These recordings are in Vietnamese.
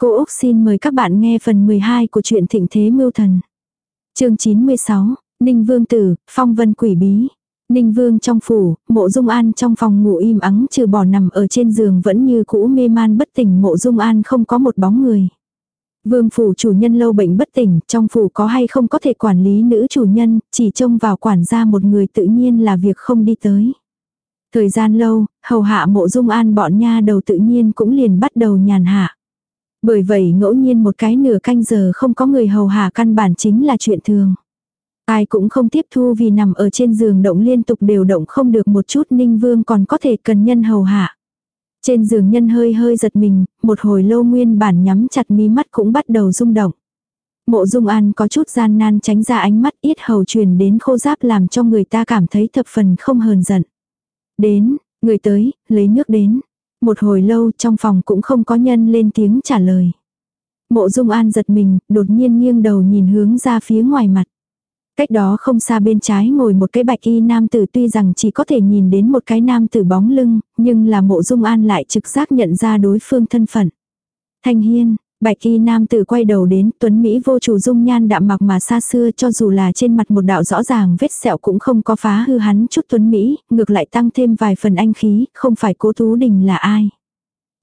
Cô Úc xin mời các bạn nghe phần 12 của truyện Thịnh Thế Mưu Thần. chương 96, Ninh Vương Tử, Phong Vân Quỷ Bí. Ninh Vương trong phủ, mộ dung an trong phòng ngủ im ắng trừ bỏ nằm ở trên giường vẫn như cũ mê man bất tỉnh mộ dung an không có một bóng người. Vương phủ chủ nhân lâu bệnh bất tỉnh, trong phủ có hay không có thể quản lý nữ chủ nhân, chỉ trông vào quản gia một người tự nhiên là việc không đi tới. Thời gian lâu, hầu hạ mộ dung an bọn nha đầu tự nhiên cũng liền bắt đầu nhàn hạ. Bởi vậy ngẫu nhiên một cái nửa canh giờ không có người hầu hạ căn bản chính là chuyện thường. Ai cũng không tiếp thu vì nằm ở trên giường động liên tục đều động không được một chút ninh vương còn có thể cần nhân hầu hạ. Trên giường nhân hơi hơi giật mình, một hồi lâu nguyên bản nhắm chặt mí mắt cũng bắt đầu rung động. Mộ dung an có chút gian nan tránh ra ánh mắt yết hầu truyền đến khô giáp làm cho người ta cảm thấy thập phần không hờn giận. Đến, người tới, lấy nước đến. Một hồi lâu trong phòng cũng không có nhân lên tiếng trả lời. Mộ dung an giật mình, đột nhiên nghiêng đầu nhìn hướng ra phía ngoài mặt. Cách đó không xa bên trái ngồi một cái bạch y nam tử tuy rằng chỉ có thể nhìn đến một cái nam tử bóng lưng, nhưng là mộ dung an lại trực giác nhận ra đối phương thân phận. Thanh hiên, Bạch y nam tử quay đầu đến, tuấn Mỹ vô chủ dung nhan đạm mặc mà xa xưa cho dù là trên mặt một đạo rõ ràng vết sẹo cũng không có phá hư hắn chút tuấn Mỹ, ngược lại tăng thêm vài phần anh khí, không phải cố tú đình là ai.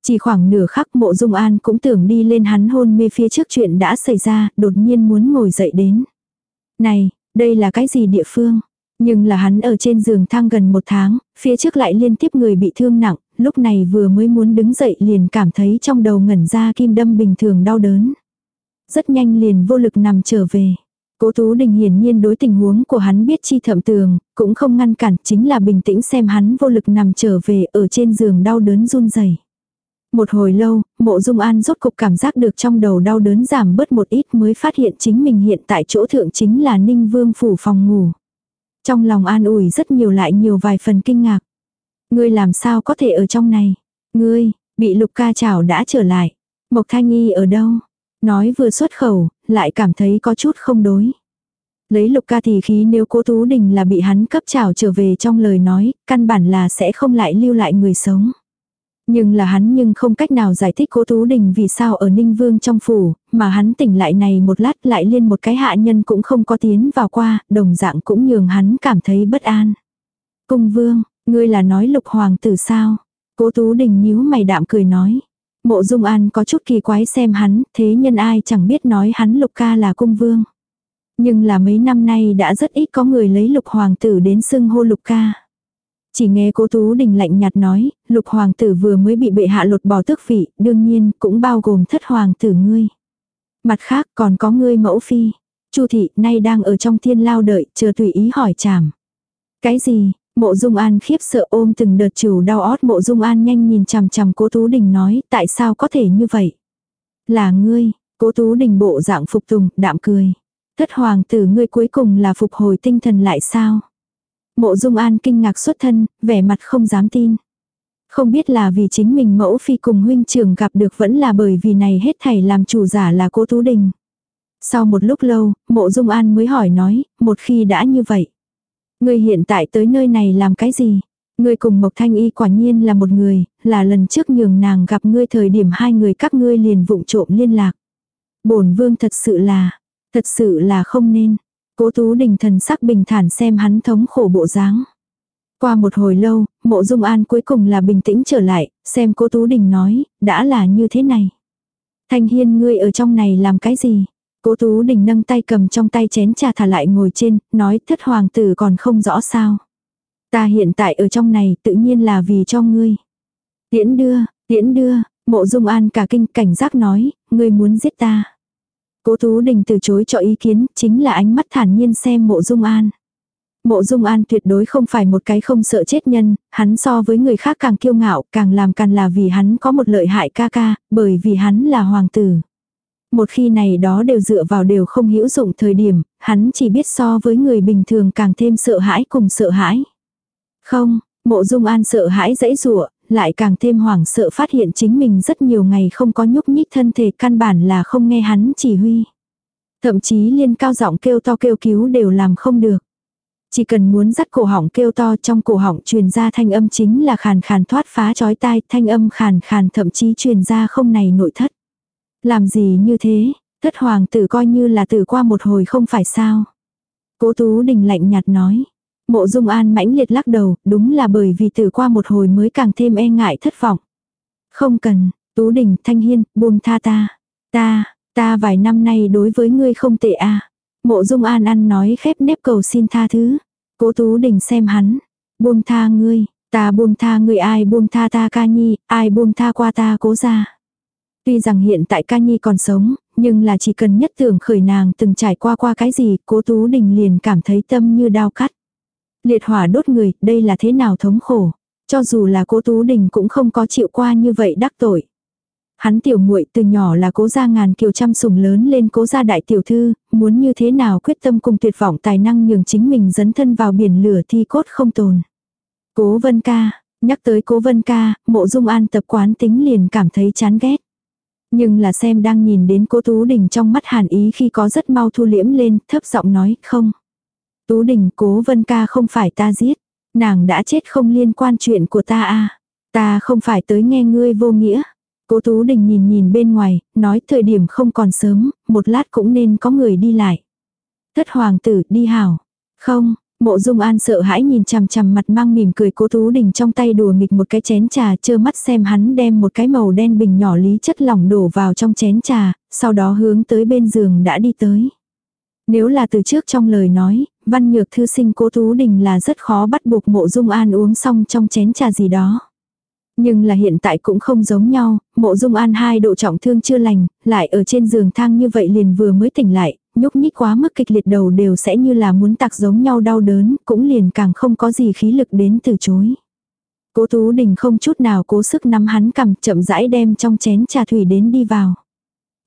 Chỉ khoảng nửa khắc mộ dung an cũng tưởng đi lên hắn hôn mê phía trước chuyện đã xảy ra, đột nhiên muốn ngồi dậy đến. Này, đây là cái gì địa phương? Nhưng là hắn ở trên giường thang gần một tháng, phía trước lại liên tiếp người bị thương nặng, lúc này vừa mới muốn đứng dậy liền cảm thấy trong đầu ngẩn ra kim đâm bình thường đau đớn. Rất nhanh liền vô lực nằm trở về. Cố Tú Đình hiển nhiên đối tình huống của hắn biết chi thậm tường, cũng không ngăn cản, chính là bình tĩnh xem hắn vô lực nằm trở về ở trên giường đau đớn run rẩy. Một hồi lâu, mộ dung an rốt cục cảm giác được trong đầu đau đớn giảm bớt một ít mới phát hiện chính mình hiện tại chỗ thượng chính là ninh vương phủ phòng ngủ. Trong lòng an ủi rất nhiều lại nhiều vài phần kinh ngạc. Ngươi làm sao có thể ở trong này? Ngươi, bị lục ca chảo đã trở lại. Mộc thanh y ở đâu? Nói vừa xuất khẩu, lại cảm thấy có chút không đối. Lấy lục ca thì khí nếu cố tú đình là bị hắn cấp chảo trở về trong lời nói, căn bản là sẽ không lại lưu lại người sống. Nhưng là hắn nhưng không cách nào giải thích cố Tú Đình vì sao ở Ninh Vương trong phủ, mà hắn tỉnh lại này một lát lại liên một cái hạ nhân cũng không có tiến vào qua, đồng dạng cũng nhường hắn cảm thấy bất an. Cung Vương, ngươi là nói lục hoàng tử sao? Cố Tú Đình nhíu mày đạm cười nói. Mộ Dung An có chút kỳ quái xem hắn, thế nhân ai chẳng biết nói hắn lục ca là cung vương. Nhưng là mấy năm nay đã rất ít có người lấy lục hoàng tử đến xưng hô lục ca. Chỉ nghe cố Tú Đình lạnh nhạt nói, lục hoàng tử vừa mới bị bệ hạ lột bỏ tước vị, đương nhiên cũng bao gồm thất hoàng tử ngươi. Mặt khác còn có ngươi mẫu phi. Chu thị nay đang ở trong thiên lao đợi, chờ tùy ý hỏi chảm. Cái gì? Mộ Dung An khiếp sợ ôm từng đợt chủ đau ót Mộ Dung An nhanh nhìn chằm chằm Cố Tú Đình nói, tại sao có thể như vậy? Là ngươi, Cố Tú Đình bộ dạng phục tùng, đạm cười. Thất hoàng tử ngươi cuối cùng là phục hồi tinh thần lại sao? Mộ Dung An kinh ngạc xuất thân, vẻ mặt không dám tin. Không biết là vì chính mình mẫu phi cùng huynh trưởng gặp được vẫn là bởi vì này hết thảy làm chủ giả là cố Tú Đình. Sau một lúc lâu, mộ Dung An mới hỏi nói, một khi đã như vậy. Ngươi hiện tại tới nơi này làm cái gì? Ngươi cùng Mộc Thanh Y quả nhiên là một người, là lần trước nhường nàng gặp ngươi thời điểm hai người các ngươi liền vụng trộm liên lạc. bổn vương thật sự là, thật sự là không nên. Cố Tú Đình thần sắc bình thản xem hắn thống khổ bộ dáng. Qua một hồi lâu, mộ dung an cuối cùng là bình tĩnh trở lại, xem cố Tú Đình nói, đã là như thế này. Thanh Hiên ngươi ở trong này làm cái gì? Cố Tú Đình nâng tay cầm trong tay chén trà thả lại ngồi trên, nói thất hoàng tử còn không rõ sao. Ta hiện tại ở trong này tự nhiên là vì cho ngươi. Tiễn đưa, tiễn đưa, mộ dung an cả kinh cảnh giác nói, ngươi muốn giết ta. Cố Tú Đình từ chối cho ý kiến, chính là ánh mắt thản nhiên xem mộ dung an. Mộ Dung An tuyệt đối không phải một cái không sợ chết nhân, hắn so với người khác càng kiêu ngạo, càng làm càng là vì hắn có một lợi hại ca ca, bởi vì hắn là hoàng tử. Một khi này đó đều dựa vào đều không hữu dụng thời điểm, hắn chỉ biết so với người bình thường càng thêm sợ hãi cùng sợ hãi. Không, mộ dung an sợ hãi dãy rủa lại càng thêm hoảng sợ phát hiện chính mình rất nhiều ngày không có nhúc nhích thân thể căn bản là không nghe hắn chỉ huy. Thậm chí liên cao giọng kêu to kêu cứu đều làm không được. Chỉ cần muốn dắt cổ họng kêu to trong cổ họng truyền ra thanh âm chính là khàn khàn thoát phá chói tai, thanh âm khàn khàn thậm chí truyền ra không này nội thất. Làm gì như thế, thất hoàng tử coi như là tử qua một hồi không phải sao. Cố Tú Đình lạnh nhạt nói. Mộ Dung An mãnh liệt lắc đầu, đúng là bởi vì tử qua một hồi mới càng thêm e ngại thất vọng. Không cần, Tú Đình, Thanh Hiên, buông tha ta. Ta, ta vài năm nay đối với ngươi không tệ à. Mộ Dung An ăn nói khép nếp cầu xin tha thứ. Cố Tú Đình xem hắn. Buông tha ngươi, ta buông tha ngươi ai buông tha ta ca nhi, ai buông tha qua ta cố ra. Tuy rằng hiện tại ca nhi còn sống, nhưng là chỉ cần nhất tưởng khởi nàng từng trải qua qua cái gì, cố Tú Đình liền cảm thấy tâm như đau cắt. Liệt hỏa đốt người, đây là thế nào thống khổ. Cho dù là cố Tú Đình cũng không có chịu qua như vậy đắc tội. Hắn tiểu muội từ nhỏ là cố gia ngàn kiều chăm sủng lớn lên cố gia đại tiểu thư, muốn như thế nào quyết tâm cùng tuyệt vọng tài năng nhường chính mình dấn thân vào biển lửa thi cốt không tồn. Cố vân ca, nhắc tới cố vân ca, mộ dung an tập quán tính liền cảm thấy chán ghét. Nhưng là xem đang nhìn đến cố Tú Đình trong mắt hàn ý khi có rất mau thu liễm lên, thấp giọng nói, không. Tú Đình cố vân ca không phải ta giết, nàng đã chết không liên quan chuyện của ta à. Ta không phải tới nghe ngươi vô nghĩa. Cố Tú Đình nhìn nhìn bên ngoài, nói thời điểm không còn sớm, một lát cũng nên có người đi lại. Thất hoàng tử đi hảo. Không, Mộ Dung An sợ hãi nhìn chằm chằm mặt mang mỉm cười Cố Tú Đình trong tay đùa nghịch một cái chén trà, chơ mắt xem hắn đem một cái màu đen bình nhỏ lý chất lỏng đổ vào trong chén trà, sau đó hướng tới bên giường đã đi tới. Nếu là từ trước trong lời nói, văn nhược thư sinh Cố Tú Đình là rất khó bắt buộc Mộ Dung An uống xong trong chén trà gì đó. Nhưng là hiện tại cũng không giống nhau, mộ dung an hai độ trọng thương chưa lành, lại ở trên giường thang như vậy liền vừa mới tỉnh lại, nhúc nhích quá mức kịch liệt đầu đều sẽ như là muốn tạc giống nhau đau đớn, cũng liền càng không có gì khí lực đến từ chối. Cố Tú Đình không chút nào cố sức nắm hắn cầm chậm rãi đem trong chén trà thủy đến đi vào.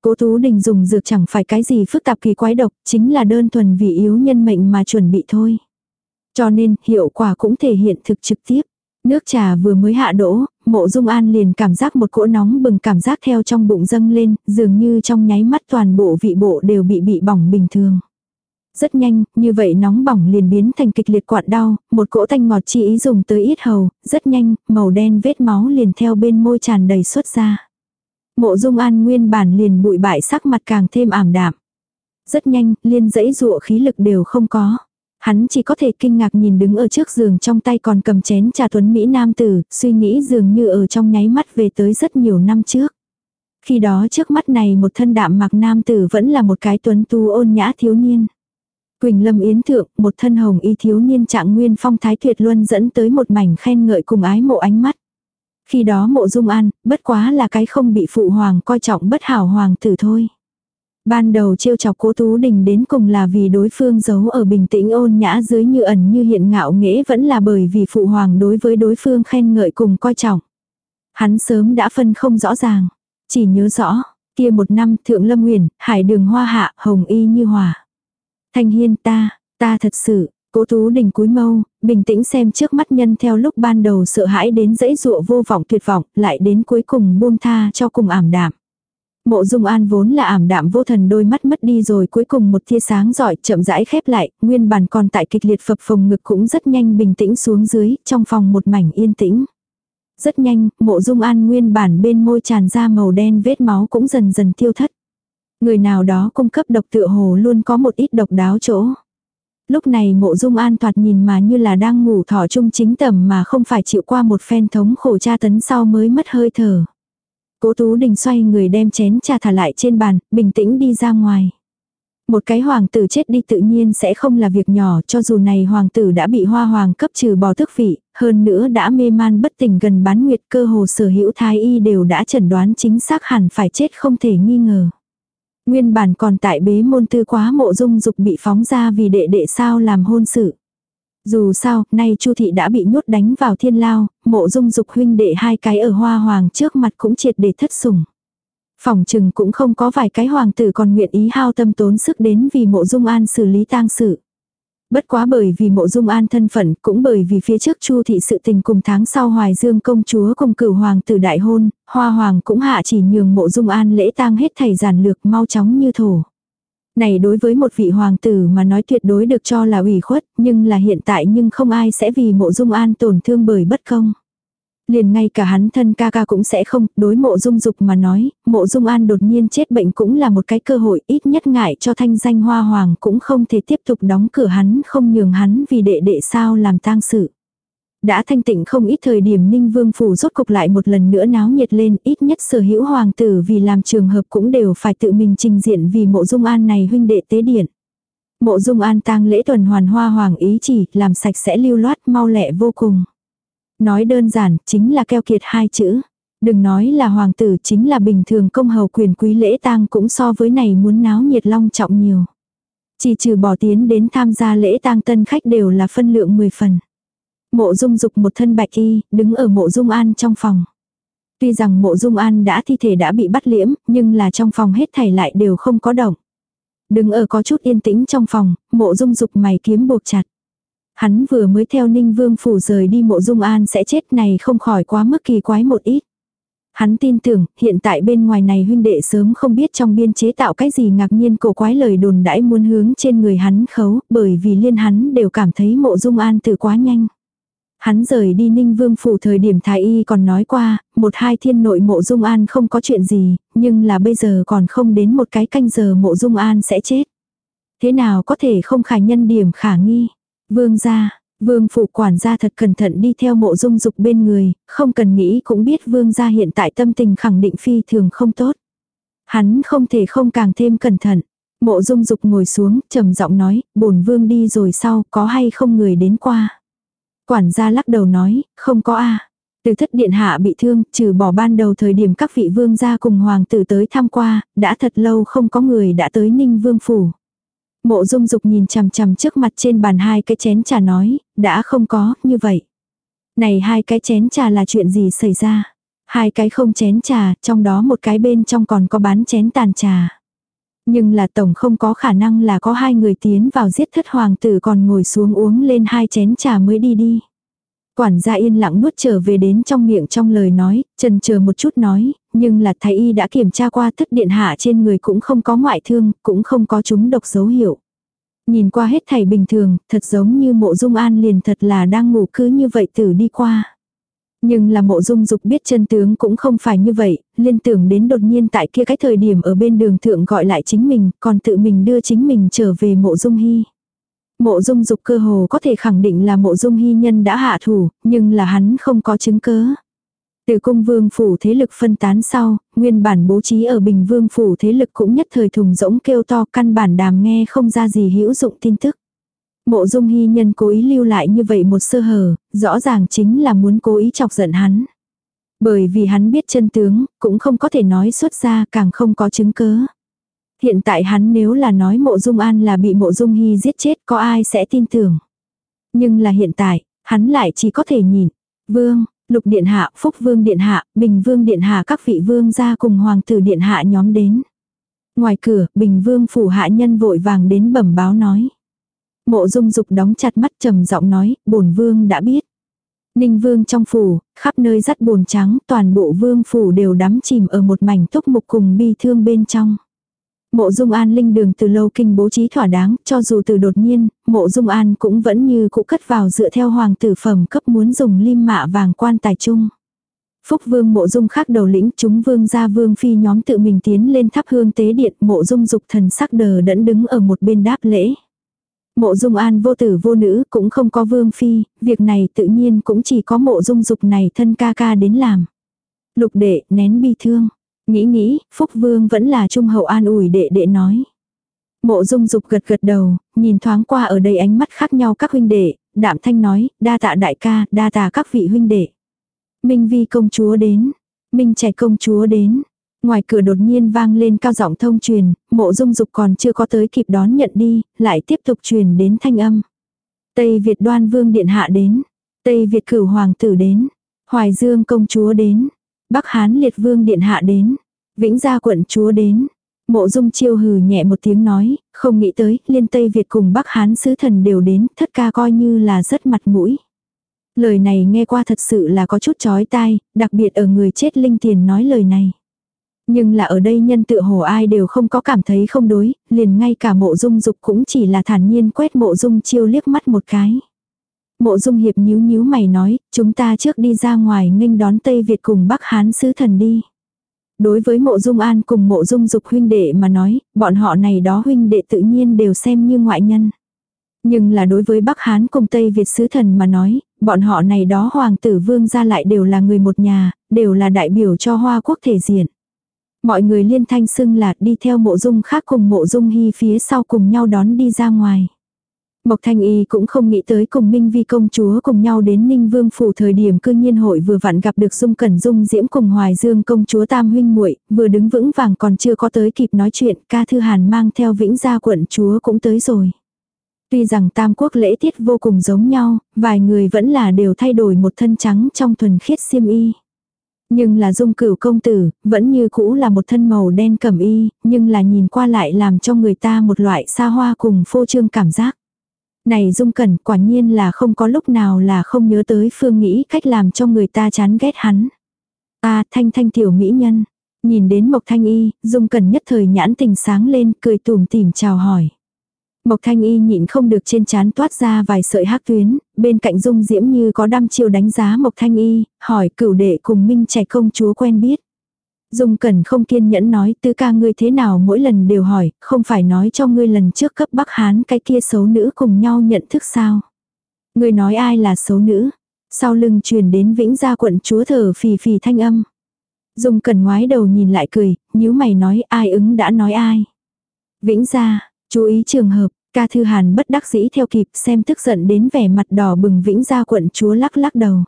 Cố Tú Đình dùng dược chẳng phải cái gì phức tạp kỳ quái độc, chính là đơn thuần vì yếu nhân mệnh mà chuẩn bị thôi. Cho nên, hiệu quả cũng thể hiện thực trực tiếp. Nước trà vừa mới hạ đỗ, mộ dung an liền cảm giác một cỗ nóng bừng cảm giác theo trong bụng dâng lên, dường như trong nháy mắt toàn bộ vị bộ đều bị bị bỏng bình thường. Rất nhanh, như vậy nóng bỏng liền biến thành kịch liệt quặn đau, một cỗ thanh ngọt chi ý dùng tới ít hầu, rất nhanh, màu đen vết máu liền theo bên môi tràn đầy xuất ra. Mộ dung an nguyên bản liền bụi bại sắc mặt càng thêm ảm đạm. Rất nhanh, liên dãy dụa khí lực đều không có. Hắn chỉ có thể kinh ngạc nhìn đứng ở trước giường trong tay còn cầm chén trà tuấn Mỹ nam tử, suy nghĩ dường như ở trong nháy mắt về tới rất nhiều năm trước. Khi đó trước mắt này một thân đạm mặc nam tử vẫn là một cái tuấn tu ôn nhã thiếu niên. Quỳnh Lâm Yến Thượng, một thân hồng y thiếu niên trạng nguyên phong thái tuyệt luân dẫn tới một mảnh khen ngợi cùng ái mộ ánh mắt. Khi đó mộ dung an, bất quá là cái không bị phụ hoàng coi trọng bất hảo hoàng tử thôi. Ban đầu trêu chọc cố Tú Đình đến cùng là vì đối phương giấu ở bình tĩnh ôn nhã dưới như ẩn như hiện ngạo nghễ vẫn là bởi vì phụ hoàng đối với đối phương khen ngợi cùng coi trọng. Hắn sớm đã phân không rõ ràng. Chỉ nhớ rõ, kia một năm thượng lâm nguyền, hải đường hoa hạ, hồng y như hòa. Thanh hiên ta, ta thật sự, cố tú đình cúi mâu, bình tĩnh xem trước mắt nhân theo lúc ban đầu sợ hãi đến dãy dụa vô vọng tuyệt vọng, lại đến cuối cùng buông tha cho cùng ảm đạm. Mộ Dung An vốn là ảm đạm vô thần đôi mắt mất đi rồi cuối cùng một tia sáng giỏi chậm rãi khép lại, nguyên bản còn tại kịch liệt phập phồng ngực cũng rất nhanh bình tĩnh xuống dưới, trong phòng một mảnh yên tĩnh. Rất nhanh, mộ Dung An nguyên bản bên môi tràn ra màu đen vết máu cũng dần dần tiêu thất. Người nào đó cung cấp độc tựa hồ luôn có một ít độc đáo chỗ. Lúc này mộ dung an thoạt nhìn mà như là đang ngủ thỏ chung chính tầm mà không phải chịu qua một phen thống khổ tra tấn sau mới mất hơi thở. Cố Tú Đình xoay người đem chén trà thả lại trên bàn, bình tĩnh đi ra ngoài. Một cái hoàng tử chết đi tự nhiên sẽ không là việc nhỏ cho dù này hoàng tử đã bị hoa hoàng cấp trừ bỏ thức vị, hơn nữa đã mê man bất tỉnh gần bán nguyệt cơ hồ sở hữu thái y đều đã chẩn đoán chính xác hẳn phải chết không thể nghi ngờ. Nguyên bản còn tại bế môn tư quá mộ dung dục bị phóng ra vì đệ đệ sao làm hôn sự. Dù sao, nay Chu thị đã bị nhốt đánh vào thiên lao, mộ dung dục huynh đệ hai cái ở hoa hoàng trước mặt cũng triệt để thất sủng. Phòng trừng cũng không có vài cái hoàng tử còn nguyện ý hao tâm tốn sức đến vì mộ dung an xử lý tang sự. Bất quá bởi vì mộ dung an thân phận cũng bởi vì phía trước chu thị sự tình cùng tháng sau hoài dương công chúa cùng cửu hoàng tử đại hôn, hoa hoàng cũng hạ chỉ nhường mộ dung an lễ tang hết thầy giản lược mau chóng như thổ. Này đối với một vị hoàng tử mà nói tuyệt đối được cho là ủy khuất, nhưng là hiện tại nhưng không ai sẽ vì mộ dung an tổn thương bởi bất công. Liền ngay cả hắn thân ca ca cũng sẽ không, đối mộ dung dục mà nói, mộ dung an đột nhiên chết bệnh cũng là một cái cơ hội ít nhất ngại cho thanh danh hoa hoàng cũng không thể tiếp tục đóng cửa hắn không nhường hắn vì đệ đệ sao làm tang sự. Đã thanh tịnh không ít thời điểm ninh vương phủ rốt cục lại một lần nữa náo nhiệt lên ít nhất sở hữu hoàng tử vì làm trường hợp cũng đều phải tự mình trình diện vì mộ dung an này huynh đệ tế điện. Mộ dung an tang lễ tuần hoàn hoa hoàng ý chỉ làm sạch sẽ lưu loát mau lẹ vô cùng. Nói đơn giản, chính là keo kiệt hai chữ. Đừng nói là hoàng tử chính là bình thường công hầu quyền quý lễ tang cũng so với này muốn náo nhiệt long trọng nhiều. Chỉ trừ bỏ tiến đến tham gia lễ tang tân khách đều là phân lượng 10 phần. Mộ dung dục một thân bạch y, đứng ở mộ dung an trong phòng. Tuy rằng mộ dung an đã thi thể đã bị bắt liễm, nhưng là trong phòng hết thảy lại đều không có động. Đứng ở có chút yên tĩnh trong phòng, mộ dung dục mày kiếm buộc chặt. Hắn vừa mới theo Ninh Vương Phủ rời đi mộ dung an sẽ chết này không khỏi quá mức kỳ quái một ít. Hắn tin tưởng, hiện tại bên ngoài này huynh đệ sớm không biết trong biên chế tạo cái gì ngạc nhiên cổ quái lời đồn đãi muốn hướng trên người hắn khấu, bởi vì liên hắn đều cảm thấy mộ dung an từ quá nhanh. Hắn rời đi Ninh Vương phủ thời điểm thái y còn nói qua, một hai thiên nội mộ dung an không có chuyện gì, nhưng là bây giờ còn không đến một cái canh giờ mộ dung an sẽ chết. Thế nào có thể không khả nhân điểm khả nghi. Vương gia, vương phủ quản gia thật cẩn thận đi theo mộ dung dục bên người, không cần nghĩ cũng biết vương gia hiện tại tâm tình khẳng định phi thường không tốt. Hắn không thể không càng thêm cẩn thận. Mộ dung dục ngồi xuống, trầm giọng nói, bổn vương đi rồi sau, có hay không người đến qua. Quản gia lắc đầu nói, không có a Từ thất điện hạ bị thương, trừ bỏ ban đầu thời điểm các vị vương gia cùng hoàng tử tới tham qua, đã thật lâu không có người đã tới ninh vương phủ. Mộ dung dục nhìn chằm chằm trước mặt trên bàn hai cái chén trà nói, đã không có, như vậy. Này hai cái chén trà là chuyện gì xảy ra? Hai cái không chén trà, trong đó một cái bên trong còn có bán chén tàn trà. Nhưng là tổng không có khả năng là có hai người tiến vào giết thất hoàng tử còn ngồi xuống uống lên hai chén trà mới đi đi. Quản gia yên lặng nuốt trở về đến trong miệng trong lời nói, trần chờ một chút nói, nhưng là thái y đã kiểm tra qua thất điện hạ trên người cũng không có ngoại thương, cũng không có chúng độc dấu hiệu. Nhìn qua hết thảy bình thường, thật giống như mộ dung an liền thật là đang ngủ cứ như vậy tử đi qua. Nhưng là mộ dung dục biết chân tướng cũng không phải như vậy, liên tưởng đến đột nhiên tại kia cái thời điểm ở bên đường thượng gọi lại chính mình, còn tự mình đưa chính mình trở về mộ dung hy. Mộ dung dục cơ hồ có thể khẳng định là mộ dung hy nhân đã hạ thủ, nhưng là hắn không có chứng cớ. Từ cung vương phủ thế lực phân tán sau, nguyên bản bố trí ở bình vương phủ thế lực cũng nhất thời thùng rỗng kêu to căn bản đàm nghe không ra gì hữu dụng tin tức. Mộ dung hy nhân cố ý lưu lại như vậy một sơ hở, rõ ràng chính là muốn cố ý chọc giận hắn. Bởi vì hắn biết chân tướng, cũng không có thể nói xuất ra càng không có chứng cớ. Hiện tại hắn nếu là nói mộ dung an là bị mộ dung hy giết chết có ai sẽ tin tưởng. Nhưng là hiện tại, hắn lại chỉ có thể nhìn. Vương, lục điện hạ, phúc vương điện hạ, bình vương điện hạ các vị vương ra cùng hoàng tử điện hạ nhóm đến. Ngoài cửa, bình vương phủ hạ nhân vội vàng đến bẩm báo nói. Mộ dung dục đóng chặt mắt trầm giọng nói, bổn vương đã biết. Ninh vương trong phủ, khắp nơi rắt buồn trắng, toàn bộ vương phủ đều đắm chìm ở một mảnh túc mục cùng bi thương bên trong. Mộ dung an linh đường từ lâu kinh bố trí thỏa đáng, cho dù từ đột nhiên, mộ dung an cũng vẫn như cũ cất vào dựa theo hoàng tử phẩm cấp muốn dùng lim mạ vàng quan tài chung. Phúc vương mộ dung khác đầu lĩnh chúng vương gia vương phi nhóm tự mình tiến lên thắp hương tế điện mộ dung dục thần sắc đờ đẫn đứng ở một bên đáp lễ. Mộ dung an vô tử vô nữ cũng không có vương phi, việc này tự nhiên cũng chỉ có mộ dung dục này thân ca ca đến làm. Lục đệ nén bi thương. Nghĩ nghĩ, Phúc Vương vẫn là trung hậu an ủi đệ đệ nói. Mộ dung dục gật gật đầu, nhìn thoáng qua ở đây ánh mắt khác nhau các huynh đệ, đạm thanh nói, đa tạ đại ca, đa tạ các vị huynh đệ. Minh vi công chúa đến, Minh trẻ công chúa đến. Ngoài cửa đột nhiên vang lên cao giọng thông truyền, mộ dung dục còn chưa có tới kịp đón nhận đi, lại tiếp tục truyền đến thanh âm. Tây Việt đoan vương điện hạ đến, Tây Việt cửu hoàng tử đến, Hoài Dương công chúa đến, Bắc Hán liệt vương điện hạ đến, Vĩnh gia quận chúa đến. Mộ dung chiêu hừ nhẹ một tiếng nói, không nghĩ tới, liên Tây Việt cùng Bắc Hán sứ thần đều đến, thất ca coi như là rất mặt mũi. Lời này nghe qua thật sự là có chút chói tai, đặc biệt ở người chết linh tiền nói lời này. Nhưng là ở đây nhân tự hồ ai đều không có cảm thấy không đối, liền ngay cả mộ dung dục cũng chỉ là thản nhiên quét mộ dung chiêu liếc mắt một cái. Mộ dung hiệp nhíu nhíu mày nói, chúng ta trước đi ra ngoài nghênh đón Tây Việt cùng Bắc Hán sứ thần đi. Đối với mộ dung an cùng mộ dung dục huynh đệ mà nói, bọn họ này đó huynh đệ tự nhiên đều xem như ngoại nhân. Nhưng là đối với Bắc Hán cùng Tây Việt sứ thần mà nói, bọn họ này đó hoàng tử vương gia lại đều là người một nhà, đều là đại biểu cho hoa quốc thể diện. Mọi người liên thanh xưng là đi theo mộ dung khác cùng mộ dung hy phía sau cùng nhau đón đi ra ngoài. Mộc Thanh Y cũng không nghĩ tới cùng Minh Vi công chúa cùng nhau đến Ninh Vương phủ thời điểm cư nhiên hội vừa vặn gặp được Dung Cẩn Dung Diễm cùng Hoài Dương công chúa Tam huynh muội, vừa đứng vững vàng còn chưa có tới kịp nói chuyện, ca thư Hàn mang theo Vĩnh Gia quận chúa cũng tới rồi. Tuy rằng tam quốc lễ tiết vô cùng giống nhau, vài người vẫn là đều thay đổi một thân trắng trong thuần khiết xiêm y. Nhưng là dung cửu công tử, vẫn như cũ là một thân màu đen cẩm y, nhưng là nhìn qua lại làm cho người ta một loại xa hoa cùng phô trương cảm giác. Này dung cẩn quả nhiên là không có lúc nào là không nhớ tới phương nghĩ cách làm cho người ta chán ghét hắn. a thanh thanh tiểu mỹ nhân. Nhìn đến Mộc Thanh Y, Dung Cẩn nhất thời nhãn tình sáng lên, cười tùm tỉm chào hỏi. Mộc Thanh Y nhịn không được trên chán toát ra vài sợi hắc tuyến, bên cạnh Dung Diễm như có đăm chiêu đánh giá Mộc Thanh Y, hỏi cửu đệ cùng Minh trẻ công chúa quen biết. Dung Cẩn không kiên nhẫn nói tứ ca ngươi thế nào mỗi lần đều hỏi, không phải nói cho ngươi lần trước cấp Bắc Hán cái kia xấu nữ cùng nhau nhận thức sao. Ngươi nói ai là xấu nữ. Sau lưng truyền đến vĩnh gia quận chúa thở phì phì thanh âm. Dung Cẩn ngoái đầu nhìn lại cười, nhíu mày nói ai ứng đã nói ai. Vĩnh gia, chú ý trường hợp, ca thư hàn bất đắc dĩ theo kịp xem tức giận đến vẻ mặt đỏ bừng vĩnh gia quận chúa lắc lắc đầu.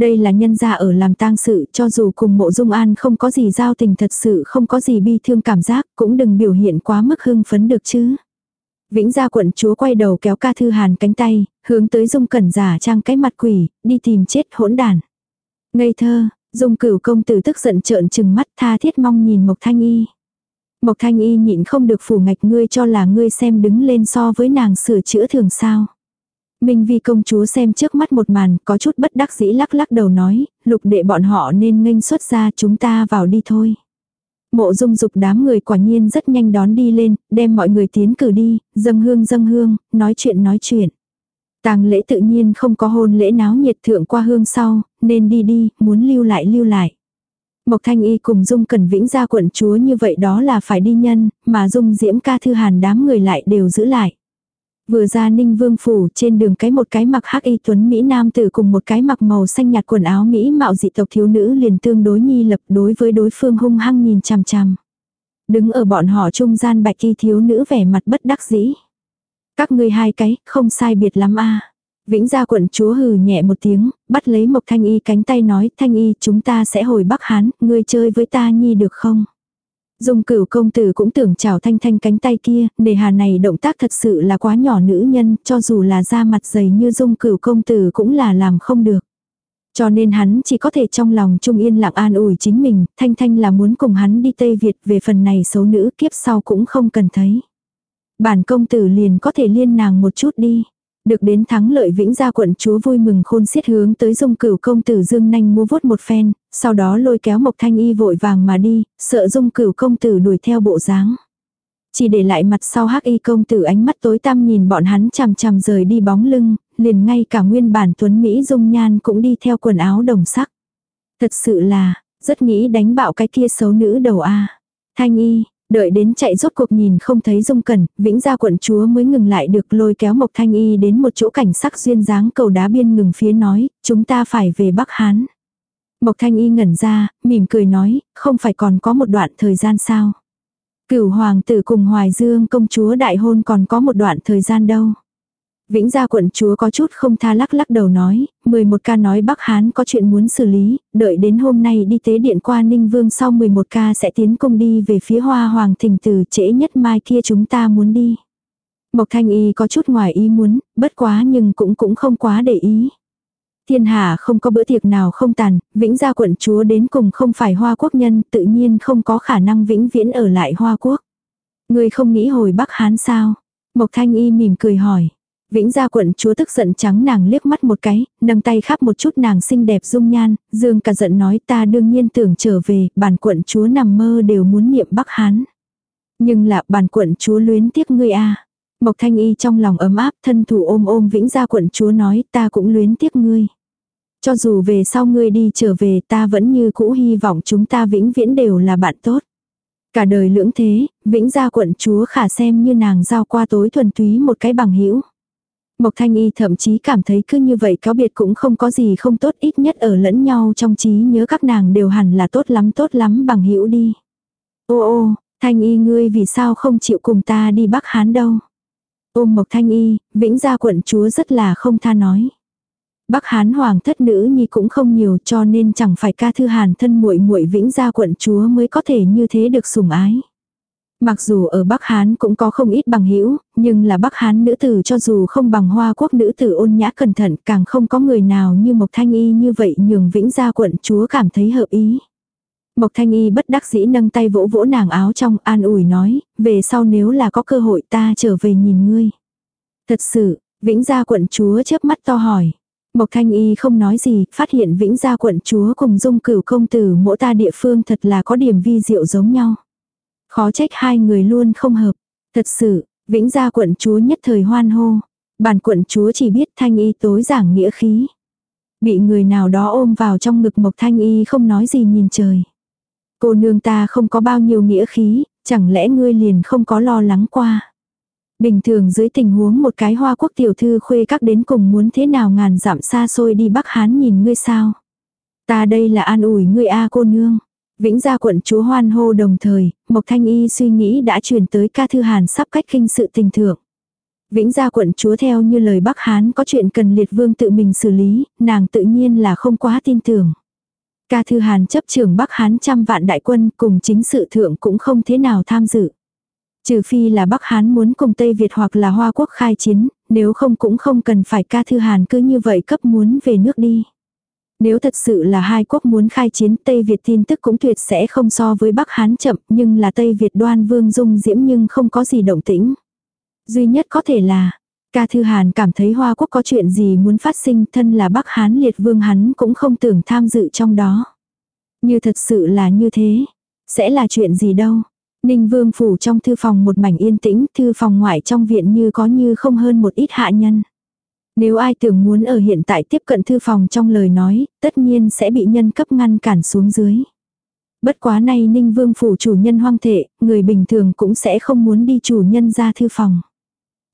Đây là nhân gia ở làm tang sự cho dù cùng mộ dung an không có gì giao tình thật sự không có gì bi thương cảm giác cũng đừng biểu hiện quá mức hưng phấn được chứ. Vĩnh gia quận chúa quay đầu kéo ca thư hàn cánh tay, hướng tới dung cẩn giả trang cái mặt quỷ, đi tìm chết hỗn đàn. Ngây thơ, dung cửu công tử tức giận trợn trừng mắt tha thiết mong nhìn Mộc Thanh Y. Mộc Thanh Y nhịn không được phủ ngạch ngươi cho là ngươi xem đứng lên so với nàng sửa chữa thường sao. Minh Vi công chúa xem trước mắt một màn, có chút bất đắc dĩ lắc lắc đầu nói, lục đệ bọn họ nên nghênh xuất ra chúng ta vào đi thôi. Mộ dung dục đám người quả nhiên rất nhanh đón đi lên, đem mọi người tiến cử đi, dâng hương dâng hương, nói chuyện nói chuyện. Tàng lễ tự nhiên không có hôn lễ náo nhiệt thượng qua hương sau, nên đi đi, muốn lưu lại lưu lại. Mộc Thanh Y cùng Dung Cẩn Vĩnh ra quận chúa như vậy đó là phải đi nhân, mà Dung Diễm ca thư hàn đám người lại đều giữ lại. Vừa ra ninh vương phủ trên đường cái một cái mặc hắc y tuấn Mỹ nam tử cùng một cái mặc màu xanh nhạt quần áo Mỹ mạo dị tộc thiếu nữ liền tương đối nhi lập đối với đối phương hung hăng nhìn chằm chằm. Đứng ở bọn họ trung gian bạch y thiếu nữ vẻ mặt bất đắc dĩ. Các ngươi hai cái, không sai biệt lắm a Vĩnh gia quận chúa hừ nhẹ một tiếng, bắt lấy Mộc Thanh Y cánh tay nói, Thanh Y chúng ta sẽ hồi Bắc Hán, ngươi chơi với ta nhi được không? Dung cửu công tử cũng tưởng chào thanh thanh cánh tay kia, nề hà này động tác thật sự là quá nhỏ nữ nhân, cho dù là da mặt dày như dung cửu công tử cũng là làm không được. Cho nên hắn chỉ có thể trong lòng trung yên lặng an ủi chính mình, thanh thanh là muốn cùng hắn đi Tây Việt về phần này xấu nữ kiếp sau cũng không cần thấy. Bản công tử liền có thể liên nàng một chút đi. Được đến thắng lợi vĩnh gia quận chúa vui mừng khôn xiết hướng tới dung cửu công tử dương nanh mua vuốt một phen, sau đó lôi kéo mộc thanh y vội vàng mà đi, sợ dung cửu công tử đuổi theo bộ dáng. Chỉ để lại mặt sau hắc y công tử ánh mắt tối tăm nhìn bọn hắn chằm chằm rời đi bóng lưng, liền ngay cả nguyên bản tuấn Mỹ dung nhan cũng đi theo quần áo đồng sắc. Thật sự là, rất nghĩ đánh bạo cái kia xấu nữ đầu a Thanh y, Đợi đến chạy rốt cuộc nhìn không thấy dung cẩn, vĩnh gia quận chúa mới ngừng lại được lôi kéo Mộc Thanh Y đến một chỗ cảnh sắc duyên dáng cầu đá biên ngừng phía nói, chúng ta phải về Bắc Hán. Mộc Thanh Y ngẩn ra, mỉm cười nói, không phải còn có một đoạn thời gian sao. Cửu hoàng tử cùng Hoài Dương công chúa đại hôn còn có một đoạn thời gian đâu. Vĩnh gia quận chúa có chút không tha lắc lắc đầu nói, 11 ca nói Bắc Hán có chuyện muốn xử lý, đợi đến hôm nay đi tế điện qua Ninh Vương sau 11 ca sẽ tiến công đi về phía hoa hoàng thình từ trễ nhất mai kia chúng ta muốn đi. Mộc Thanh Y có chút ngoài ý muốn, bất quá nhưng cũng cũng không quá để ý. Thiên hạ không có bữa tiệc nào không tàn, vĩnh gia quận chúa đến cùng không phải hoa quốc nhân, tự nhiên không có khả năng vĩnh viễn ở lại hoa quốc. Người không nghĩ hồi Bắc Hán sao? Mộc Thanh Y mỉm cười hỏi. Vĩnh gia quận chúa tức giận trắng nàng liếc mắt một cái, nâng tay khắp một chút nàng xinh đẹp dung nhan, dương cả giận nói ta đương nhiên tưởng trở về, bản quận chúa nằm mơ đều muốn niệm Bắc Hán. Nhưng là bản quận chúa luyến tiếc ngươi a Mộc Thanh Y trong lòng ấm áp thân thủ ôm ôm vĩnh gia quận chúa nói ta cũng luyến tiếc ngươi. Cho dù về sau ngươi đi trở về ta vẫn như cũ hy vọng chúng ta vĩnh viễn đều là bạn tốt. Cả đời lưỡng thế, vĩnh gia quận chúa khả xem như nàng giao qua tối thuần túy một cái bằng hữu Mộc Thanh Y thậm chí cảm thấy cứ như vậy cáo biệt cũng không có gì không tốt ít nhất ở lẫn nhau trong trí nhớ các nàng đều hẳn là tốt lắm tốt lắm bằng hữu đi. Ô ô, Thanh Y ngươi vì sao không chịu cùng ta đi Bắc Hán đâu. Ôm Mộc Thanh Y, vĩnh gia quận chúa rất là không tha nói. Bắc Hán hoàng thất nữ nhi cũng không nhiều cho nên chẳng phải ca thư hàn thân muội muội vĩnh gia quận chúa mới có thể như thế được sủng ái. Mặc dù ở Bắc Hán cũng có không ít bằng hữu nhưng là Bắc Hán nữ tử cho dù không bằng hoa quốc nữ tử ôn nhã cẩn thận càng không có người nào như Mộc Thanh Y như vậy nhường vĩnh gia quận chúa cảm thấy hợp ý. Mộc Thanh Y bất đắc dĩ nâng tay vỗ vỗ nàng áo trong an ủi nói, về sau nếu là có cơ hội ta trở về nhìn ngươi. Thật sự, vĩnh gia quận chúa chớp mắt to hỏi. Mộc Thanh Y không nói gì, phát hiện vĩnh gia quận chúa cùng dung cửu công tử mỗi ta địa phương thật là có điểm vi diệu giống nhau. Khó trách hai người luôn không hợp. Thật sự, vĩnh gia quận chúa nhất thời hoan hô. Bản quận chúa chỉ biết Thanh Y tối giảng nghĩa khí. Bị người nào đó ôm vào trong ngực Mộc Thanh Y không nói gì nhìn trời. Cô nương ta không có bao nhiêu nghĩa khí, chẳng lẽ ngươi liền không có lo lắng qua. Bình thường dưới tình huống một cái hoa quốc tiểu thư khuê các đến cùng muốn thế nào ngàn dặm xa xôi đi Bắc Hán nhìn ngươi sao. Ta đây là an ủi ngươi a cô nương. Vĩnh gia quận chúa hoan hô đồng thời, Mộc Thanh Y suy nghĩ đã truyền tới ca thư hàn sắp cách kinh sự tình thượng. Vĩnh gia quận chúa theo như lời Bắc Hán có chuyện cần liệt vương tự mình xử lý, nàng tự nhiên là không quá tin tưởng. Ca Thư Hàn chấp trưởng Bắc Hán trăm vạn đại quân cùng chính sự thượng cũng không thế nào tham dự. Trừ phi là Bắc Hán muốn cùng Tây Việt hoặc là Hoa Quốc khai chiến, nếu không cũng không cần phải Ca Thư Hàn cứ như vậy cấp muốn về nước đi. Nếu thật sự là hai quốc muốn khai chiến Tây Việt tin tức cũng tuyệt sẽ không so với Bắc Hán chậm nhưng là Tây Việt đoan vương dung diễm nhưng không có gì động tĩnh. Duy nhất có thể là, Ca Thư Hàn cảm thấy Hoa Quốc có chuyện gì muốn phát sinh thân là Bắc Hán liệt vương hắn cũng không tưởng tham dự trong đó. Như thật sự là như thế. Sẽ là chuyện gì đâu. Ninh Vương phủ trong thư phòng một mảnh yên tĩnh, thư phòng ngoại trong viện như có như không hơn một ít hạ nhân. Nếu ai tưởng muốn ở hiện tại tiếp cận thư phòng trong lời nói, tất nhiên sẽ bị nhân cấp ngăn cản xuống dưới. Bất quá nay Ninh Vương phủ chủ nhân hoang thệ, người bình thường cũng sẽ không muốn đi chủ nhân ra thư phòng.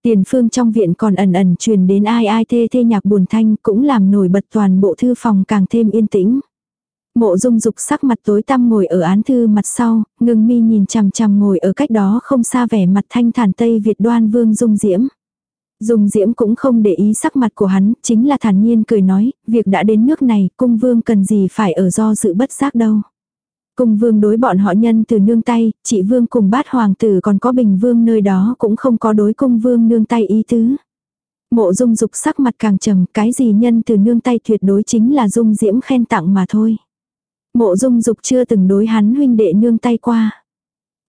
Tiền phương trong viện còn ẩn ẩn truyền đến ai ai thê thê nhạc buồn thanh cũng làm nổi bật toàn bộ thư phòng càng thêm yên tĩnh. Mộ dung dục sắc mặt tối tăm ngồi ở án thư mặt sau, ngừng mi nhìn chằm chằm ngồi ở cách đó không xa vẻ mặt thanh thản Tây Việt đoan vương dung diễm. Dung diễm cũng không để ý sắc mặt của hắn, chính là thản nhiên cười nói, việc đã đến nước này, cung vương cần gì phải ở do sự bất giác đâu. Cung vương đối bọn họ nhân từ nương tay, chị vương cùng bát hoàng tử còn có bình vương nơi đó cũng không có đối cung vương nương tay ý tứ. Mộ dung dục sắc mặt càng trầm, cái gì nhân từ nương tay tuyệt đối chính là dung diễm khen tặng mà thôi. Mộ dung dục chưa từng đối hắn huynh đệ nương tay qua.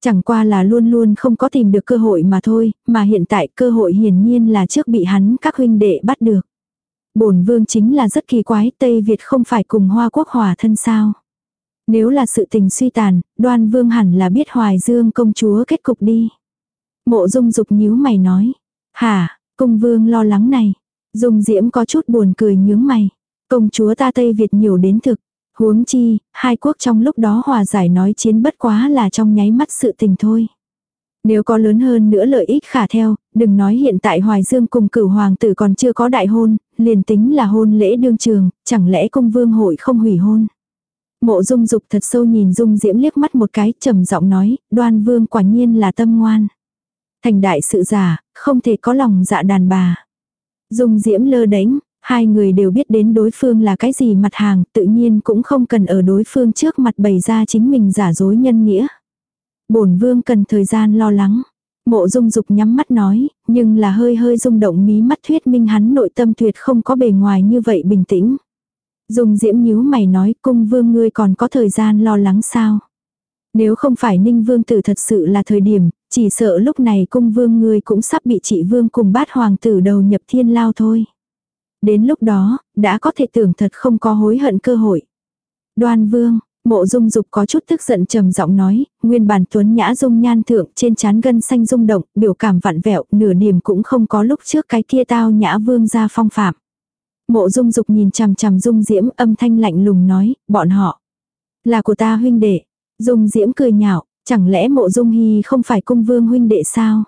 Chẳng qua là luôn luôn không có tìm được cơ hội mà thôi, mà hiện tại cơ hội hiển nhiên là trước bị hắn các huynh đệ bắt được. bổn vương chính là rất kỳ quái, Tây Việt không phải cùng Hoa Quốc hòa thân sao. Nếu là sự tình suy tàn, đoan vương hẳn là biết hoài dương công chúa kết cục đi. Mộ dung dục nhíu mày nói. Hả, công vương lo lắng này. Dung diễm có chút buồn cười nhướng mày. Công chúa ta Tây Việt nhiều đến thực. Huống chi, hai quốc trong lúc đó hòa giải nói chiến bất quá là trong nháy mắt sự tình thôi. Nếu có lớn hơn nữa lợi ích khả theo, đừng nói hiện tại Hoài Dương cùng cửu hoàng tử còn chưa có đại hôn, liền tính là hôn lễ đương trường, chẳng lẽ công vương hội không hủy hôn. Mộ dung dục thật sâu nhìn dung diễm liếc mắt một cái trầm giọng nói, đoan vương quả nhiên là tâm ngoan. Thành đại sự giả, không thể có lòng dạ đàn bà. Dung diễm lơ đánh, hai người đều biết đến đối phương là cái gì mặt hàng, tự nhiên cũng không cần ở đối phương trước mặt bày ra chính mình giả dối nhân nghĩa. bổn vương cần thời gian lo lắng. Mộ dung dục nhắm mắt nói, nhưng là hơi hơi rung động mí mắt thuyết minh hắn nội tâm tuyệt không có bề ngoài như vậy bình tĩnh. Dung diễm nhíu mày nói cung vương ngươi còn có thời gian lo lắng sao. Nếu không phải ninh vương tử thật sự là thời điểm, chỉ sợ lúc này cung vương ngươi cũng sắp bị chị vương cùng bát hoàng tử đầu nhập thiên lao thôi. Đến lúc đó, đã có thể tưởng thật không có hối hận cơ hội. Đoan vương, Mộ dung dục có chút tức giận trầm giọng nói, nguyên bản tuấn nhã dung nhan thượng trên trán gân xanh rung động, biểu cảm vặn vẹo, nửa niềm cũng không có lúc trước cái kia tao nhã vương gia phong phạm. Mộ dung dục nhìn chằm chằm dung diễm âm thanh lạnh lùng nói, bọn họ là của ta huynh đệ. Dung diễm cười nhạo, chẳng lẽ mộ dung hy không phải cung vương huynh đệ sao?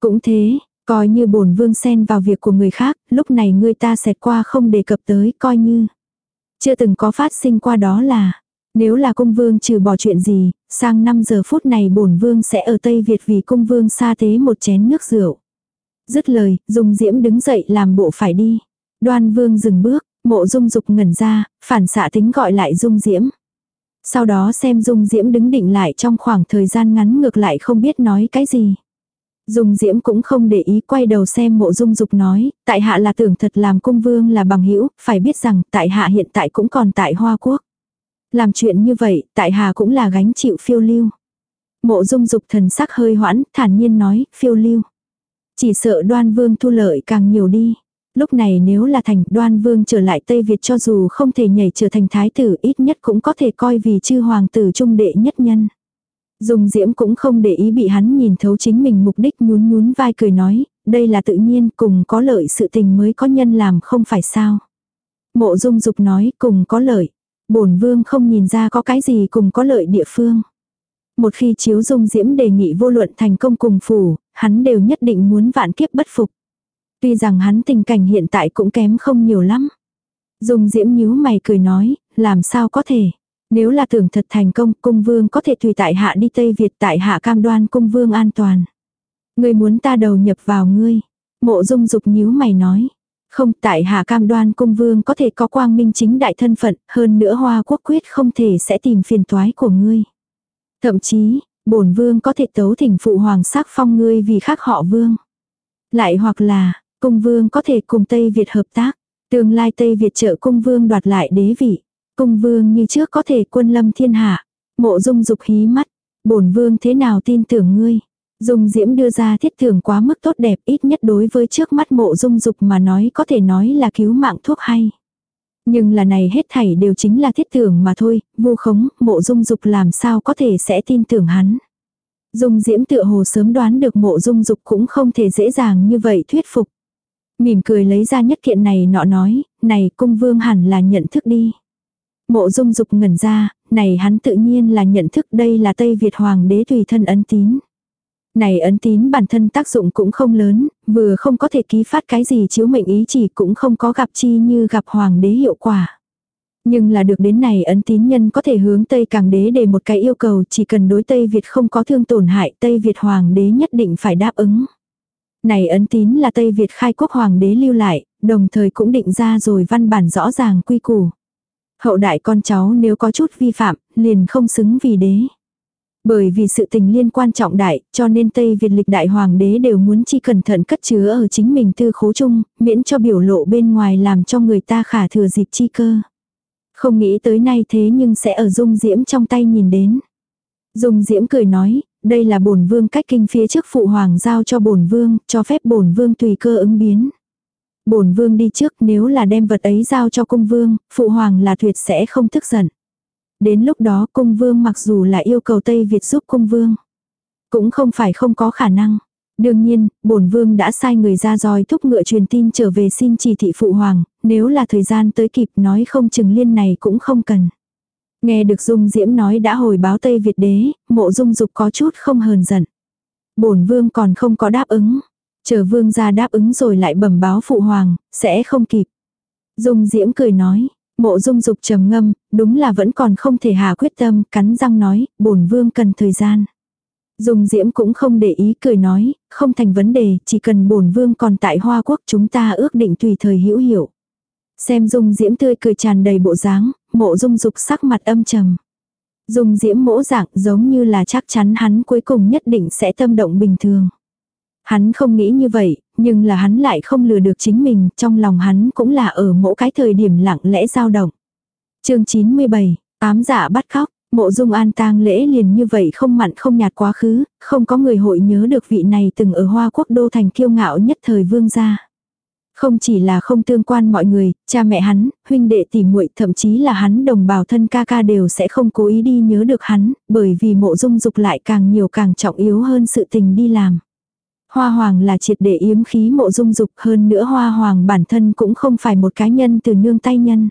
Cũng thế, coi như bổn vương xen vào việc của người khác, lúc này ngươi ta xẹt qua không đề cập tới, coi như. Chưa từng có phát sinh qua đó là, nếu là cung vương trừ bỏ chuyện gì, sang 5 giờ phút này bổn vương sẽ ở Tây Việt vì cung vương xa tế một chén nước rượu. Dứt lời, dung diễm đứng dậy làm bộ phải đi. Đoan vương dừng bước, mộ dung dục ngẩn ra, phản xạ tính gọi lại dung diễm. Sau đó xem dung diễm đứng định lại trong khoảng thời gian ngắn ngược lại không biết nói cái gì. Dung diễm cũng không để ý quay đầu xem mộ dung dục nói, tại hạ là tưởng thật làm cung vương là bằng hữu phải biết rằng tại hạ hiện tại cũng còn tại Hoa Quốc. Làm chuyện như vậy, tại hạ cũng là gánh chịu phiêu lưu. Mộ dung dục thần sắc hơi hoãn, thản nhiên nói, phiêu lưu. Chỉ sợ đoan vương thu lợi càng nhiều đi. Lúc này nếu là thành đoan vương trở lại Tây Việt cho dù không thể nhảy trở thành thái tử ít nhất cũng có thể coi vì chư hoàng tử trung đệ nhất nhân. Dung Diễm cũng không để ý bị hắn nhìn thấu chính mình mục đích nhún nhún vai cười nói, đây là tự nhiên cùng có lợi sự tình mới có nhân làm không phải sao. Mộ Dung Dục nói cùng có lợi, bổn vương không nhìn ra có cái gì cùng có lợi địa phương. Một khi chiếu Dung Diễm đề nghị vô luận thành công cùng phủ, hắn đều nhất định muốn vạn kiếp bất phục. Tuy rằng hắn tình cảnh hiện tại cũng kém không nhiều lắm. Dung Diễm nhíu mày cười nói, làm sao có thể. Nếu là tưởng thật thành công, cung vương có thể tùy tại hạ đi Tây Việt tại hạ cam đoan cung vương an toàn. Ngươi muốn ta đầu nhập vào ngươi. Mộ dung dục nhíu mày nói. Không tại hạ cam đoan cung vương có thể có quang minh chính đại thân phận, hơn nữa hoa quốc quyết không thể sẽ tìm phiền toái của ngươi. Thậm chí, bổn vương có thể tấu thỉnh phụ hoàng sắc phong ngươi vì khác họ vương. Lại hoặc là, cung vương có thể cùng Tây Việt hợp tác, tương lai Tây Việt trợ cung vương đoạt lại đế vị. Cung vương như trước có thể quân lâm thiên hạ. Mộ dung dục hí mắt. bổn vương thế nào tin tưởng ngươi. Dung diễm đưa ra thiết thưởng quá mức tốt đẹp ít nhất đối với trước mắt mộ dung dục mà nói có thể nói là cứu mạng thuốc hay. Nhưng là này hết thảy đều chính là thiết tưởng mà thôi, vu khống, mộ dung dục làm sao có thể sẽ tin tưởng hắn. Dung diễm tựa hồ sớm đoán được mộ dung dục cũng không thể dễ dàng như vậy thuyết phục. Mỉm cười lấy ra nhất kiện này nọ nói, này cung vương hẳn là nhận thức đi. Mộ dung dục ngẩn ra, này hắn tự nhiên là nhận thức đây là Tây Việt Hoàng đế tùy thân ấn tín. Này ấn tín bản thân tác dụng cũng không lớn, vừa không có thể ký phát cái gì chiếu mệnh ý chỉ cũng không có gặp chi như gặp Hoàng đế hiệu quả. Nhưng là được đến này ấn tín nhân có thể hướng Tây Càng đế để một cái yêu cầu chỉ cần đối Tây Việt không có thương tổn hại Tây Việt Hoàng đế nhất định phải đáp ứng. Này ấn tín là Tây Việt khai quốc Hoàng đế lưu lại, đồng thời cũng định ra rồi văn bản rõ ràng quy củ. Hậu đại con cháu nếu có chút vi phạm, liền không xứng vì đế. Bởi vì sự tình liên quan trọng đại, cho nên Tây Việt lịch đại hoàng đế đều muốn chi cẩn thận cất chứa ở chính mình tư khố chung, miễn cho biểu lộ bên ngoài làm cho người ta khả thừa dịp chi cơ. Không nghĩ tới nay thế nhưng sẽ ở dung diễm trong tay nhìn đến. Dung diễm cười nói, đây là bổn vương cách kinh phía trước phụ hoàng giao cho bổn vương, cho phép bổn vương tùy cơ ứng biến bổn vương đi trước nếu là đem vật ấy giao cho cung vương, phụ hoàng là tuyệt sẽ không tức giận. Đến lúc đó cung vương mặc dù là yêu cầu Tây Việt giúp cung vương, cũng không phải không có khả năng. Đương nhiên, bổn vương đã sai người ra roi thúc ngựa truyền tin trở về xin chỉ thị phụ hoàng, nếu là thời gian tới kịp nói không chừng liên này cũng không cần. Nghe được Dung Diễm nói đã hồi báo Tây Việt đế, mộ Dung Dục có chút không hờn giận. Bổn vương còn không có đáp ứng, Chờ vương gia đáp ứng rồi lại bẩm báo phụ hoàng, sẽ không kịp. Dung diễm cười nói, mộ dung dục trầm ngâm, đúng là vẫn còn không thể hà quyết tâm, cắn răng nói, bổn vương cần thời gian. Dung diễm cũng không để ý cười nói, không thành vấn đề, chỉ cần bổn vương còn tại Hoa Quốc chúng ta ước định tùy thời hữu hiệu. Xem dung diễm tươi cười tràn đầy bộ dáng, mộ dung dục sắc mặt âm trầm. Dung diễm mỗ dạng giống như là chắc chắn hắn cuối cùng nhất định sẽ tâm động bình thường. Hắn không nghĩ như vậy, nhưng là hắn lại không lừa được chính mình, trong lòng hắn cũng là ở mỗi cái thời điểm lặng lẽ dao động. chương 97, ám giả bắt khóc, mộ dung an tang lễ liền như vậy không mặn không nhạt quá khứ, không có người hội nhớ được vị này từng ở Hoa Quốc đô thành kiêu ngạo nhất thời vương gia. Không chỉ là không tương quan mọi người, cha mẹ hắn, huynh đệ tỉ muội thậm chí là hắn đồng bào thân ca ca đều sẽ không cố ý đi nhớ được hắn, bởi vì mộ dung dục lại càng nhiều càng trọng yếu hơn sự tình đi làm. Hoa hoàng là triệt để yếm khí mộ dung dục hơn nữa hoa hoàng bản thân cũng không phải một cá nhân từ nương tay nhân.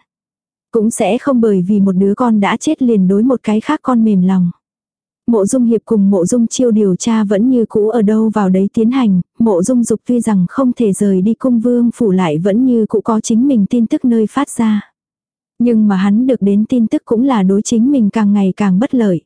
Cũng sẽ không bởi vì một đứa con đã chết liền đối một cái khác con mềm lòng. Mộ dung hiệp cùng mộ dung chiêu điều tra vẫn như cũ ở đâu vào đấy tiến hành, mộ dung dục tuy rằng không thể rời đi cung vương phủ lại vẫn như cũ có chính mình tin tức nơi phát ra. Nhưng mà hắn được đến tin tức cũng là đối chính mình càng ngày càng bất lợi.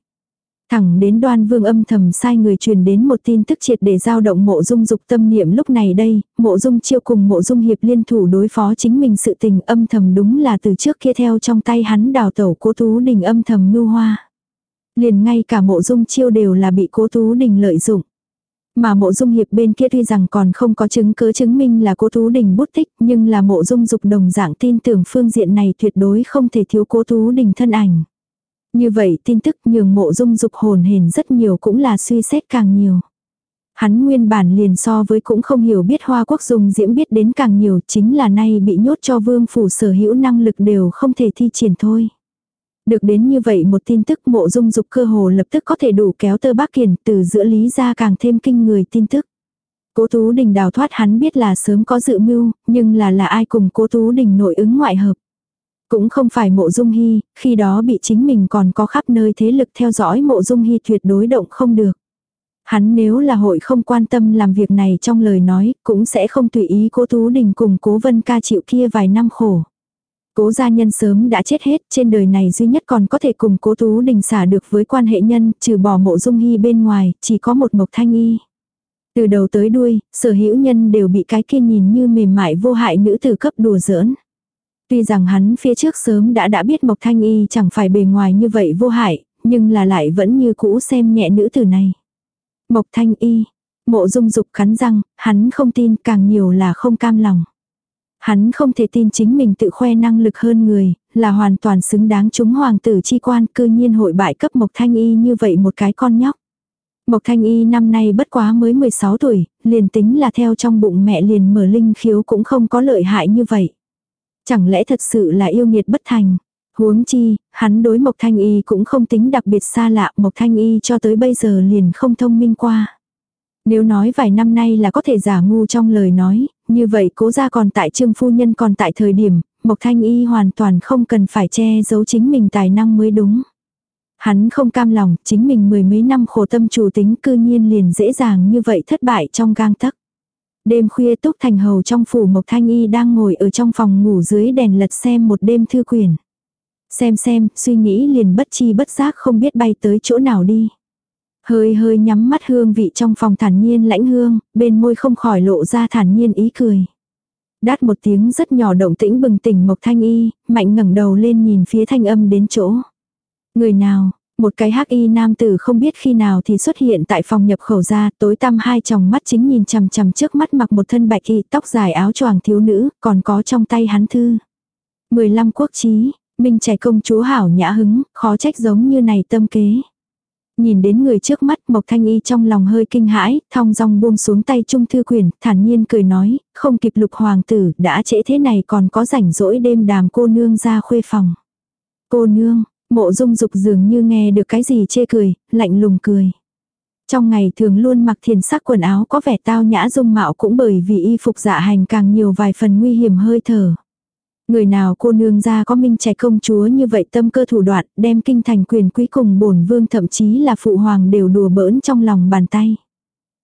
Thẳng đến đoan vương âm thầm sai người truyền đến một tin tức triệt để giao động mộ dung dục tâm niệm lúc này đây, mộ dung chiêu cùng mộ dung hiệp liên thủ đối phó chính mình sự tình âm thầm đúng là từ trước kia theo trong tay hắn đào tẩu cố tú đình âm thầm mưu hoa. Liền ngay cả mộ dung chiêu đều là bị cố tú đình lợi dụng. Mà mộ dung hiệp bên kia tuy rằng còn không có chứng cứ chứng minh là cố tú đình bút tích nhưng là mộ dung dục đồng dạng tin tưởng phương diện này tuyệt đối không thể thiếu cố tú đình thân ảnh. Như vậy tin tức nhường mộ dung dục hồn hền rất nhiều cũng là suy xét càng nhiều. Hắn nguyên bản liền so với cũng không hiểu biết hoa quốc dung diễm biết đến càng nhiều chính là nay bị nhốt cho vương phủ sở hữu năng lực đều không thể thi triển thôi. Được đến như vậy một tin tức mộ dung dục cơ hồ lập tức có thể đủ kéo tơ bác kiển từ giữa lý ra càng thêm kinh người tin tức. Cố Tú Đình đào thoát hắn biết là sớm có dự mưu, nhưng là là ai cùng Cố Tú Đình nội ứng ngoại hợp. Cũng không phải mộ dung hy, khi đó bị chính mình còn có khắp nơi thế lực theo dõi mộ dung hy tuyệt đối động không được. Hắn nếu là hội không quan tâm làm việc này trong lời nói, cũng sẽ không tùy ý cố Tú Đình cùng cố Vân ca chịu kia vài năm khổ. Cố gia nhân sớm đã chết hết, trên đời này duy nhất còn có thể cùng cố Tú Đình xả được với quan hệ nhân, trừ bỏ mộ dung hy bên ngoài, chỉ có một mộc thanh y. Từ đầu tới đuôi, sở hữu nhân đều bị cái kia nhìn như mềm mại vô hại nữ tử cấp đùa giỡn. Tuy rằng hắn phía trước sớm đã đã biết Mộc Thanh Y chẳng phải bề ngoài như vậy vô hại, nhưng là lại vẫn như cũ xem nhẹ nữ tử này. Mộc Thanh Y, mộ dung dục khắn răng, hắn không tin càng nhiều là không cam lòng. Hắn không thể tin chính mình tự khoe năng lực hơn người, là hoàn toàn xứng đáng chúng hoàng tử chi quan cư nhiên hội bại cấp Mộc Thanh Y như vậy một cái con nhóc. Mộc Thanh Y năm nay bất quá mới 16 tuổi, liền tính là theo trong bụng mẹ liền mở linh khiếu cũng không có lợi hại như vậy. Chẳng lẽ thật sự là yêu nghiệt bất thành. Huống chi, hắn đối Mộc Thanh Y cũng không tính đặc biệt xa lạ, Mộc Thanh Y cho tới bây giờ liền không thông minh qua. Nếu nói vài năm nay là có thể giả ngu trong lời nói, như vậy cố ra còn tại trương phu nhân còn tại thời điểm, Mộc Thanh Y hoàn toàn không cần phải che giấu chính mình tài năng mới đúng. Hắn không cam lòng, chính mình mười mấy năm khổ tâm chủ tính cư nhiên liền dễ dàng như vậy thất bại trong gang tấc. Đêm khuya Túc Thành Hầu trong phủ Mộc Thanh Y đang ngồi ở trong phòng ngủ dưới đèn lật xem một đêm thư quyển. Xem xem, suy nghĩ liền bất chi bất giác không biết bay tới chỗ nào đi. Hơi hơi nhắm mắt hương vị trong phòng thản nhiên lãnh hương, bên môi không khỏi lộ ra thản nhiên ý cười. Đát một tiếng rất nhỏ động tĩnh bừng tỉnh Mộc Thanh Y, mạnh ngẩng đầu lên nhìn phía thanh âm đến chỗ. Người nào, một cái hắc y nam tử không biết khi nào thì xuất hiện tại phòng nhập khẩu ra, tối tăm hai tròng mắt chính nhìn chằm chằm trước mắt mặc một thân bạch y, tóc dài áo choàng thiếu nữ, còn có trong tay hắn thư. 15 quốc chí, minh trẻ công chúa hảo nhã hứng, khó trách giống như này tâm kế. Nhìn đến người trước mắt Mộc Thanh Y trong lòng hơi kinh hãi, thong dong buông xuống tay trung thư quyển, thản nhiên cười nói, không kịp lục hoàng tử, đã trễ thế này còn có rảnh rỗi đêm đàm cô nương ra khuê phòng. Cô nương, Mộ dung dục dường như nghe được cái gì chê cười, lạnh lùng cười. Trong ngày thường luôn mặc thiền sắc quần áo có vẻ tao nhã dung mạo cũng bởi vì y phục dạ hành càng nhiều vài phần nguy hiểm hơi thở. Người nào cô nương ra có minh trẻ công chúa như vậy tâm cơ thủ đoạn đem kinh thành quyền quý cùng bổn vương thậm chí là phụ hoàng đều đùa bỡn trong lòng bàn tay.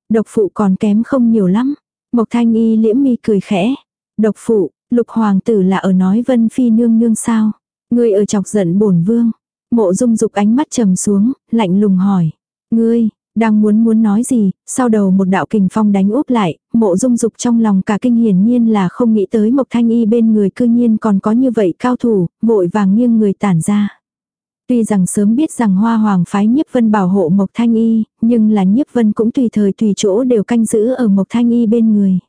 Độc phụ còn kém không nhiều lắm. Mộc thanh y liễm mi cười khẽ. Độc phụ, lục hoàng tử là ở nói vân phi nương nương sao. Ngươi ở chọc giận bổn vương. Mộ dung dục ánh mắt trầm xuống, lạnh lùng hỏi. Ngươi, đang muốn muốn nói gì, sau đầu một đạo kình phong đánh úp lại, mộ dung dục trong lòng cả kinh hiển nhiên là không nghĩ tới Mộc Thanh Y bên người cư nhiên còn có như vậy cao thủ, vội vàng nghiêng người tản ra. Tuy rằng sớm biết rằng hoa hoàng phái nhiếp vân bảo hộ Mộc Thanh Y, nhưng là nhiếp vân cũng tùy thời tùy chỗ đều canh giữ ở Mộc Thanh Y bên người.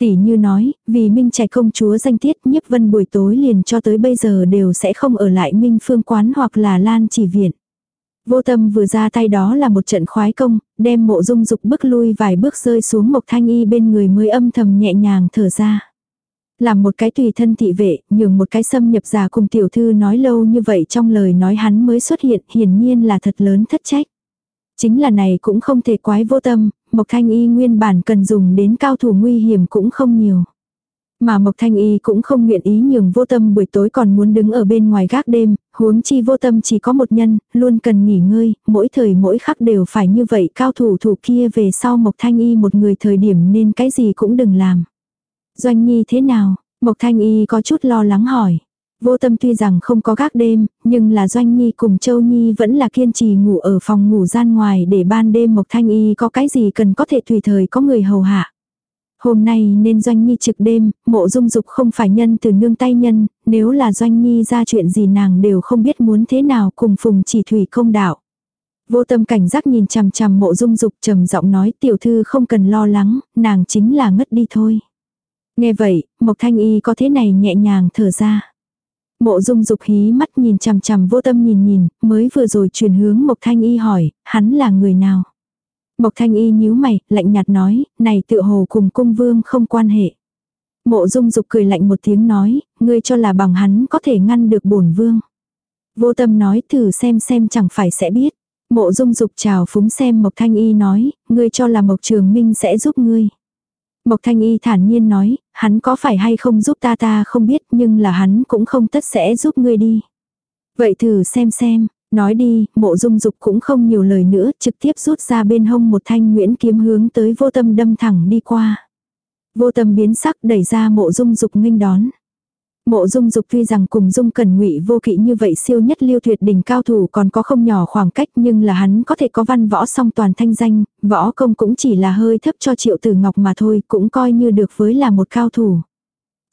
Tỷ như nói, vì Minh Trạch công chúa danh tiết nhiếp vân buổi tối liền cho tới bây giờ đều sẽ không ở lại Minh Phương quán hoặc là Lan chỉ viện. Vô tâm vừa ra tay đó là một trận khoái công, đem mộ dung dục bước lui vài bước rơi xuống một thanh y bên người mới âm thầm nhẹ nhàng thở ra. Làm một cái tùy thân thị vệ, nhường một cái xâm nhập giả cùng tiểu thư nói lâu như vậy trong lời nói hắn mới xuất hiện, hiển nhiên là thật lớn thất trách. Chính là này cũng không thể quái vô tâm, Mộc Thanh Y nguyên bản cần dùng đến cao thủ nguy hiểm cũng không nhiều. Mà Mộc Thanh Y cũng không nguyện ý nhường vô tâm buổi tối còn muốn đứng ở bên ngoài gác đêm, huống chi vô tâm chỉ có một nhân, luôn cần nghỉ ngơi, mỗi thời mỗi khắc đều phải như vậy cao thủ thủ kia về sau Mộc Thanh Y một người thời điểm nên cái gì cũng đừng làm. Doanh Nhi thế nào? Mộc Thanh Y có chút lo lắng hỏi. Vô tâm tuy rằng không có gác đêm, nhưng là Doanh Nhi cùng Châu Nhi vẫn là kiên trì ngủ ở phòng ngủ gian ngoài để ban đêm Mộc Thanh Y có cái gì cần có thể tùy thời có người hầu hạ. Hôm nay nên Doanh Nhi trực đêm, mộ dung dục không phải nhân từ nương tay nhân, nếu là Doanh Nhi ra chuyện gì nàng đều không biết muốn thế nào cùng phùng chỉ thủy công đạo. Vô tâm cảnh giác nhìn chằm chằm mộ dung dục trầm giọng nói tiểu thư không cần lo lắng, nàng chính là ngất đi thôi. Nghe vậy, Mộc Thanh Y có thế này nhẹ nhàng thở ra. Mộ dung dục hí mắt nhìn chằm chằm vô tâm nhìn nhìn, mới vừa rồi chuyển hướng Mộc Thanh Y hỏi, hắn là người nào? Mộc Thanh Y nhíu mày, lạnh nhạt nói, này tự hồ cùng cung vương không quan hệ. Mộ dung dục cười lạnh một tiếng nói, ngươi cho là bằng hắn có thể ngăn được bổn vương. Vô tâm nói thử xem xem chẳng phải sẽ biết. Mộ dung dục chào phúng xem Mộc Thanh Y nói, ngươi cho là Mộc Trường Minh sẽ giúp ngươi. Mộc Thanh Y thản nhiên nói, hắn có phải hay không giúp ta ta không biết nhưng là hắn cũng không tất sẽ giúp ngươi đi. Vậy thử xem xem, nói đi, mộ dung dục cũng không nhiều lời nữa, trực tiếp rút ra bên hông một thanh nguyễn kiếm hướng tới vô tâm đâm thẳng đi qua. Vô tâm biến sắc đẩy ra mộ dung dục nghênh đón. Mộ dung dục tuy rằng cùng dung cần ngụy vô kỵ như vậy siêu nhất lưu tuyệt đỉnh cao thủ còn có không nhỏ khoảng cách nhưng là hắn có thể có văn võ song toàn thanh danh, võ công cũng chỉ là hơi thấp cho triệu tử ngọc mà thôi cũng coi như được với là một cao thủ.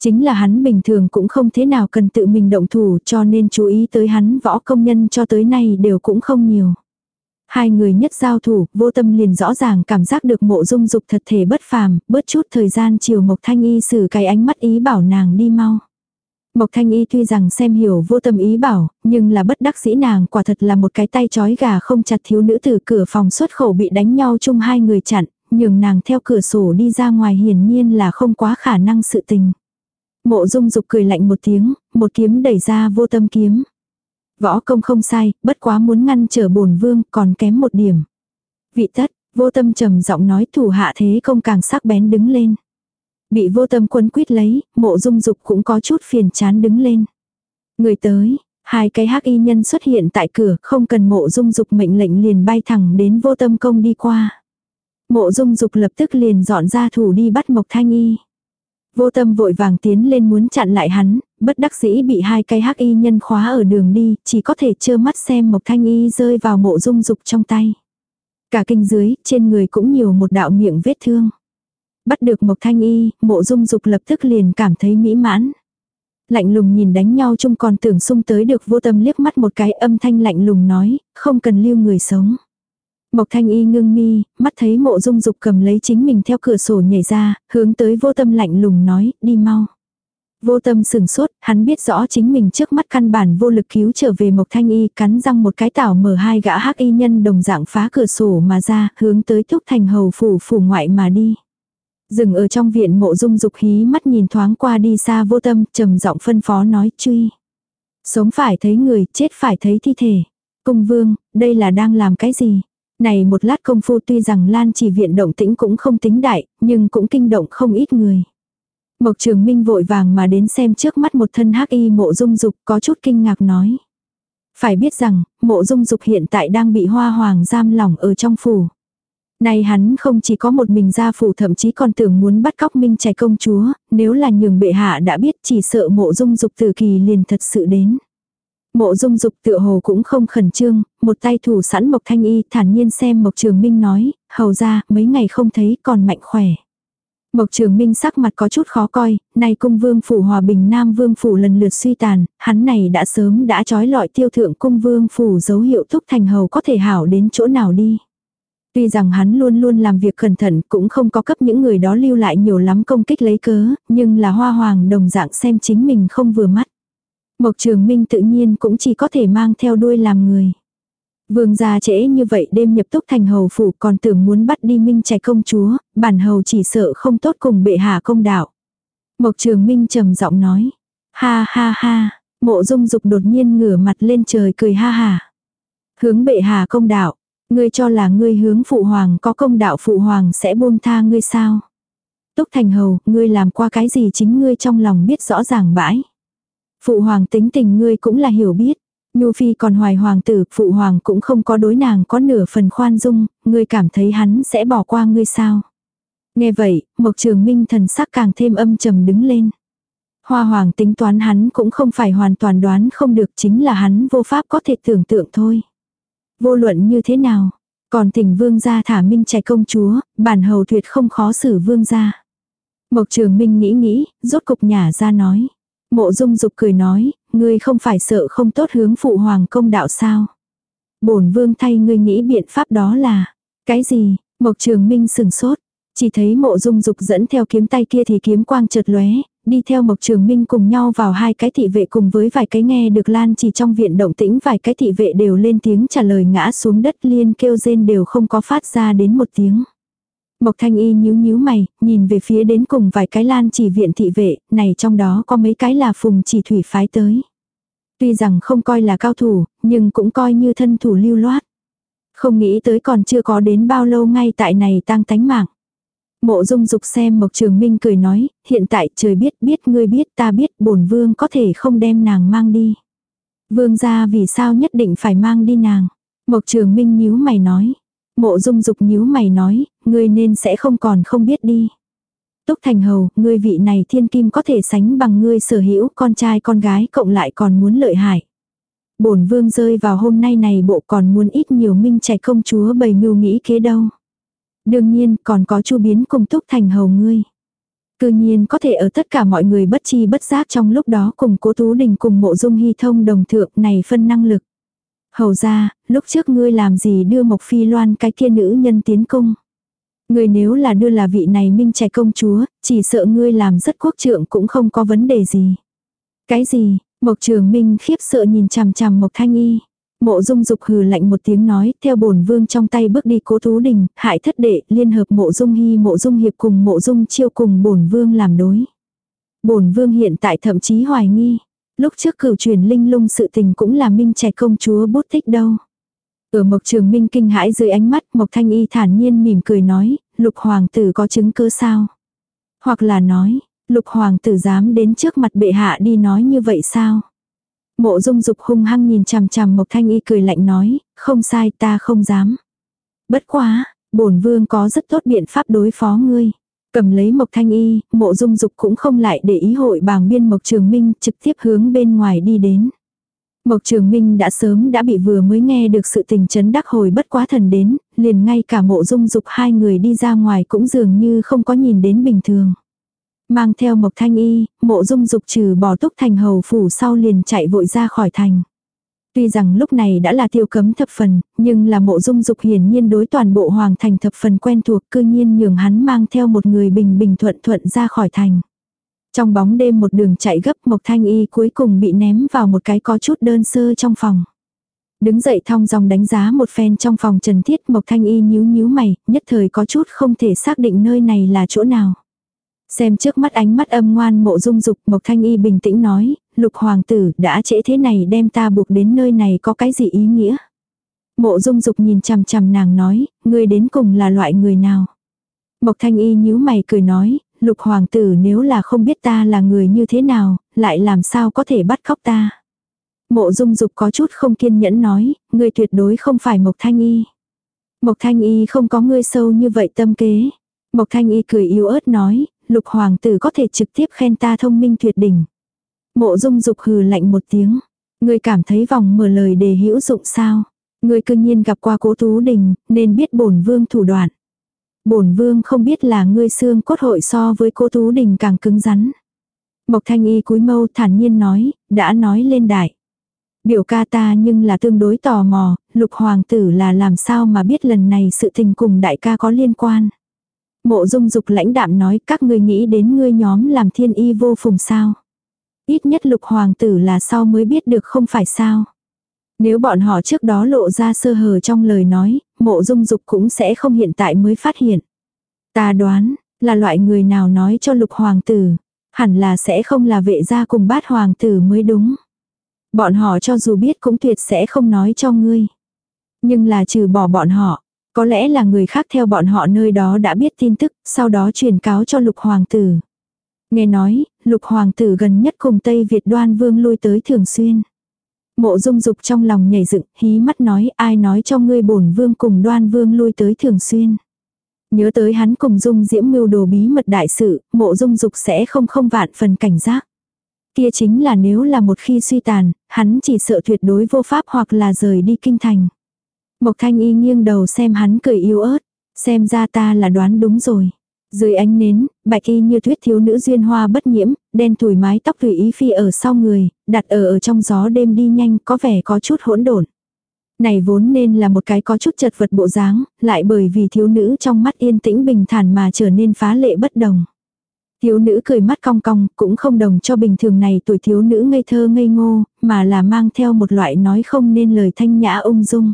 Chính là hắn bình thường cũng không thế nào cần tự mình động thủ cho nên chú ý tới hắn võ công nhân cho tới nay đều cũng không nhiều. Hai người nhất giao thủ, vô tâm liền rõ ràng cảm giác được mộ dung dục thật thể bất phàm, bớt chút thời gian chiều mộc thanh y xử cái ánh mắt ý bảo nàng đi mau. Mộc Thanh Y tuy rằng xem hiểu vô tâm ý bảo, nhưng là bất đắc dĩ nàng quả thật là một cái tay chói gà không chặt thiếu nữ từ cửa phòng xuất khẩu bị đánh nhau chung hai người chặn, nhường nàng theo cửa sổ đi ra ngoài hiển nhiên là không quá khả năng sự tình. Mộ dung dục cười lạnh một tiếng, một kiếm đẩy ra vô tâm kiếm. Võ công không sai, bất quá muốn ngăn trở bổn vương còn kém một điểm. Vị tất, vô tâm trầm giọng nói thủ hạ thế công càng sắc bén đứng lên. Bị vô tâm quấn quýt lấy, mộ dung dục cũng có chút phiền chán đứng lên. Người tới, hai cái hắc y nhân xuất hiện tại cửa, không cần mộ dung dục mệnh lệnh liền bay thẳng đến vô tâm công đi qua. Mộ dung dục lập tức liền dọn ra thủ đi bắt mộc thanh y. Vô tâm vội vàng tiến lên muốn chặn lại hắn, bất đắc dĩ bị hai cái hắc y nhân khóa ở đường đi, chỉ có thể trơ mắt xem mộc thanh y rơi vào mộ dung dục trong tay. Cả kinh dưới, trên người cũng nhiều một đạo miệng vết thương. Bắt được Mộc Thanh Y, mộ dung dục lập tức liền cảm thấy mỹ mãn. Lạnh lùng nhìn đánh nhau chung còn tưởng sung tới được vô tâm liếc mắt một cái âm thanh lạnh lùng nói, không cần lưu người sống. Mộc thanh y ngưng mi, mắt thấy mộ dung dục cầm lấy chính mình theo cửa sổ nhảy ra, hướng tới vô tâm lạnh lùng nói, đi mau. Vô tâm sừng sốt, hắn biết rõ chính mình trước mắt căn bản vô lực cứu trở về Mộc Thanh Y cắn răng một cái tảo mở hai gã hắc y nhân đồng dạng phá cửa sổ mà ra, hướng tới thúc thành hầu phủ phủ ngoại mà đi. Dừng ở trong viện mộ dung dục hí mắt nhìn thoáng qua đi xa vô tâm, trầm giọng phân phó nói truy. Sống phải thấy người, chết phải thấy thi thể. Cung vương, đây là đang làm cái gì? Này một lát công phu tuy rằng Lan chỉ viện động tĩnh cũng không tính đại, nhưng cũng kinh động không ít người. Mộc trường minh vội vàng mà đến xem trước mắt một thân hắc y mộ dung dục có chút kinh ngạc nói. Phải biết rằng, mộ dung dục hiện tại đang bị hoa hoàng giam lỏng ở trong phủ. Nay hắn không chỉ có một mình gia phủ thậm chí còn tưởng muốn bắt cóc minh trẻ công chúa, nếu là nhường bệ hạ đã biết chỉ sợ mộ dung dục từ kỳ liền thật sự đến. Mộ dung dục tựa hồ cũng không khẩn trương, một tay thủ sẵn Mộc Thanh Y thản nhiên xem Mộc Trường Minh nói, hầu ra mấy ngày không thấy còn mạnh khỏe. Mộc Trường Minh sắc mặt có chút khó coi, nay cung vương phủ hòa bình nam vương phủ lần lượt suy tàn, hắn này đã sớm đã trói lọi tiêu thượng cung vương phủ dấu hiệu thúc thành hầu có thể hảo đến chỗ nào đi. Tuy rằng hắn luôn luôn làm việc cẩn thận cũng không có cấp những người đó lưu lại nhiều lắm công kích lấy cớ, nhưng là hoa hoàng đồng dạng xem chính mình không vừa mắt. Mộc trường minh tự nhiên cũng chỉ có thể mang theo đuôi làm người. Vương gia trễ như vậy đêm nhập túc thành hầu phủ còn tưởng muốn bắt đi minh trẻ công chúa, bản hầu chỉ sợ không tốt cùng bệ hạ công đạo. Mộc Trường Minh trầm giọng nói. Ha ha ha, mộ dung dục đột nhiên ngửa mặt lên trời cười ha ha. Hướng bệ hạ công đạo, ngươi cho là ngươi hướng phụ hoàng có công đạo phụ hoàng sẽ buông tha ngươi sao? Túc Thành Hầu, ngươi làm qua cái gì chính ngươi trong lòng biết rõ ràng bãi. Phụ hoàng tính tình ngươi cũng là hiểu biết. Nhu Phi còn hoài hoàng tử, phụ hoàng cũng không có đối nàng có nửa phần khoan dung, ngươi cảm thấy hắn sẽ bỏ qua ngươi sao? Nghe vậy, Mộc Trường Minh thần sắc càng thêm âm trầm đứng lên. Hoa hoàng tính toán hắn cũng không phải hoàn toàn đoán không được chính là hắn vô pháp có thể tưởng tượng thôi. Vô luận như thế nào, còn thỉnh vương gia thả minh trẻ công chúa, bản hầu tuyệt không khó xử vương gia. Mộc trường minh nghĩ nghĩ, rốt cục nhả ra nói. Mộ dung dục cười nói, ngươi không phải sợ không tốt hướng phụ hoàng công đạo sao. bổn vương thay ngươi nghĩ biện pháp đó là, cái gì, mộc trường minh sừng sốt. Chỉ thấy mộ dung dục dẫn theo kiếm tay kia thì kiếm quang chợt lóe, đi theo Mộc Trường Minh cùng nhau vào hai cái thị vệ cùng với vài cái nghe được lan chỉ trong viện động tĩnh vài cái thị vệ đều lên tiếng trả lời ngã xuống đất liên kêu rên đều không có phát ra đến một tiếng. Mộc Thanh Y nhíu nhíu mày, nhìn về phía đến cùng vài cái lan chỉ viện thị vệ, này trong đó có mấy cái là phùng chỉ thủy phái tới. Tuy rằng không coi là cao thủ, nhưng cũng coi như thân thủ lưu loát. Không nghĩ tới còn chưa có đến bao lâu ngay tại này tăng tánh mạng. Mộ dung dục xem Mộc Trường Minh cười nói, hiện tại trời biết biết ngươi biết ta biết bổn vương có thể không đem nàng mang đi. Vương gia vì sao nhất định phải mang đi nàng. Mộc Trường Minh nhíu mày nói. Mộ dung dục nhíu mày nói, ngươi nên sẽ không còn không biết đi. Túc Thành Hầu, ngươi vị này thiên kim có thể sánh bằng ngươi sở hữu con trai con gái cộng lại còn muốn lợi hại. Bổn vương rơi vào hôm nay này bộ còn muốn ít nhiều minh trẻ công chúa bày mưu nghĩ kế đâu. Đương nhiên còn có chu biến cùng túc thành hầu ngươi. Cư nhiên có thể ở tất cả mọi người bất chi bất giác trong lúc đó cùng cố tú đình cùng mộ dung hy thông đồng thượng này phân năng lực. Hầu ra, lúc trước ngươi làm gì đưa Mộc Phi Loan cái kia nữ nhân tiến cung. Ngươi nếu là đưa là vị này minh trẻ công chúa, chỉ sợ ngươi làm rất quốc trượng cũng không có vấn đề gì. Cái gì, Mộc Trường Minh khiếp sợ nhìn chằm chằm Mộc Thanh Y. Mộ dung dục hừ lạnh một tiếng nói, theo bổn vương trong tay bước đi cố tú đình, hại thất đệ, liên hợp mộ dung hy mộ dung hiệp cùng mộ dung chiêu cùng bổn vương làm đối. Bổn vương hiện tại thậm chí hoài nghi, lúc trước cửu truyền linh lung sự tình cũng là minh trẻ công chúa bút tích đâu. Ở Mộc Trường Minh kinh hãi dưới ánh mắt Mộc Thanh Y thản nhiên mỉm cười nói, lục hoàng tử có chứng cứ sao? Hoặc là nói, lục hoàng tử dám đến trước mặt bệ hạ đi nói như vậy sao? Mộ dung dục hung hăng nhìn chằm chằm Mộc Thanh Y cười lạnh nói, không sai ta không dám. Bất quá, bổn vương có rất tốt biện pháp đối phó ngươi. Cầm lấy Mộc Thanh Y, mộ dung dục cũng không lại để ý hội bàng biên Mộc Trường Minh trực tiếp hướng bên ngoài đi đến. Mộc Trường Minh đã sớm đã bị vừa mới nghe được sự tình chấn đắc hồi bất quá thần đến, liền ngay cả mộ dung dục hai người đi ra ngoài cũng dường như không có nhìn đến bình thường. Mang theo Mộc Thanh Y, mộ dung dục trừ bỏ túc thành hầu phủ sau liền chạy vội ra khỏi thành. Tuy rằng lúc này đã là tiêu cấm thập phần, nhưng là mộ dung dục hiển nhiên đối toàn bộ hoàng thành thập phần quen thuộc cư nhiên nhường hắn mang theo một người bình bình thuận thuận ra khỏi thành. Trong bóng đêm một đường chạy gấp Mộc Thanh Y cuối cùng bị ném vào một cái có chút đơn sơ trong phòng. Đứng dậy thong dòng đánh giá một phen trong phòng trần thiết Mộc Thanh Y nhíu nhíu mày, nhất thời có chút không thể xác định nơi này là chỗ nào. Xem trước mắt ánh mắt âm ngoan mộ dung dục Mộc Thanh Y bình tĩnh nói, lục hoàng tử đã trễ thế này đem ta buộc đến nơi này có cái gì ý nghĩa. Mộ dung dục nhìn chằm chằm nàng nói, ngươi đến cùng là loại người nào. Mộc Thanh Y nhíu mày cười nói, lục hoàng tử nếu là không biết ta là người như thế nào, lại làm sao có thể bắt cóc ta. Mộ dung dục có chút không kiên nhẫn nói, ngươi tuyệt đối không phải Mộc Thanh Y. Mộc Thanh Y không có ngươi sâu như vậy tâm kế. Mộc Thanh Y cười yếu ớt nói, lục hoàng tử có thể trực tiếp khen ta thông minh tuyệt đỉnh. Mộ dung dục hừ lạnh một tiếng. Người cảm thấy vòng mở lời đề hữu dụng sao? Người cương nhiên gặp qua cố tú đình, nên biết bổn vương thủ đoạn. Bổn vương không biết là ngươi xương cốt hội so với cố tú đình càng cứng rắn. Mộc thanh y cúi mâu thản nhiên nói, đã nói lên đại. Biểu ca ta nhưng là tương đối tò mò, lục hoàng tử là làm sao mà biết lần này sự tình cùng đại ca có liên quan. Mộ dung dục lãnh đạm nói các ngươi nghĩ đến ngươi nhóm làm thiên y vô phùng sao. Ít nhất lục hoàng tử là sau mới biết được không phải sao. Nếu bọn họ trước đó lộ ra sơ hở trong lời nói, mộ dung dục cũng sẽ không hiện tại mới phát hiện. Ta đoán, là loại người nào nói cho lục hoàng tử. Hẳn là sẽ không là vệ gia cùng bát hoàng tử mới đúng. Bọn họ cho dù biết cũng tuyệt sẽ không nói cho ngươi. Nhưng là trừ bỏ bọn họ, có lẽ là người khác theo bọn họ nơi đó đã biết tin tức, sau đó truyền cáo cho lục hoàng tử. Nghe nói, lục hoàng tử gần nhất cùng Tây Việt đoan vương lui tới thường xuyên. Mộ dung dục trong lòng nhảy dựng, hí mắt nói ai nói cho ngươi bổn vương cùng đoan vương lui tới thường xuyên. Nhớ tới hắn cùng dung diễm mưu đồ bí mật đại sự, mộ dung dục sẽ không không vạn phần cảnh giác. Kia chính là nếu là một khi suy tàn, hắn chỉ sợ tuyệt đối vô pháp hoặc là rời đi kinh thành. Mộc thanh y nghiêng đầu xem hắn cười yếu ớt, xem ra ta là đoán đúng rồi. Dưới ánh nến, bạch y như tuyết thiếu nữ duyên hoa bất nhiễm, đen thủi mái tóc tùy ý phi ở sau người, đặt ở ở trong gió đêm đi nhanh có vẻ có chút hỗn độn. Này vốn nên là một cái có chút chật vật bộ dáng, lại bởi vì thiếu nữ trong mắt yên tĩnh bình thản mà trở nên phá lệ bất đồng. Thiếu nữ cười mắt cong cong, cũng không đồng cho bình thường này tuổi thiếu nữ ngây thơ ngây ngô, mà là mang theo một loại nói không nên lời thanh nhã ung dung.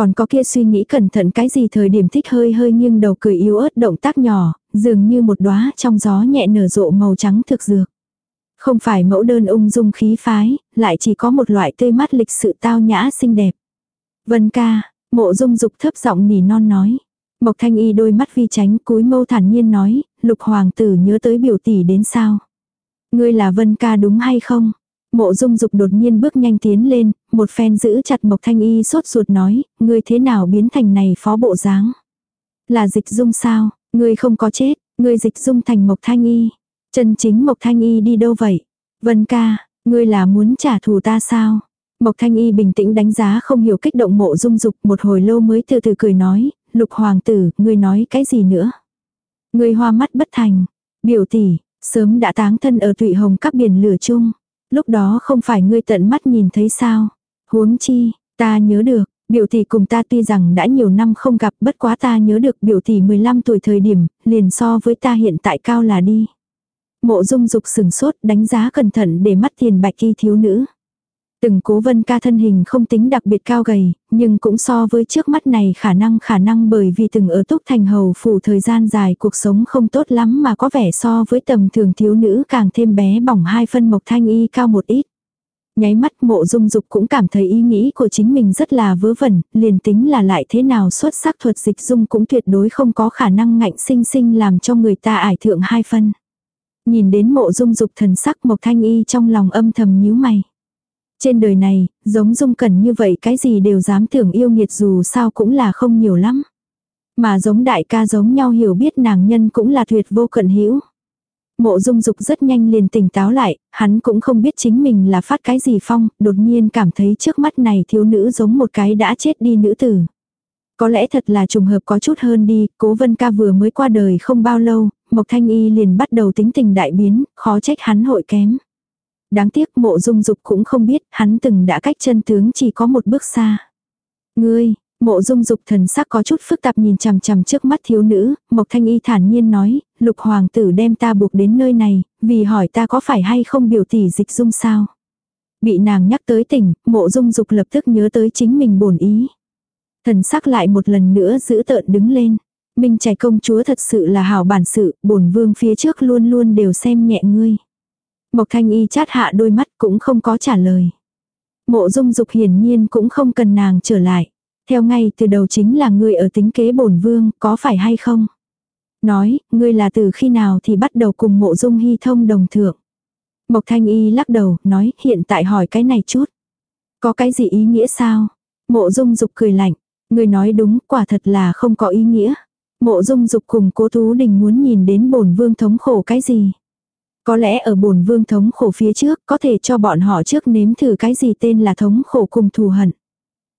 Còn có kia suy nghĩ cẩn thận cái gì thời điểm thích hơi hơi nghiêng đầu cười yếu ớt động tác nhỏ, dường như một đóa trong gió nhẹ nở rộ màu trắng thực dược. Không phải mẫu đơn ung dung khí phái, lại chỉ có một loại tươi mắt lịch sự tao nhã xinh đẹp. Vân ca, mộ dung dục thấp giọng nỉ non nói. Mộc thanh y đôi mắt vi tránh cúi mâu thản nhiên nói, lục hoàng tử nhớ tới biểu tỷ đến sao. Ngươi là vân ca đúng hay không? Mộ dung dục đột nhiên bước nhanh tiến lên, một phen giữ chặt Mộc Thanh Y sốt ruột nói, ngươi thế nào biến thành này phó bộ dáng? Là dịch dung sao? Ngươi không có chết, ngươi dịch dung thành Mộc Thanh Y. Chân chính Mộc Thanh Y đi đâu vậy? Vân ca, ngươi là muốn trả thù ta sao? Mộc Thanh Y bình tĩnh đánh giá không hiểu kích động mộ dung dục một hồi lâu mới từ từ cười nói, lục hoàng tử, ngươi nói cái gì nữa? Ngươi hoa mắt bất thành, biểu tỷ, sớm đã táng thân ở tụy hồng các biển lửa chung. Lúc đó không phải ngươi tận mắt nhìn thấy sao? Huống chi, ta nhớ được, biểu tỷ cùng ta tuy rằng đã nhiều năm không gặp bất quá ta nhớ được biểu tỷ 15 tuổi thời điểm, liền so với ta hiện tại cao là đi. Mộ dung dục sừng sốt đánh giá cẩn thận để mắt tiền bạch y thiếu nữ. Từng cố vân ca thân hình không tính đặc biệt cao gầy, nhưng cũng so với trước mắt này khả năng khả năng bởi vì từng ở túc thành hầu phủ thời gian dài cuộc sống không tốt lắm mà có vẻ so với tầm thường thiếu nữ càng thêm bé bỏng hai phân mộc thanh y cao một ít. Nháy mắt mộ dung dục cũng cảm thấy ý nghĩ của chính mình rất là vớ vẩn, liền tính là lại thế nào xuất sắc thuật dịch dung cũng tuyệt đối không có khả năng ngạnh sinh sinh làm cho người ta ải thượng hai phân. Nhìn đến mộ dung dục thần sắc mộc thanh y trong lòng âm thầm nhíu mày. Trên đời này, giống dung cần như vậy cái gì đều dám tưởng yêu nghiệt dù sao cũng là không nhiều lắm. Mà giống đại ca giống nhau hiểu biết nàng nhân cũng là tuyệt vô cận hữu Mộ dung dục rất nhanh liền tỉnh táo lại, hắn cũng không biết chính mình là phát cái gì phong, đột nhiên cảm thấy trước mắt này thiếu nữ giống một cái đã chết đi nữ tử. Có lẽ thật là trùng hợp có chút hơn đi, cố vân ca vừa mới qua đời không bao lâu, Mộc Thanh Y liền bắt đầu tính tình đại biến, khó trách hắn hội kém. Đáng tiếc mộ dung dục cũng không biết, hắn từng đã cách chân tướng chỉ có một bước xa. Ngươi, mộ dung dục thần sắc có chút phức tạp nhìn chằm chằm trước mắt thiếu nữ, Mộc Thanh Y thản nhiên nói, lục hoàng tử đem ta buộc đến nơi này, vì hỏi ta có phải hay không biểu tỷ dịch dung sao. Bị nàng nhắc tới tỉnh, mộ dung dục lập tức nhớ tới chính mình bổn ý. Thần sắc lại một lần nữa giữ tợn đứng lên. Minh trẻ công chúa thật sự là hảo bản sự, bổn vương phía trước luôn luôn đều xem nhẹ ngươi. Mộc thanh y chát hạ đôi mắt cũng không có trả lời. Mộ dung dục hiển nhiên cũng không cần nàng trở lại. Theo ngay từ đầu chính là ngươi ở tính kế bổn vương, có phải hay không? Nói, ngươi là từ khi nào thì bắt đầu cùng mộ dung hy thông đồng thượng. Mộc thanh y lắc đầu, nói, hiện tại hỏi cái này chút. Có cái gì ý nghĩa sao? Mộ dung dục cười lạnh. Ngươi nói đúng, quả thật là không có ý nghĩa. Mộ dung dục cùng cố tú đình muốn nhìn đến bổn vương thống khổ cái gì. Có lẽ ở bổn vương thống khổ phía trước có thể cho bọn họ trước nếm thử cái gì tên là thống khổ cùng thù hận.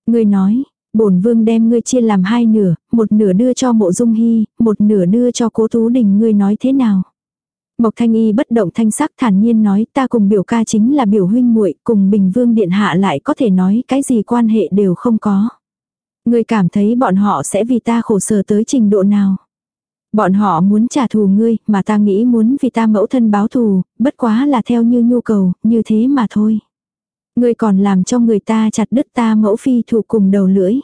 người nói, bổn vương đem ngươi chia làm hai nửa, một nửa đưa cho mộ dung hy, một nửa đưa cho cố tú đình ngươi nói thế nào. Mộc thanh y bất động thanh sắc thản nhiên nói ta cùng biểu ca chính là biểu huynh muội cùng bình vương điện hạ lại có thể nói cái gì quan hệ đều không có. Ngươi cảm thấy bọn họ sẽ vì ta khổ sở tới trình độ nào. Bọn họ muốn trả thù ngươi, mà ta nghĩ muốn vì ta mẫu thân báo thù, bất quá là theo như nhu cầu, như thế mà thôi. Ngươi còn làm cho người ta chặt đứt ta mẫu phi thủ cùng đầu lưỡi.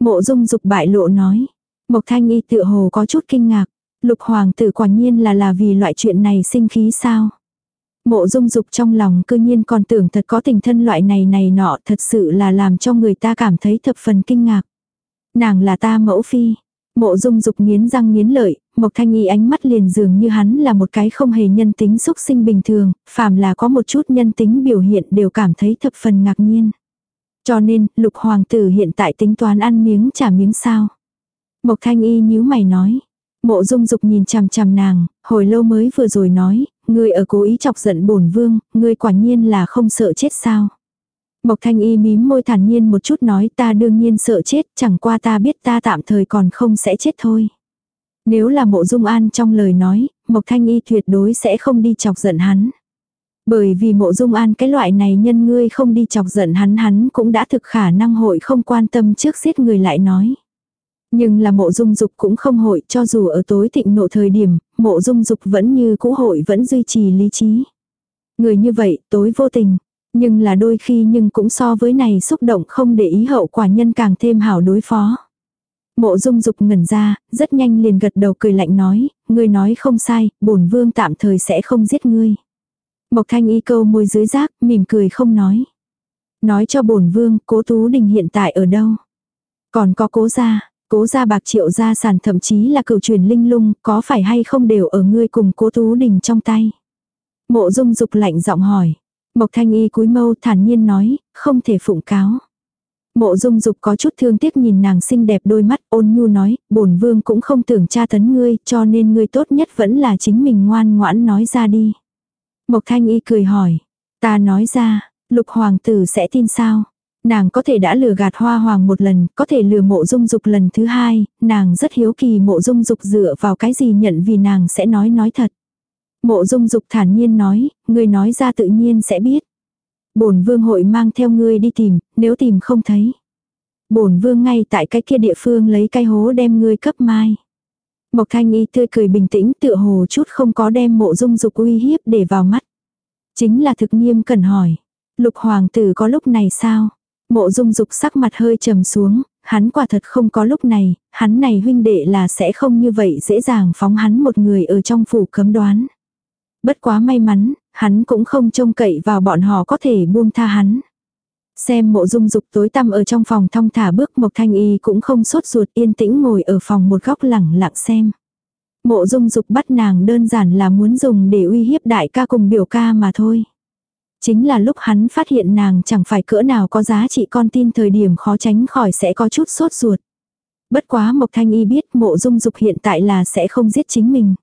Mộ dung dục bại lộ nói. Mộc thanh y tựa hồ có chút kinh ngạc. Lục hoàng tử quả nhiên là là vì loại chuyện này sinh khí sao? Mộ dung dục trong lòng cư nhiên còn tưởng thật có tình thân loại này này nọ thật sự là làm cho người ta cảm thấy thập phần kinh ngạc. Nàng là ta mẫu phi. Mộ dung dục nghiến răng nghiến lợi, Mộc Thanh Y ánh mắt liền dường như hắn là một cái không hề nhân tính xúc sinh bình thường, phàm là có một chút nhân tính biểu hiện đều cảm thấy thập phần ngạc nhiên. Cho nên, lục hoàng tử hiện tại tính toán ăn miếng trả miếng sao. Mộc Thanh Y nhíu mày nói. Mộ dung dục nhìn chằm chằm nàng, hồi lâu mới vừa rồi nói, ngươi ở cố ý chọc giận bổn vương, ngươi quả nhiên là không sợ chết sao. Mộc thanh y mím môi thản nhiên một chút nói ta đương nhiên sợ chết, chẳng qua ta biết ta tạm thời còn không sẽ chết thôi. Nếu là mộ dung an trong lời nói, Mộc thanh y tuyệt đối sẽ không đi chọc giận hắn. Bởi vì mộ dung an cái loại này nhân ngươi không đi chọc giận hắn hắn cũng đã thực khả năng hội không quan tâm trước giết người lại nói. Nhưng là mộ dung dục cũng không hội cho dù ở tối thịnh nộ thời điểm, mộ dung dục vẫn như cũ hội vẫn duy trì lý trí. Người như vậy tối vô tình, nhưng là đôi khi nhưng cũng so với này xúc động không để ý hậu quả nhân càng thêm hảo đối phó. Mộ dung dục ngẩn ra, rất nhanh liền gật đầu cười lạnh nói, ngươi nói không sai, bổn vương tạm thời sẽ không giết ngươi. Mộc thanh y câu môi dưới rác, mỉm cười không nói. Nói cho bổn vương, cố tú đình hiện tại ở đâu? Còn có cố gia, cố gia bạc triệu gia sản thậm chí là cửu truyền linh lung, có phải hay không đều ở ngươi cùng cố tú đình trong tay? Mộ dung dục lạnh giọng hỏi. Mộc thanh y cúi mâu thản nhiên nói, không thể phụng cáo. Mộ dung dục có chút thương tiếc nhìn nàng xinh đẹp đôi mắt ôn nhu nói, bổn vương cũng không tưởng tra tấn ngươi, cho nên ngươi tốt nhất vẫn là chính mình ngoan ngoãn nói ra đi. Mộc thanh y cười hỏi, ta nói ra, lục hoàng tử sẽ tin sao? Nàng có thể đã lừa gạt hoa hoàng một lần, có thể lừa mộ dung dục lần thứ hai, nàng rất hiếu kỳ mộ dung dục dựa vào cái gì nhận vì nàng sẽ nói nói thật. Mộ dung dục thản nhiên nói, người nói ra tự nhiên sẽ biết bổn vương hội mang theo ngươi đi tìm, nếu tìm không thấy. bổn vương ngay tại cái kia địa phương lấy cái hố đem ngươi cấp mai. Mộc thanh y tươi cười bình tĩnh tựa hồ chút không có đem mộ dung dục uy hiếp để vào mắt. Chính là thực nghiêm cần hỏi. Lục hoàng tử có lúc này sao? Mộ dung dục sắc mặt hơi trầm xuống, hắn quả thật không có lúc này, hắn này huynh đệ là sẽ không như vậy dễ dàng phóng hắn một người ở trong phủ cấm đoán. Bất quá may mắn, hắn cũng không trông cậy vào bọn họ có thể buông tha hắn. Xem mộ dung dục tối tăm ở trong phòng thong thả bước, Mộc Thanh Y cũng không sốt ruột, yên tĩnh ngồi ở phòng một góc lẳng lặng xem. Mộ dung dục bắt nàng đơn giản là muốn dùng để uy hiếp đại ca cùng biểu ca mà thôi. Chính là lúc hắn phát hiện nàng chẳng phải cỡ nào có giá trị con tin thời điểm khó tránh khỏi sẽ có chút sốt ruột. Bất quá Mộc Thanh Y biết mộ dung dục hiện tại là sẽ không giết chính mình.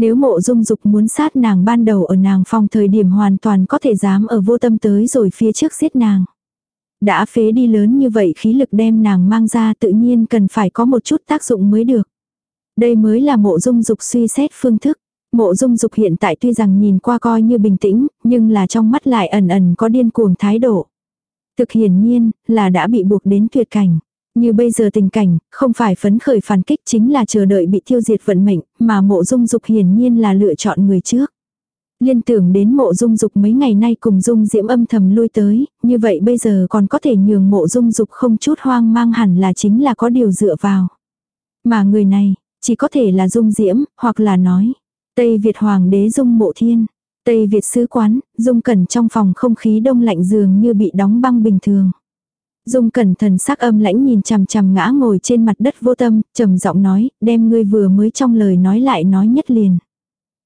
Nếu mộ dung dục muốn sát nàng ban đầu ở nàng phòng thời điểm hoàn toàn có thể dám ở vô tâm tới rồi phía trước giết nàng. Đã phế đi lớn như vậy khí lực đem nàng mang ra tự nhiên cần phải có một chút tác dụng mới được. Đây mới là mộ dung dục suy xét phương thức. Mộ dung dục hiện tại tuy rằng nhìn qua coi như bình tĩnh, nhưng là trong mắt lại ẩn ẩn có điên cuồng thái độ. Thực hiển nhiên, là đã bị buộc đến tuyệt cảnh. Như bây giờ tình cảnh, không phải phấn khởi phản kích chính là chờ đợi bị tiêu diệt vận mệnh, mà mộ dung dục hiển nhiên là lựa chọn người trước. Liên tưởng đến mộ dung dục mấy ngày nay cùng dung diễm âm thầm lui tới, như vậy bây giờ còn có thể nhường mộ dung dục không chút hoang mang hẳn là chính là có điều dựa vào. Mà người này, chỉ có thể là dung diễm, hoặc là nói, Tây Việt Hoàng đế dung mộ thiên. Tây Việt sứ quán, dung cẩn trong phòng không khí đông lạnh dường như bị đóng băng bình thường. Dung cẩn thần sắc âm lãnh nhìn chằm chằm ngã ngồi trên mặt đất vô tâm, trầm giọng nói, đem ngươi vừa mới trong lời nói lại nói nhất liền.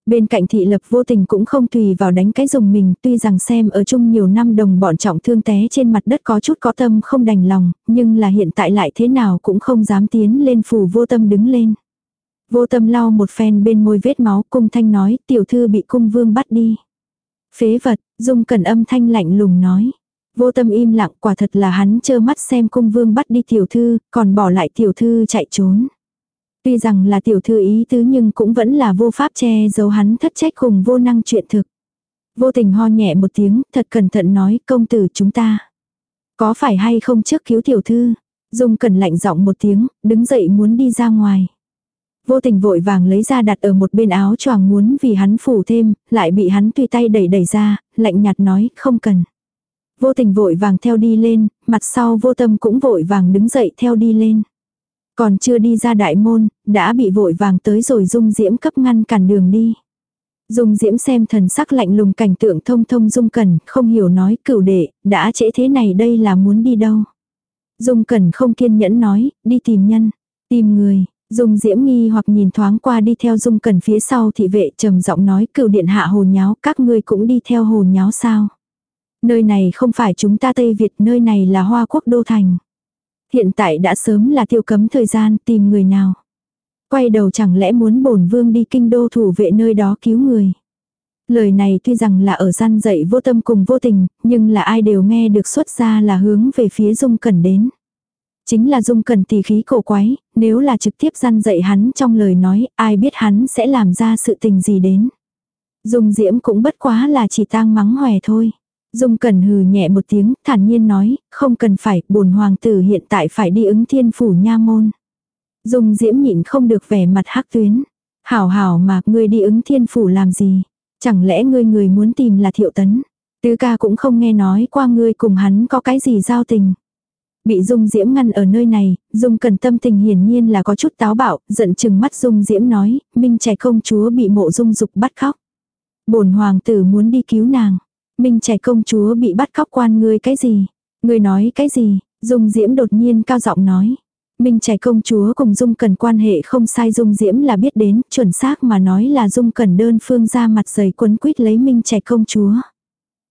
Bên cạnh thị lập vô tình cũng không tùy vào đánh cái dùng mình, tuy rằng xem ở chung nhiều năm đồng bọn trọng thương té trên mặt đất có chút có tâm không đành lòng, nhưng là hiện tại lại thế nào cũng không dám tiến lên phù vô tâm đứng lên. Vô tâm lau một phen bên môi vết máu cung thanh nói tiểu thư bị cung vương bắt đi. Phế vật, dung cẩn âm thanh lạnh lùng nói. Vô tâm im lặng quả thật là hắn trơ mắt xem cung vương bắt đi tiểu thư, còn bỏ lại tiểu thư chạy trốn. Tuy rằng là tiểu thư ý tứ nhưng cũng vẫn là vô pháp che giấu hắn thất trách cùng vô năng chuyện thực. Vô tình ho nhẹ một tiếng, thật cẩn thận nói công tử chúng ta. Có phải hay không trước cứu tiểu thư? Dung cần lạnh giọng một tiếng, đứng dậy muốn đi ra ngoài. Vô tình vội vàng lấy ra đặt ở một bên áo choàng muốn vì hắn phủ thêm, lại bị hắn tùy tay đẩy đẩy ra, lạnh nhạt nói không cần. Vô tình vội vàng theo đi lên, mặt sau vô tâm cũng vội vàng đứng dậy theo đi lên. Còn chưa đi ra đại môn, đã bị vội vàng tới rồi dung diễm cấp ngăn cản đường đi. Dung diễm xem thần sắc lạnh lùng cảnh tượng thông thông dung cẩn, không hiểu nói cửu đệ, đã trễ thế này đây là muốn đi đâu. Dung cẩn không kiên nhẫn nói, đi tìm nhân, tìm người. Dung diễm nghi hoặc nhìn thoáng qua đi theo dung cẩn phía sau thị vệ trầm giọng nói cửu điện hạ hồ nháo, các ngươi cũng đi theo hồ nháo sao. Nơi này không phải chúng ta Tây Việt, nơi này là Hoa Quốc Đô Thành. Hiện tại đã sớm là tiêu cấm thời gian tìm người nào. Quay đầu chẳng lẽ muốn bổn vương đi kinh đô thủ vệ nơi đó cứu người. Lời này tuy rằng là ở gian dạy vô tâm cùng vô tình, nhưng là ai đều nghe được xuất ra là hướng về phía Dung Cẩn đến. Chính là Dung Cẩn tỷ khí cổ quái, nếu là trực tiếp gian dạy hắn trong lời nói, ai biết hắn sẽ làm ra sự tình gì đến. Dung Diễm cũng bất quá là chỉ tang mắng hòe thôi. Dung Cẩn hừ nhẹ một tiếng, thản nhiên nói, không cần phải, bổn hoàng tử hiện tại phải đi ứng thiên phủ nha môn. Dung Diễm nhịn không được vẻ mặt hắc tuyến. Hảo hảo mà, ngươi đi ứng thiên phủ làm gì? Chẳng lẽ ngươi người muốn tìm là thiệu tấn? Tứ ca cũng không nghe nói qua ngươi cùng hắn có cái gì giao tình. Bị Dung Diễm ngăn ở nơi này, Dung Cẩn tâm tình hiển nhiên là có chút táo bạo, giận chừng mắt Dung Diễm nói, Minh trẻ công chúa bị mộ Dung Dục bắt khóc. bổn hoàng tử muốn đi cứu nàng. Minh trẻ công chúa bị bắt cóc quan ngươi cái gì? Ngươi nói cái gì? Dung Diễm đột nhiên cao giọng nói. Minh trẻ công chúa cùng Dung cần quan hệ không sai Dung Diễm là biết đến, chuẩn xác mà nói là Dung cần đơn phương ra mặt giày quấn quýt lấy Minh trẻ công chúa.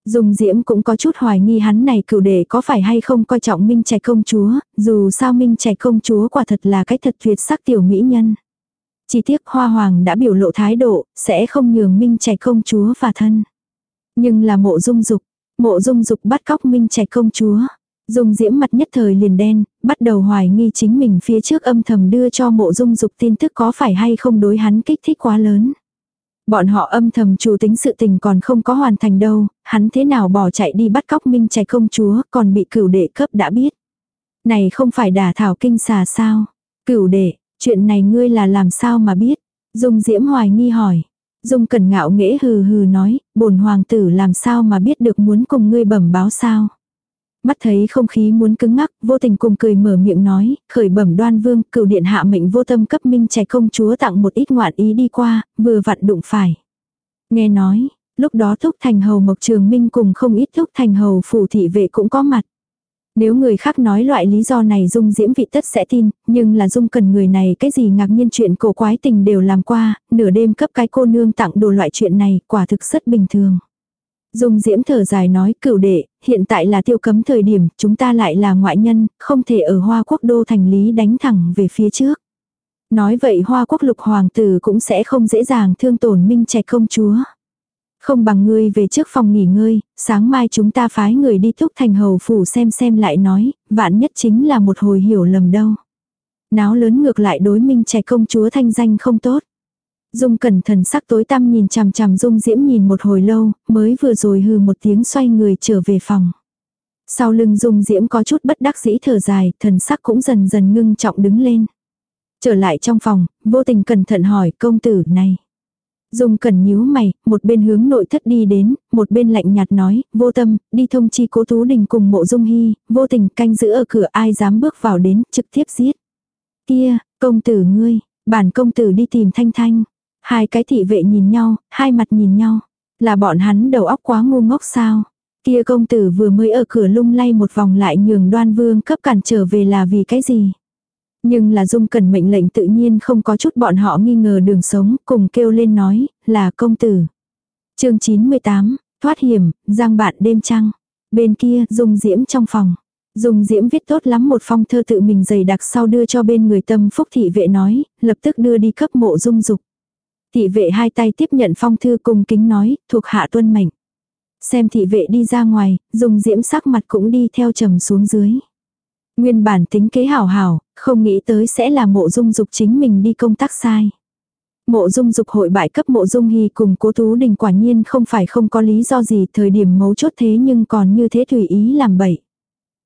Dung Diễm cũng có chút hoài nghi hắn này cựu đệ có phải hay không coi trọng Minh trẻ công chúa, dù sao Minh trẻ công chúa quả thật là cái thật tuyệt sắc tiểu mỹ nhân. Chỉ tiếc Hoa Hoàng đã biểu lộ thái độ, sẽ không nhường Minh trẻ công chúa và thân. Nhưng là mộ dung dục, mộ dung dục bắt cóc minh trạch công chúa. Dung diễm mặt nhất thời liền đen, bắt đầu hoài nghi chính mình phía trước âm thầm đưa cho mộ dung dục tin tức có phải hay không đối hắn kích thích quá lớn. Bọn họ âm thầm chủ tính sự tình còn không có hoàn thành đâu, hắn thế nào bỏ chạy đi bắt cóc minh trạch công chúa còn bị cửu đệ cấp đã biết. Này không phải đả thảo kinh xà sao? Cửu đệ, chuyện này ngươi là làm sao mà biết? Dung diễm hoài nghi hỏi. Dung Cẩn ngạo nghễ hừ hừ nói, bổn hoàng tử làm sao mà biết được muốn cùng ngươi bẩm báo sao. Mắt thấy không khí muốn cứng ngắc, vô tình cùng cười mở miệng nói, khởi bẩm đoan vương, cựu điện hạ mệnh vô tâm cấp minh trẻ công chúa tặng một ít ngoạn ý đi qua, vừa vặn đụng phải. Nghe nói, lúc đó thúc thành hầu mộc trường minh cùng không ít thúc thành hầu phủ thị vệ cũng có mặt. Nếu người khác nói loại lý do này Dung Diễm vị tất sẽ tin, nhưng là Dung cần người này cái gì ngạc nhiên chuyện cổ quái tình đều làm qua, nửa đêm cấp cái cô nương tặng đồ loại chuyện này, quả thực rất bình thường. Dung Diễm thở dài nói cửu đệ, hiện tại là tiêu cấm thời điểm, chúng ta lại là ngoại nhân, không thể ở Hoa Quốc đô thành lý đánh thẳng về phía trước. Nói vậy Hoa Quốc lục hoàng tử cũng sẽ không dễ dàng thương tổn minh trẻ công chúa. Không bằng ngươi về trước phòng nghỉ ngơi, sáng mai chúng ta phái người đi thúc thành hầu phủ xem xem lại nói, vạn nhất chính là một hồi hiểu lầm đâu. Náo lớn ngược lại đối minh trẻ công chúa thanh danh không tốt. Dung cẩn thần sắc tối tăm nhìn chằm chằm Dung Diễm nhìn một hồi lâu, mới vừa rồi hừ một tiếng xoay người trở về phòng. Sau lưng Dung Diễm có chút bất đắc dĩ thở dài, thần sắc cũng dần dần ngưng trọng đứng lên. Trở lại trong phòng, vô tình cẩn thận hỏi công tử này. Dung cần nhíu mày, một bên hướng nội thất đi đến, một bên lạnh nhạt nói, vô tâm, đi thông chi cố tú đình cùng mộ dung hy, vô tình canh giữ ở cửa ai dám bước vào đến, trực tiếp giết. Kia, công tử ngươi, bản công tử đi tìm thanh thanh. Hai cái thị vệ nhìn nhau, hai mặt nhìn nhau. Là bọn hắn đầu óc quá ngu ngốc sao? Kia công tử vừa mới ở cửa lung lay một vòng lại nhường đoan vương cấp cản trở về là vì cái gì? Nhưng là dung cần mệnh lệnh tự nhiên không có chút bọn họ nghi ngờ đường sống, cùng kêu lên nói, là công tử. chương 98, thoát hiểm, giang bạn đêm trăng. Bên kia, dung diễm trong phòng. Dung diễm viết tốt lắm một phong thơ tự mình dày đặc sau đưa cho bên người tâm phúc thị vệ nói, lập tức đưa đi cấp mộ dung dục. Thị vệ hai tay tiếp nhận phong thư cùng kính nói, thuộc hạ tuân mệnh. Xem thị vệ đi ra ngoài, dung diễm sắc mặt cũng đi theo trầm xuống dưới. Nguyên bản tính kế hảo hảo, không nghĩ tới sẽ là mộ dung dục chính mình đi công tác sai. Mộ dung dục hội bại cấp mộ dung hy cùng cố tú đình quả nhiên không phải không có lý do gì thời điểm mấu chốt thế nhưng còn như thế tùy ý làm bậy.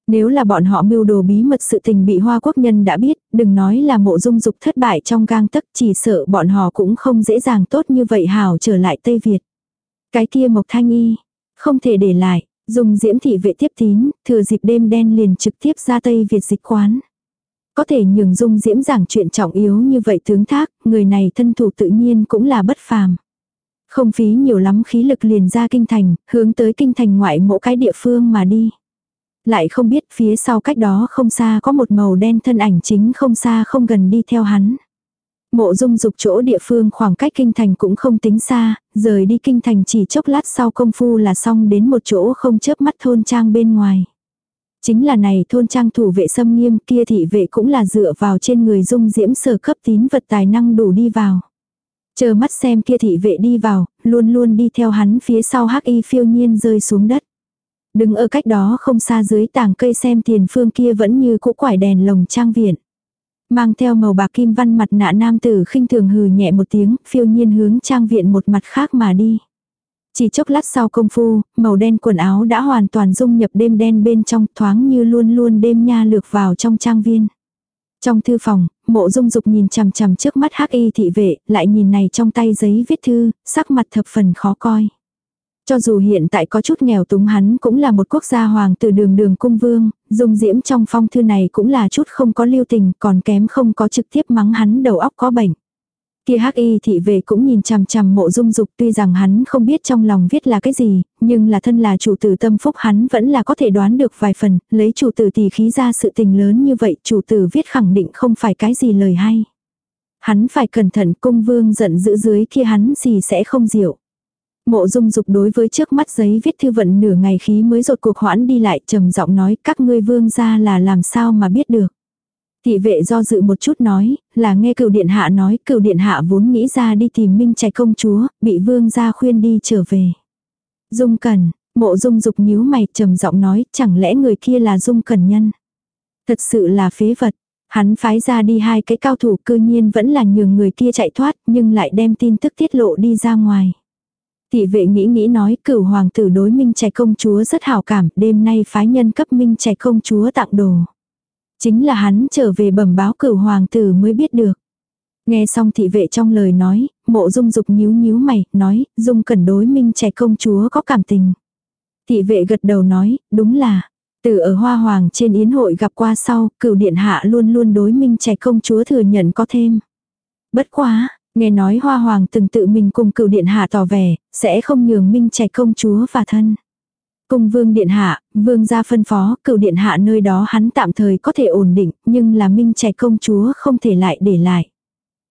Nếu là bọn họ mưu đồ bí mật sự tình bị hoa quốc nhân đã biết, đừng nói là mộ dung dục thất bại trong gang tấc chỉ sợ bọn họ cũng không dễ dàng tốt như vậy hào trở lại Tây Việt. Cái kia mộc thanh y, không thể để lại, Dùng diễm thị vệ tiếp tín, thừa dịp đêm đen liền trực tiếp ra Tây Việt dịch quán có thể nhường dung diễm giảng chuyện trọng yếu như vậy tướng thác, người này thân thủ tự nhiên cũng là bất phàm. Không phí nhiều lắm khí lực liền ra kinh thành, hướng tới kinh thành ngoại mỗi cái địa phương mà đi. Lại không biết phía sau cách đó không xa có một màu đen thân ảnh chính không xa không gần đi theo hắn. Mộ dung dục chỗ địa phương khoảng cách kinh thành cũng không tính xa, rời đi kinh thành chỉ chốc lát sau công phu là xong đến một chỗ không chớp mắt thôn trang bên ngoài. Chính là này thôn trang thủ vệ xâm nghiêm kia thị vệ cũng là dựa vào trên người dung diễm sở cấp tín vật tài năng đủ đi vào. Chờ mắt xem kia thị vệ đi vào, luôn luôn đi theo hắn phía sau hắc y phiêu nhiên rơi xuống đất. Đứng ở cách đó không xa dưới tảng cây xem tiền phương kia vẫn như cũ quải đèn lồng trang viện. Mang theo màu bạc kim văn mặt nạ nam tử khinh thường hừ nhẹ một tiếng, phiêu nhiên hướng trang viện một mặt khác mà đi. Chỉ chốc lát sau công phu, màu đen quần áo đã hoàn toàn dung nhập đêm đen bên trong thoáng như luôn luôn đêm nha lược vào trong trang viên. Trong thư phòng, mộ dung dục nhìn chằm chằm trước mắt hắc y thị vệ, lại nhìn này trong tay giấy viết thư, sắc mặt thập phần khó coi. Cho dù hiện tại có chút nghèo túng hắn cũng là một quốc gia hoàng từ đường đường cung vương, dung diễm trong phong thư này cũng là chút không có lưu tình, còn kém không có trực tiếp mắng hắn đầu óc có bệnh. Kia hắc y thị về cũng nhìn chằm chằm mộ dung dục tuy rằng hắn không biết trong lòng viết là cái gì, nhưng là thân là chủ tử tâm phúc hắn vẫn là có thể đoán được vài phần, lấy chủ tử tỷ khí ra sự tình lớn như vậy chủ tử viết khẳng định không phải cái gì lời hay. Hắn phải cẩn thận cung vương giận dữ dưới kia hắn gì sẽ không diệu. Mộ dung dục đối với trước mắt giấy viết thư vận nửa ngày khí mới rột cuộc hoãn đi lại trầm giọng nói các ngươi vương ra là làm sao mà biết được. Thị vệ do dự một chút nói, là nghe cựu điện hạ nói, cựu điện hạ vốn nghĩ ra đi tìm minh trạch công chúa, bị vương gia khuyên đi trở về. Dung Cẩn, mộ dung dục nhíu mày trầm giọng nói, chẳng lẽ người kia là Dung Cẩn nhân. Thật sự là phế vật, hắn phái ra đi hai cái cao thủ cư nhiên vẫn là nhường người kia chạy thoát, nhưng lại đem tin tức tiết lộ đi ra ngoài. Thị vệ nghĩ nghĩ nói cửu hoàng tử đối minh trẻ công chúa rất hảo cảm, đêm nay phái nhân cấp minh trẻ công chúa tặng đồ. Chính là hắn trở về bẩm báo cửu hoàng tử mới biết được. Nghe xong thị vệ trong lời nói, mộ dung dục nhíu nhíu mày, nói, dung cẩn đối minh trẻ công chúa có cảm tình. Thị vệ gật đầu nói, đúng là, từ ở hoa hoàng trên yến hội gặp qua sau, cửu điện hạ luôn luôn đối minh trẻ công chúa thừa nhận có thêm. Bất quá, nghe nói hoa hoàng từng tự mình cùng cửu điện hạ tỏ vẻ, sẽ không nhường minh trẻ công chúa và thân. Cung vương điện hạ, vương gia phân phó, cựu điện hạ nơi đó hắn tạm thời có thể ổn định, nhưng là minh trẻ công chúa không thể lại để lại.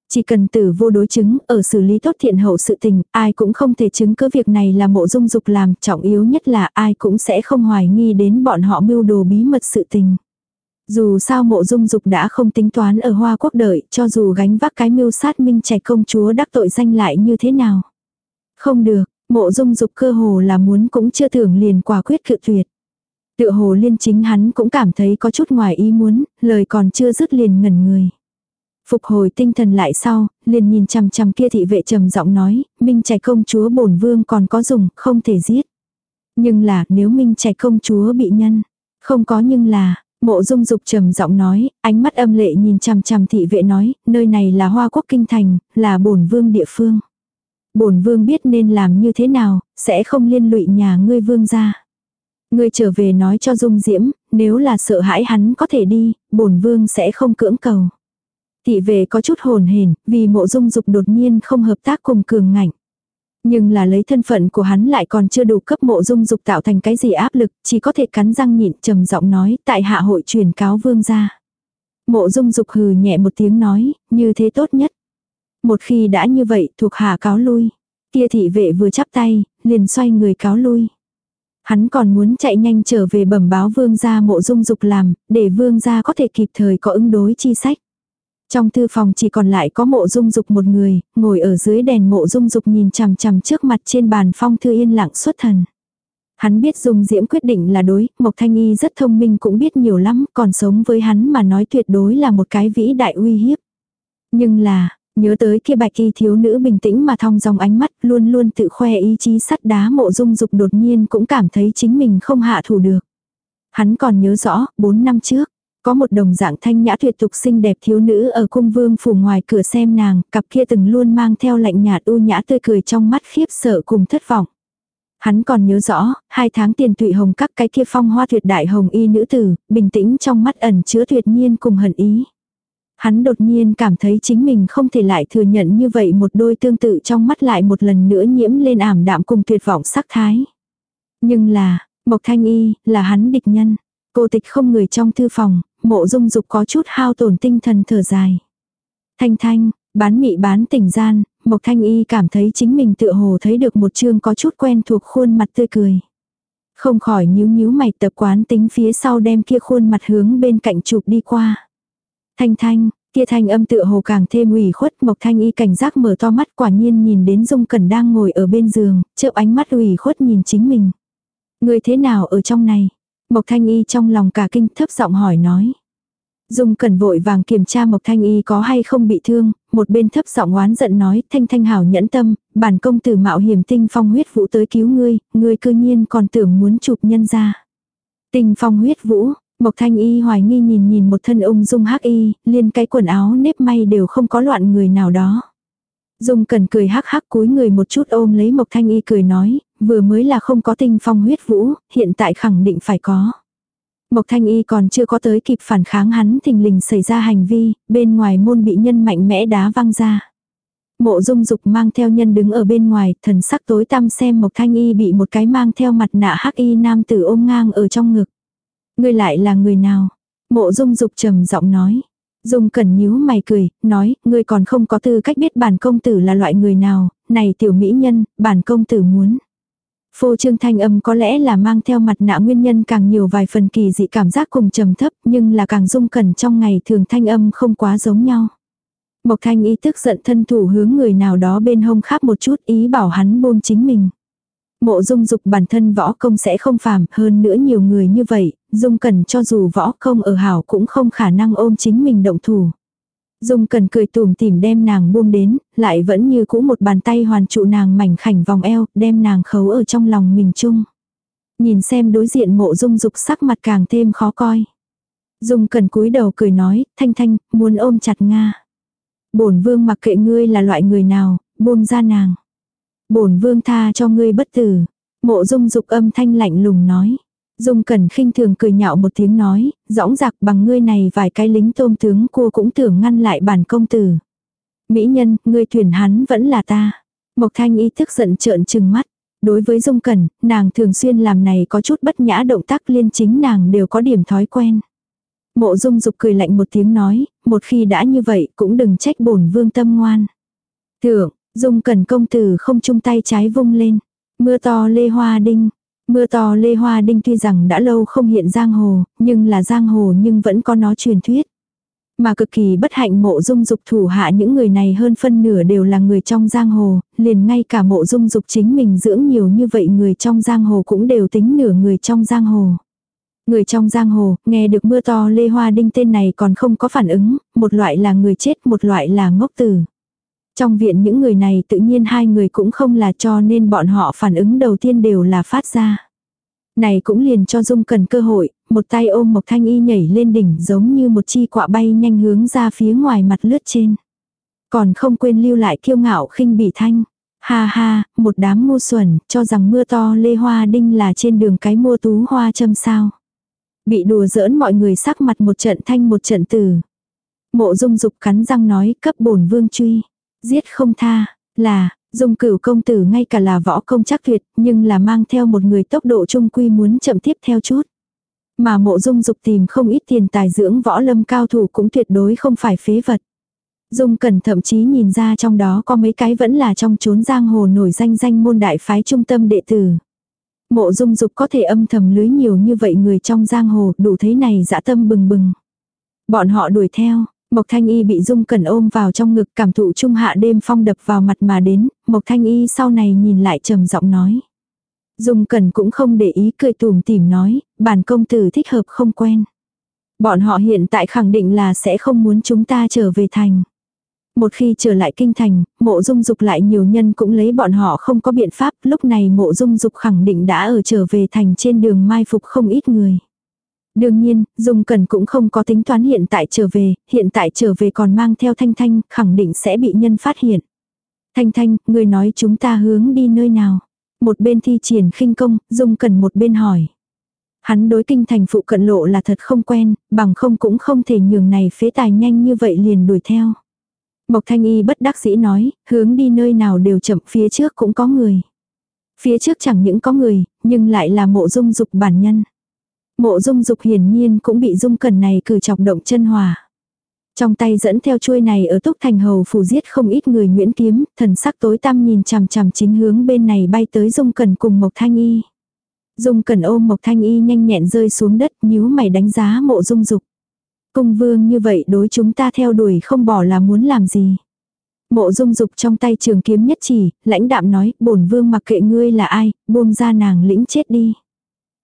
Chỉ cần tử vô đối chứng, ở xử lý tốt thiện hậu sự tình, ai cũng không thể chứng cứ việc này là mộ dung dục làm, trọng yếu nhất là ai cũng sẽ không hoài nghi đến bọn họ mưu đồ bí mật sự tình. Dù sao mộ dung dục đã không tính toán ở Hoa Quốc đợi, cho dù gánh vác cái mưu sát minh trẻ công chúa đắc tội danh lại như thế nào. Không được, Mộ dung dục cơ hồ là muốn cũng chưa tưởng liền quả quyết cự tuyệt. Tựa hồ liên chính hắn cũng cảm thấy có chút ngoài ý muốn, lời còn chưa dứt liền ngẩn người. Phục hồi tinh thần lại sau, liền nhìn chằm chằm kia thị vệ trầm giọng nói, Minh Trạch công chúa bổn vương còn có dùng, không thể giết. Nhưng là, nếu Minh Trạch công chúa bị nhân, không có nhưng là, Mộ Dung Dục trầm giọng nói, ánh mắt âm lệ nhìn chằm chằm thị vệ nói, nơi này là Hoa Quốc kinh thành, là bổn vương địa phương bổn vương biết nên làm như thế nào, sẽ không liên lụy nhà ngươi vương ra. Ngươi trở về nói cho Dung Diễm, nếu là sợ hãi hắn có thể đi, bổn vương sẽ không cưỡng cầu. Thị về có chút hồn hển, vì mộ dung dục đột nhiên không hợp tác cùng cường ngạnh. Nhưng là lấy thân phận của hắn lại còn chưa đủ cấp mộ dung dục tạo thành cái gì áp lực, chỉ có thể cắn răng nhịn trầm giọng nói tại hạ hội truyền cáo vương ra. Mộ dung dục hừ nhẹ một tiếng nói, như thế tốt nhất. Một khi đã như vậy thuộc hạ cáo lui. Kia thị vệ vừa chắp tay, liền xoay người cáo lui. Hắn còn muốn chạy nhanh trở về bẩm báo vương gia mộ dung dục làm, để vương gia có thể kịp thời có ứng đối chi sách. Trong thư phòng chỉ còn lại có mộ dung dục một người, ngồi ở dưới đèn mộ dung dục nhìn chằm chằm trước mặt trên bàn phong thư yên lặng xuất thần. Hắn biết dung diễm quyết định là đối, Mộc Thanh Y rất thông minh cũng biết nhiều lắm, còn sống với hắn mà nói tuyệt đối là một cái vĩ đại uy hiếp. Nhưng là, Nhớ tới kia bạch y thiếu nữ bình tĩnh mà thong dòng ánh mắt luôn luôn tự khoe ý chí sắt đá mộ dung dục đột nhiên cũng cảm thấy chính mình không hạ thủ được. Hắn còn nhớ rõ, 4 năm trước, có một đồng dạng thanh nhã tuyệt tục xinh đẹp thiếu nữ ở cung vương phủ ngoài cửa xem nàng, cặp kia từng luôn mang theo lạnh nhạt u nhã tươi cười trong mắt khiếp sợ cùng thất vọng. Hắn còn nhớ rõ, hai tháng tiền tụy hồng các cái kia phong hoa tuyệt đại hồng y nữ tử, bình tĩnh trong mắt ẩn chứa tuyệt nhiên cùng hận ý. Hắn đột nhiên cảm thấy chính mình không thể lại thừa nhận như vậy một đôi tương tự trong mắt lại một lần nữa nhiễm lên ảm đạm cùng tuyệt vọng sắc thái. Nhưng là, Mộc Thanh Y, là hắn địch nhân. Cô tịch không người trong thư phòng, mộ dung dục có chút hao tổn tinh thần thở dài. Thanh thanh, bán mị bán tỉnh gian, Mộc Thanh Y cảm thấy chính mình tựa hồ thấy được một chương có chút quen thuộc khuôn mặt tươi cười. Không khỏi nhíu nhíu mày tập quán tính phía sau đem kia khuôn mặt hướng bên cạnh chụp đi qua. Thanh thanh, kia thanh âm tựa hồ càng thêm ủy khuất Mộc Thanh Y cảnh giác mở to mắt quả nhiên nhìn đến Dung Cẩn đang ngồi ở bên giường, chớp ánh mắt ủy khuất nhìn chính mình. Người thế nào ở trong này? Mộc Thanh Y trong lòng cả kinh thấp giọng hỏi nói. Dung Cẩn vội vàng kiểm tra Mộc Thanh Y có hay không bị thương, một bên thấp giọng oán giận nói, Thanh Thanh hảo nhẫn tâm, bản công tử mạo hiểm tinh phong huyết vũ tới cứu ngươi, ngươi cư nhiên còn tưởng muốn chụp nhân ra. Tinh phong huyết vũ, Mộc Thanh Y hoài nghi nhìn nhìn một thân ung dung hắc y, liên cái quần áo nếp may đều không có loạn người nào đó. Dung cần cười hắc hắc cúi người một chút ôm lấy Mộc Thanh Y cười nói, vừa mới là không có tinh phong huyết vũ, hiện tại khẳng định phải có. Mộc Thanh Y còn chưa có tới kịp phản kháng hắn thình lình xảy ra hành vi, bên ngoài môn bị nhân mạnh mẽ đá văng ra. Mộ dung dục mang theo nhân đứng ở bên ngoài, thần sắc tối tăm xem Mộc Thanh Y bị một cái mang theo mặt nạ hắc y nam tử ôm ngang ở trong ngực. Ngươi lại là người nào? Mộ dung dục trầm giọng nói. Dung cẩn nhíu mày cười, nói, ngươi còn không có tư cách biết bản công tử là loại người nào, này tiểu mỹ nhân, bản công tử muốn. Phô trương thanh âm có lẽ là mang theo mặt nạ nguyên nhân càng nhiều vài phần kỳ dị cảm giác cùng trầm thấp nhưng là càng dung cẩn trong ngày thường thanh âm không quá giống nhau. Mộc thanh ý tức giận thân thủ hướng người nào đó bên hông khác một chút ý bảo hắn buông chính mình. Mộ dung dục bản thân võ công sẽ không phàm hơn nữa nhiều người như vậy, dung cần cho dù võ không ở hảo cũng không khả năng ôm chính mình động thủ. Dung cần cười tùm tìm đem nàng buông đến, lại vẫn như cũ một bàn tay hoàn trụ nàng mảnh khảnh vòng eo, đem nàng khấu ở trong lòng mình chung. Nhìn xem đối diện mộ dung dục sắc mặt càng thêm khó coi. Dung cần cúi đầu cười nói, thanh thanh, muốn ôm chặt Nga. bổn vương mặc kệ ngươi là loại người nào, buông ra nàng. bổn vương tha cho ngươi bất tử. Mộ dung dục âm thanh lạnh lùng nói. Dung Cẩn khinh thường cười nhạo một tiếng nói, dõng dạc bằng ngươi này vài cái lính tôm tướng cô cũng tưởng ngăn lại bản công tử. Mỹ nhân, ngươi thuyền hắn vẫn là ta. Mộc Thanh ý thức giận trợn trừng mắt. Đối với Dung Cẩn, nàng thường xuyên làm này có chút bất nhã động tác liên chính nàng đều có điểm thói quen. Mộ Dung Dục cười lạnh một tiếng nói, một khi đã như vậy cũng đừng trách bổn vương tâm ngoan. Thượng, Dung Cẩn công tử không chung tay trái vung lên. Mưa to lê hoa đinh, Mưa to lê hoa đinh tuy rằng đã lâu không hiện giang hồ, nhưng là giang hồ nhưng vẫn có nó truyền thuyết. Mà cực kỳ bất hạnh mộ dung dục thủ hạ những người này hơn phân nửa đều là người trong giang hồ, liền ngay cả mộ dung dục chính mình dưỡng nhiều như vậy người trong giang hồ cũng đều tính nửa người trong giang hồ. Người trong giang hồ, nghe được mưa to lê hoa đinh tên này còn không có phản ứng, một loại là người chết một loại là ngốc tử. Trong viện những người này tự nhiên hai người cũng không là cho nên bọn họ phản ứng đầu tiên đều là phát ra. Này cũng liền cho Dung cần cơ hội, một tay ôm Mộc Thanh Y nhảy lên đỉnh giống như một chi quạ bay nhanh hướng ra phía ngoài mặt lướt trên. Còn không quên lưu lại kiêu ngạo khinh bỉ thanh. Ha ha, một đám ngu xuẩn, cho rằng mưa to lê hoa đinh là trên đường cái mua tú hoa châm sao. Bị đùa giỡn mọi người sắc mặt một trận thanh một trận tử. Mộ dung dục cắn răng nói cấp bổn vương truy. Giết không tha, là, dung cửu công tử ngay cả là võ công chắc tuyệt, nhưng là mang theo một người tốc độ trung quy muốn chậm tiếp theo chút. Mà mộ dung dục tìm không ít tiền tài dưỡng võ lâm cao thủ cũng tuyệt đối không phải phế vật. Dung cẩn thậm chí nhìn ra trong đó có mấy cái vẫn là trong chốn giang hồ nổi danh danh môn đại phái trung tâm đệ tử. Mộ dung dục có thể âm thầm lưới nhiều như vậy người trong giang hồ đủ thế này dã tâm bừng bừng. Bọn họ đuổi theo, Mộc Thanh Y bị Dung Cẩn ôm vào trong ngực cảm thụ trung hạ đêm phong đập vào mặt mà đến, Mộc Thanh Y sau này nhìn lại trầm giọng nói. Dung Cẩn cũng không để ý cười tùm tìm nói, bản công tử thích hợp không quen. Bọn họ hiện tại khẳng định là sẽ không muốn chúng ta trở về thành. Một khi trở lại kinh thành, mộ dung dục lại nhiều nhân cũng lấy bọn họ không có biện pháp, lúc này mộ dung dục khẳng định đã ở trở về thành trên đường mai phục không ít người. Đương nhiên, Dung Cẩn cũng không có tính toán hiện tại trở về, hiện tại trở về còn mang theo Thanh Thanh, khẳng định sẽ bị nhân phát hiện. Thanh Thanh, người nói chúng ta hướng đi nơi nào? Một bên thi triển khinh công, Dung Cẩn một bên hỏi. Hắn đối kinh thành phụ cận lộ là thật không quen, bằng không cũng không thể nhường này phế tài nhanh như vậy liền đuổi theo. Mộc Thanh Y bất đắc dĩ nói, hướng đi nơi nào đều chậm phía trước cũng có người. Phía trước chẳng những có người, nhưng lại là mộ dung dục bản nhân. Mộ dung dục hiển nhiên cũng bị dung cần này cử chọc động chân hòa. Trong tay dẫn theo chuôi này ở túc thành hầu phủ giết không ít người nguyễn kiếm, thần sắc tối tăm nhìn chằm chằm chính hướng bên này bay tới dung cần cùng Mộc Thanh Y. Dung cần ôm Mộc Thanh Y nhanh nhẹn rơi xuống đất nhíu mày đánh giá mộ dung dục. Cung vương như vậy đối chúng ta theo đuổi không bỏ là muốn làm gì. Mộ dung dục trong tay trường kiếm nhất chỉ, lãnh đạm nói, bổn vương mặc kệ ngươi là ai, buông ra nàng lĩnh chết đi.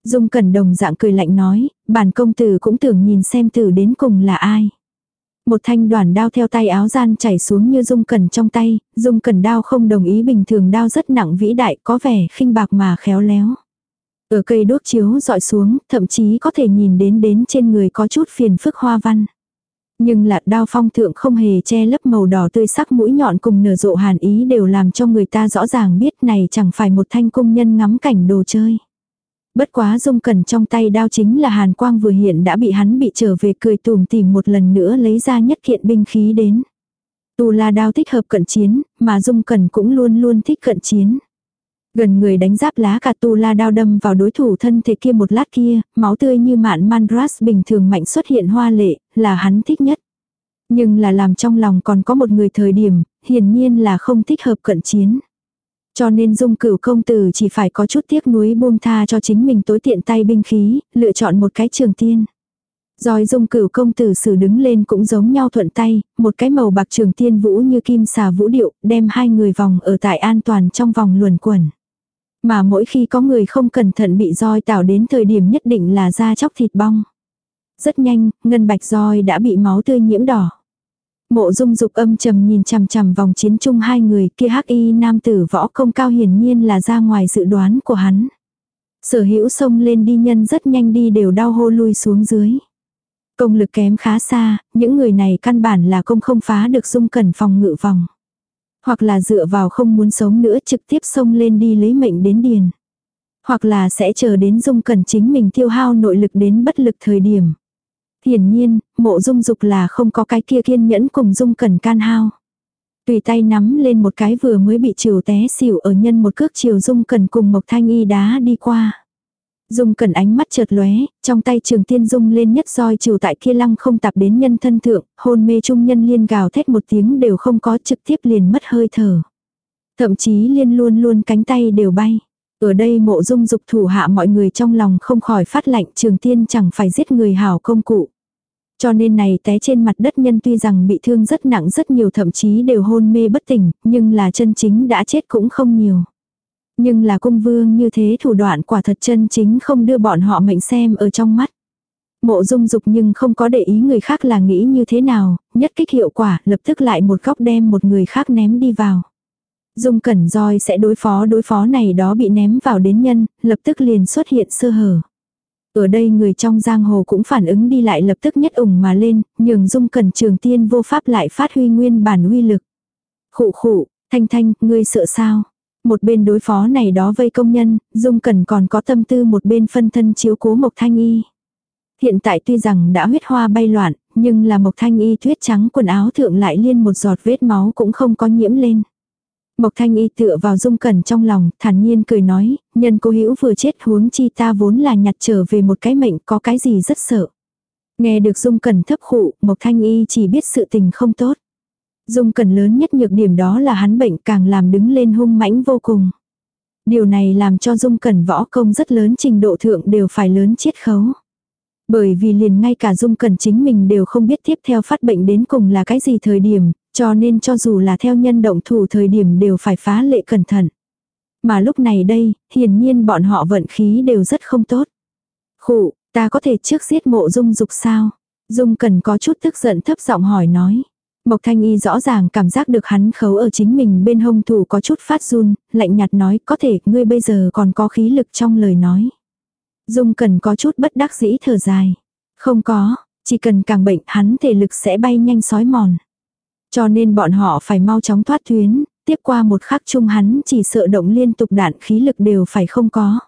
Dung cẩn đồng dạng cười lạnh nói, bản công tử cũng tưởng nhìn xem tử đến cùng là ai. Một thanh đoàn đao theo tay áo gian chảy xuống như dung cẩn trong tay, dung cẩn đao không đồng ý bình thường đao rất nặng vĩ đại có vẻ khinh bạc mà khéo léo. Ở cây đốt chiếu dọi xuống, thậm chí có thể nhìn đến đến trên người có chút phiền phức hoa văn. Nhưng lạc đao phong thượng không hề che lấp màu đỏ tươi sắc mũi nhọn cùng nở rộ hàn ý đều làm cho người ta rõ ràng biết này chẳng phải một thanh công nhân ngắm cảnh đồ chơi. Bất quá dung cẩn trong tay đao chính là hàn quang vừa hiện đã bị hắn bị trở về cười tùm tìm một lần nữa lấy ra nhất kiện binh khí đến. Tu la đao thích hợp cận chiến, mà dung cẩn cũng luôn luôn thích cận chiến. Gần người đánh giáp lá cà tu la đao đâm vào đối thủ thân thể kia một lát kia, máu tươi như mạn mandras bình thường mạnh xuất hiện hoa lệ, là hắn thích nhất. Nhưng là làm trong lòng còn có một người thời điểm, hiển nhiên là không thích hợp cận chiến. Cho nên dung cửu công tử chỉ phải có chút tiếc nuối buông tha cho chính mình tối tiện tay binh khí, lựa chọn một cái trường tiên. Rồi dung cửu công tử sử đứng lên cũng giống nhau thuận tay, một cái màu bạc trường tiên vũ như kim xà vũ điệu, đem hai người vòng ở tại an toàn trong vòng luồn quẩn. Mà mỗi khi có người không cẩn thận bị roi tạo đến thời điểm nhất định là da chóc thịt bong. Rất nhanh, ngân bạch roi đã bị máu tươi nhiễm đỏ. Mộ dung dục âm trầm nhìn chằm chằm vòng chiến chung hai người kia hắc y nam tử võ công cao hiển nhiên là ra ngoài dự đoán của hắn. Sở hữu xông lên đi nhân rất nhanh đi đều đau hô lui xuống dưới. Công lực kém khá xa, những người này căn bản là công không phá được dung cẩn phòng ngự vòng. Hoặc là dựa vào không muốn sống nữa trực tiếp xông lên đi lấy mệnh đến điền. Hoặc là sẽ chờ đến dung cẩn chính mình tiêu hao nội lực đến bất lực thời điểm. Hiển nhiên, mộ dung dục là không có cái kia kiên nhẫn cùng dung cẩn can hao. Tùy tay nắm lên một cái vừa mới bị chiều té xỉu ở nhân một cước chiều dung cẩn cùng mộc thanh y đá đi qua. Dung cẩn ánh mắt chợt lóe, trong tay trường tiên dung lên nhất roi chiều tại kia lăng không tạp đến nhân thân thượng, hôn mê trung nhân liên gào thét một tiếng đều không có trực tiếp liền mất hơi thở. Thậm chí liên luôn luôn cánh tay đều bay. Ở đây mộ dung dục thủ hạ mọi người trong lòng không khỏi phát lạnh trường tiên chẳng phải giết người hảo công cụ. Cho nên này té trên mặt đất nhân tuy rằng bị thương rất nặng rất nhiều thậm chí đều hôn mê bất tỉnh, nhưng là chân chính đã chết cũng không nhiều. Nhưng là cung vương như thế thủ đoạn quả thật chân chính không đưa bọn họ mệnh xem ở trong mắt. Mộ dung dục nhưng không có để ý người khác là nghĩ như thế nào, nhất kích hiệu quả lập tức lại một góc đem một người khác ném đi vào. Dung cẩn roi sẽ đối phó đối phó này đó bị ném vào đến nhân, lập tức liền xuất hiện sơ hở. Ở đây người trong giang hồ cũng phản ứng đi lại lập tức nhất ủng mà lên, nhường dung cẩn trường tiên vô pháp lại phát huy nguyên bản uy lực. Khụ khụ, thanh thanh, ngươi sợ sao? Một bên đối phó này đó vây công nhân, dung cẩn còn có tâm tư một bên phân thân chiếu cố mộc thanh y. Hiện tại tuy rằng đã huyết hoa bay loạn, nhưng là mộc thanh y tuyết trắng quần áo thượng lại liên một giọt vết máu cũng không có nhiễm lên. Mộc Thanh Y tựa vào Dung Cẩn trong lòng, thản nhiên cười nói, nhân cô hữu vừa chết huống chi ta vốn là nhặt trở về một cái mệnh có cái gì rất sợ. Nghe được Dung Cẩn thấp khụ, Mộc Thanh Y chỉ biết sự tình không tốt. Dung Cẩn lớn nhất nhược điểm đó là hắn bệnh càng làm đứng lên hung mãnh vô cùng. Điều này làm cho Dung Cẩn võ công rất lớn trình độ thượng đều phải lớn chiết khấu. Bởi vì liền ngay cả Dung Cẩn chính mình đều không biết tiếp theo phát bệnh đến cùng là cái gì thời điểm, cho nên cho dù là theo nhân động thủ thời điểm đều phải phá lệ cẩn thận. Mà lúc này đây, hiển nhiên bọn họ vận khí đều rất không tốt. Khụ, ta có thể trước giết mộ dung dục sao? Dung cần có chút tức giận thấp giọng hỏi nói. Mộc Thanh Y rõ ràng cảm giác được hắn khấu ở chính mình bên hông thủ có chút phát run, lạnh nhạt nói có thể ngươi bây giờ còn có khí lực trong lời nói. Dung cần có chút bất đắc dĩ thở dài. Không có, chỉ cần càng bệnh hắn thể lực sẽ bay nhanh sói mòn. Cho nên bọn họ phải mau chóng thoát tuyến, tiếp qua một khắc chung hắn chỉ sợ động liên tục đạn khí lực đều phải không có.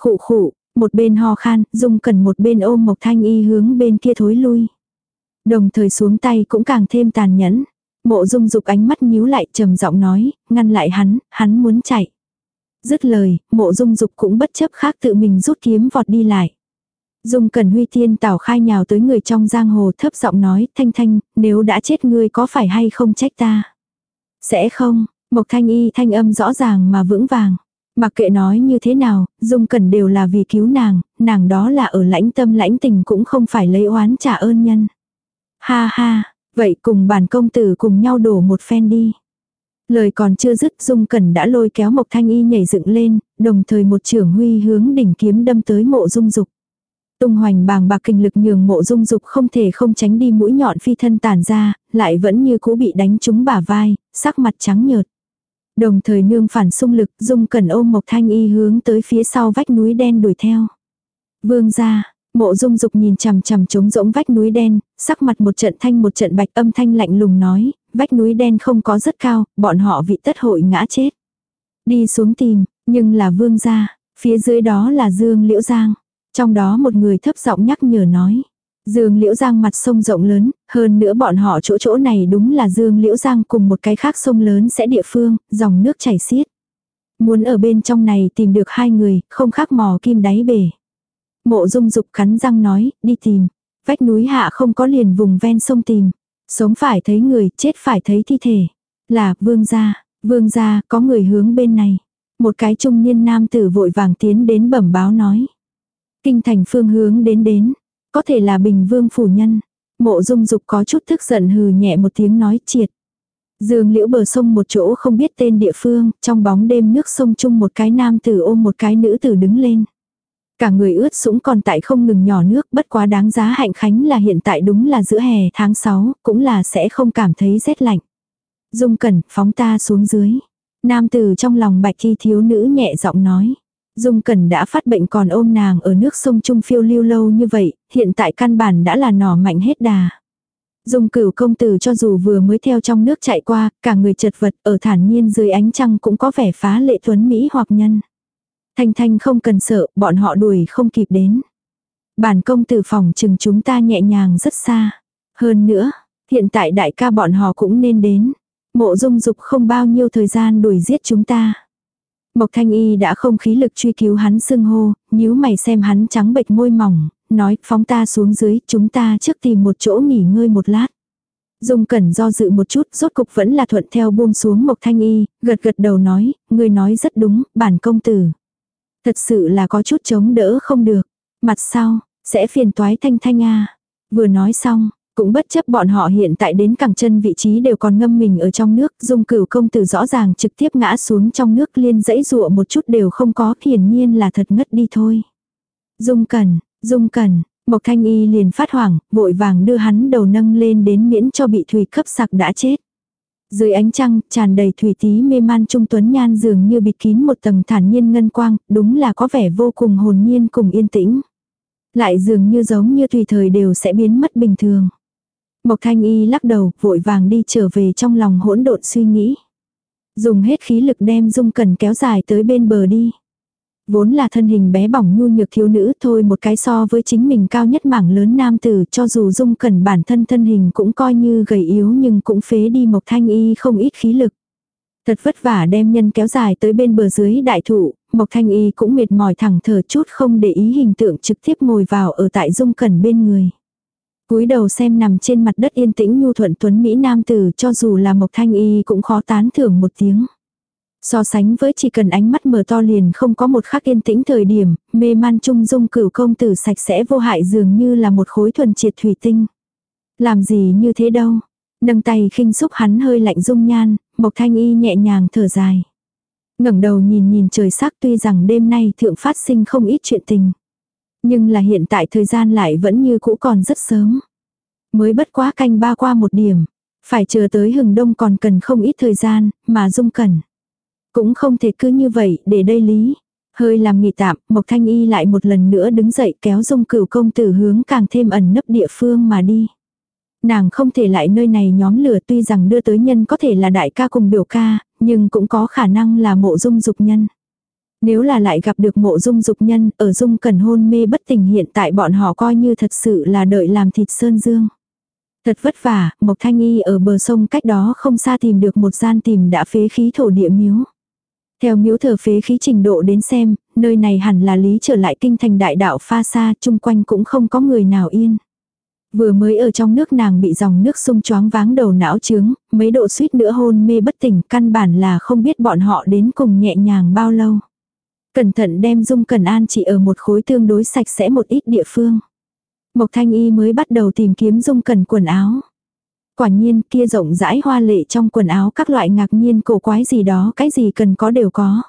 Khụ khụ, Một bên ho khan, Dung cần một bên ôm Mộc Thanh Y hướng bên kia thối lui. Đồng thời xuống tay cũng càng thêm tàn nhẫn. Mộ Dung dục ánh mắt nhíu lại trầm giọng nói, ngăn lại hắn, hắn muốn chạy. Dứt lời, mộ Dung dục cũng bất chấp khác tự mình rút kiếm vọt đi lại. Dung Cẩn Huy tiên tảo khai nhào tới người trong giang hồ thấp giọng nói, Thanh Thanh, nếu đã chết ngươi có phải hay không trách ta? Sẽ không, Mộc Thanh Y thanh âm rõ ràng mà vững vàng. Mặc kệ nói như thế nào, Dung Cẩn đều là vì cứu nàng, nàng đó là ở lãnh tâm lãnh tình cũng không phải lấy oán trả ơn nhân. Ha ha, vậy cùng bản công tử cùng nhau đổ một phen đi. Lời còn chưa dứt Dung Cẩn đã lôi kéo Mộc Thanh Y nhảy dựng lên, đồng thời một trưởng huy hướng đỉnh kiếm đâm tới mộ dung dục. Tung hoành bàng bạc kinh lực nhường mộ dung dục không thể không tránh đi mũi nhọn phi thân tàn ra, lại vẫn như cũ bị đánh trúng bả vai, sắc mặt trắng nhợt. Đồng thời nương phản xung lực, dung cần ôm Mộc Thanh Y hướng tới phía sau vách núi đen đuổi theo. Vương ra, mộ dung dục nhìn chằm chằm trống rỗng vách núi đen, sắc mặt một trận thanh một trận bạch âm thanh lạnh lùng nói, vách núi đen không có rất cao, bọn họ vị tất hội ngã chết. Đi xuống tìm, nhưng là vương gia, phía dưới đó là Dương Liễu Giang. Trong đó một người thấp giọng nhắc nhở nói. Dương Liễu Giang mặt sông rộng lớn, hơn nữa bọn họ chỗ chỗ này đúng là Dương Liễu Giang cùng một cái khác sông lớn sẽ địa phương, dòng nước chảy xiết. Muốn ở bên trong này tìm được hai người, không khác mò kim đáy bể. Mộ dung dục cắn răng nói, đi tìm. Vách núi hạ không có liền vùng ven sông tìm. Sống phải thấy người, chết phải thấy thi thể. Là, vương gia, vương gia, có người hướng bên này. Một cái trung niên nam tử vội vàng tiến đến bẩm báo nói. Kinh thành phương hướng đến đến. Có thể là bình vương phủ nhân. Mộ dung dục có chút thức giận hừ nhẹ một tiếng nói triệt. Dương liễu bờ sông một chỗ không biết tên địa phương, trong bóng đêm nước sông chung một cái nam tử ôm một cái nữ tử đứng lên. Cả người ướt sũng còn tại không ngừng nhỏ nước, bất quá đáng giá hạnh khánh là hiện tại đúng là giữa hè tháng 6, cũng là sẽ không cảm thấy rét lạnh. Dung cẩn, phóng ta xuống dưới. Nam tử trong lòng bạch thi thiếu nữ nhẹ giọng nói. Dung Cẩn đã phát bệnh còn ôm nàng ở nước sông Trung phiêu lưu lâu như vậy, hiện tại căn bản đã là nỏ mạnh hết đà. Dung cửu công tử cho dù vừa mới theo trong nước chạy qua, cả người chật vật ở thản nhiên dưới ánh trăng cũng có vẻ phá lệ tuấn Mỹ hoặc nhân. Thanh thanh không cần sợ, bọn họ đuổi không kịp đến. Bản công tử phòng chừng chúng ta nhẹ nhàng rất xa. Hơn nữa, hiện tại đại ca bọn họ cũng nên đến. Mộ dung dục không bao nhiêu thời gian đuổi giết chúng ta. Mộc Thanh Y đã không khí lực truy cứu hắn sưng hô, nhíu mày xem hắn trắng bệch môi mỏng, nói phóng ta xuống dưới, chúng ta trước tìm một chỗ nghỉ ngơi một lát. Dung Cẩn do dự một chút, rốt cục vẫn là thuận theo buông xuống Mộc Thanh Y, gật gật đầu nói, người nói rất đúng, bản công tử. Thật sự là có chút chống đỡ không được. Mặt sau, sẽ phiền toái Thanh Thanh a Vừa nói xong, cũng bất chấp bọn họ hiện tại đến cẳng chân vị trí đều còn ngâm mình ở trong nước, dung cửu công tử rõ ràng trực tiếp ngã xuống trong nước liên dãy dụa một chút đều không có, hiển nhiên là thật ngất đi thôi. Dung cần, dung cần, Mộc Thanh Y liền phát hoảng, vội vàng đưa hắn đầu nâng lên đến miễn cho bị thủy cấp sặc đã chết. Dưới ánh trăng, tràn đầy thủy tí mê man trung tuấn nhan dường như bịt kín một tầng thản nhiên ngân quang, đúng là có vẻ vô cùng hồn nhiên cùng yên tĩnh. Lại dường như giống như tùy thời đều sẽ biến mất bình thường. Mộc Thanh Y lắc đầu, vội vàng đi trở về trong lòng hỗn độn suy nghĩ. Dùng hết khí lực đem Dung Cẩn kéo dài tới bên bờ đi. Vốn là thân hình bé bỏng nhu nhược thiếu nữ thôi một cái so với chính mình cao nhất mảng lớn nam tử cho dù Dung Cẩn bản thân thân hình cũng coi như gầy yếu nhưng cũng phế đi Mộc Thanh Y không ít khí lực. Thật vất vả đem nhân kéo dài tới bên bờ dưới đại thụ, Mộc Thanh Y cũng mệt mỏi thẳng thở chút không để ý hình tượng trực tiếp ngồi vào ở tại Dung Cẩn bên người cúi đầu xem nằm trên mặt đất yên tĩnh nhu thuận tuấn Mỹ Nam tử cho dù là Mộc Thanh Y cũng khó tán thưởng một tiếng. So sánh với chỉ cần ánh mắt mở to liền không có một khắc yên tĩnh thời điểm, mê man trung dung cửu công tử sạch sẽ vô hại dường như là một khối thuần triệt thủy tinh. Làm gì như thế đâu. Nâng tay khinh xúc hắn hơi lạnh dung nhan, Mộc Thanh Y nhẹ nhàng thở dài. ngẩng đầu nhìn nhìn trời sắc tuy rằng đêm nay thượng phát sinh không ít chuyện tình. Nhưng là hiện tại thời gian lại vẫn như cũ còn rất sớm. Mới bất quá canh ba qua một điểm. Phải chờ tới hừng đông còn cần không ít thời gian, mà dung cần. Cũng không thể cứ như vậy, để đây lý. Hơi làm nghỉ tạm, Mộc Thanh Y lại một lần nữa đứng dậy kéo dung cửu công tử hướng càng thêm ẩn nấp địa phương mà đi. Nàng không thể lại nơi này nhóm lửa tuy rằng đưa tới nhân có thể là đại ca cùng biểu ca, nhưng cũng có khả năng là mộ dung dục nhân. Nếu là lại gặp được mộ dung dục nhân, ở dung cần hôn mê bất tỉnh hiện tại bọn họ coi như thật sự là đợi làm thịt sơn dương. Thật vất vả, Mộc Thanh Y ở bờ sông cách đó không xa tìm được một gian tìm đã phế khí thổ địa miếu. Theo miếu thờ phế khí trình độ đến xem, nơi này hẳn là lý trở lại kinh thành đại đạo pha xa, chung quanh cũng không có người nào yên. Vừa mới ở trong nước nàng bị dòng nước sung choáng váng đầu não trướng, mấy độ suýt nữa hôn mê bất tỉnh, căn bản là không biết bọn họ đến cùng nhẹ nhàng bao lâu. Cẩn thận đem dung cần an chỉ ở một khối tương đối sạch sẽ một ít địa phương. Mộc thanh y mới bắt đầu tìm kiếm dung cần quần áo. Quả nhiên kia rộng rãi hoa lệ trong quần áo các loại ngạc nhiên cổ quái gì đó cái gì cần có đều có.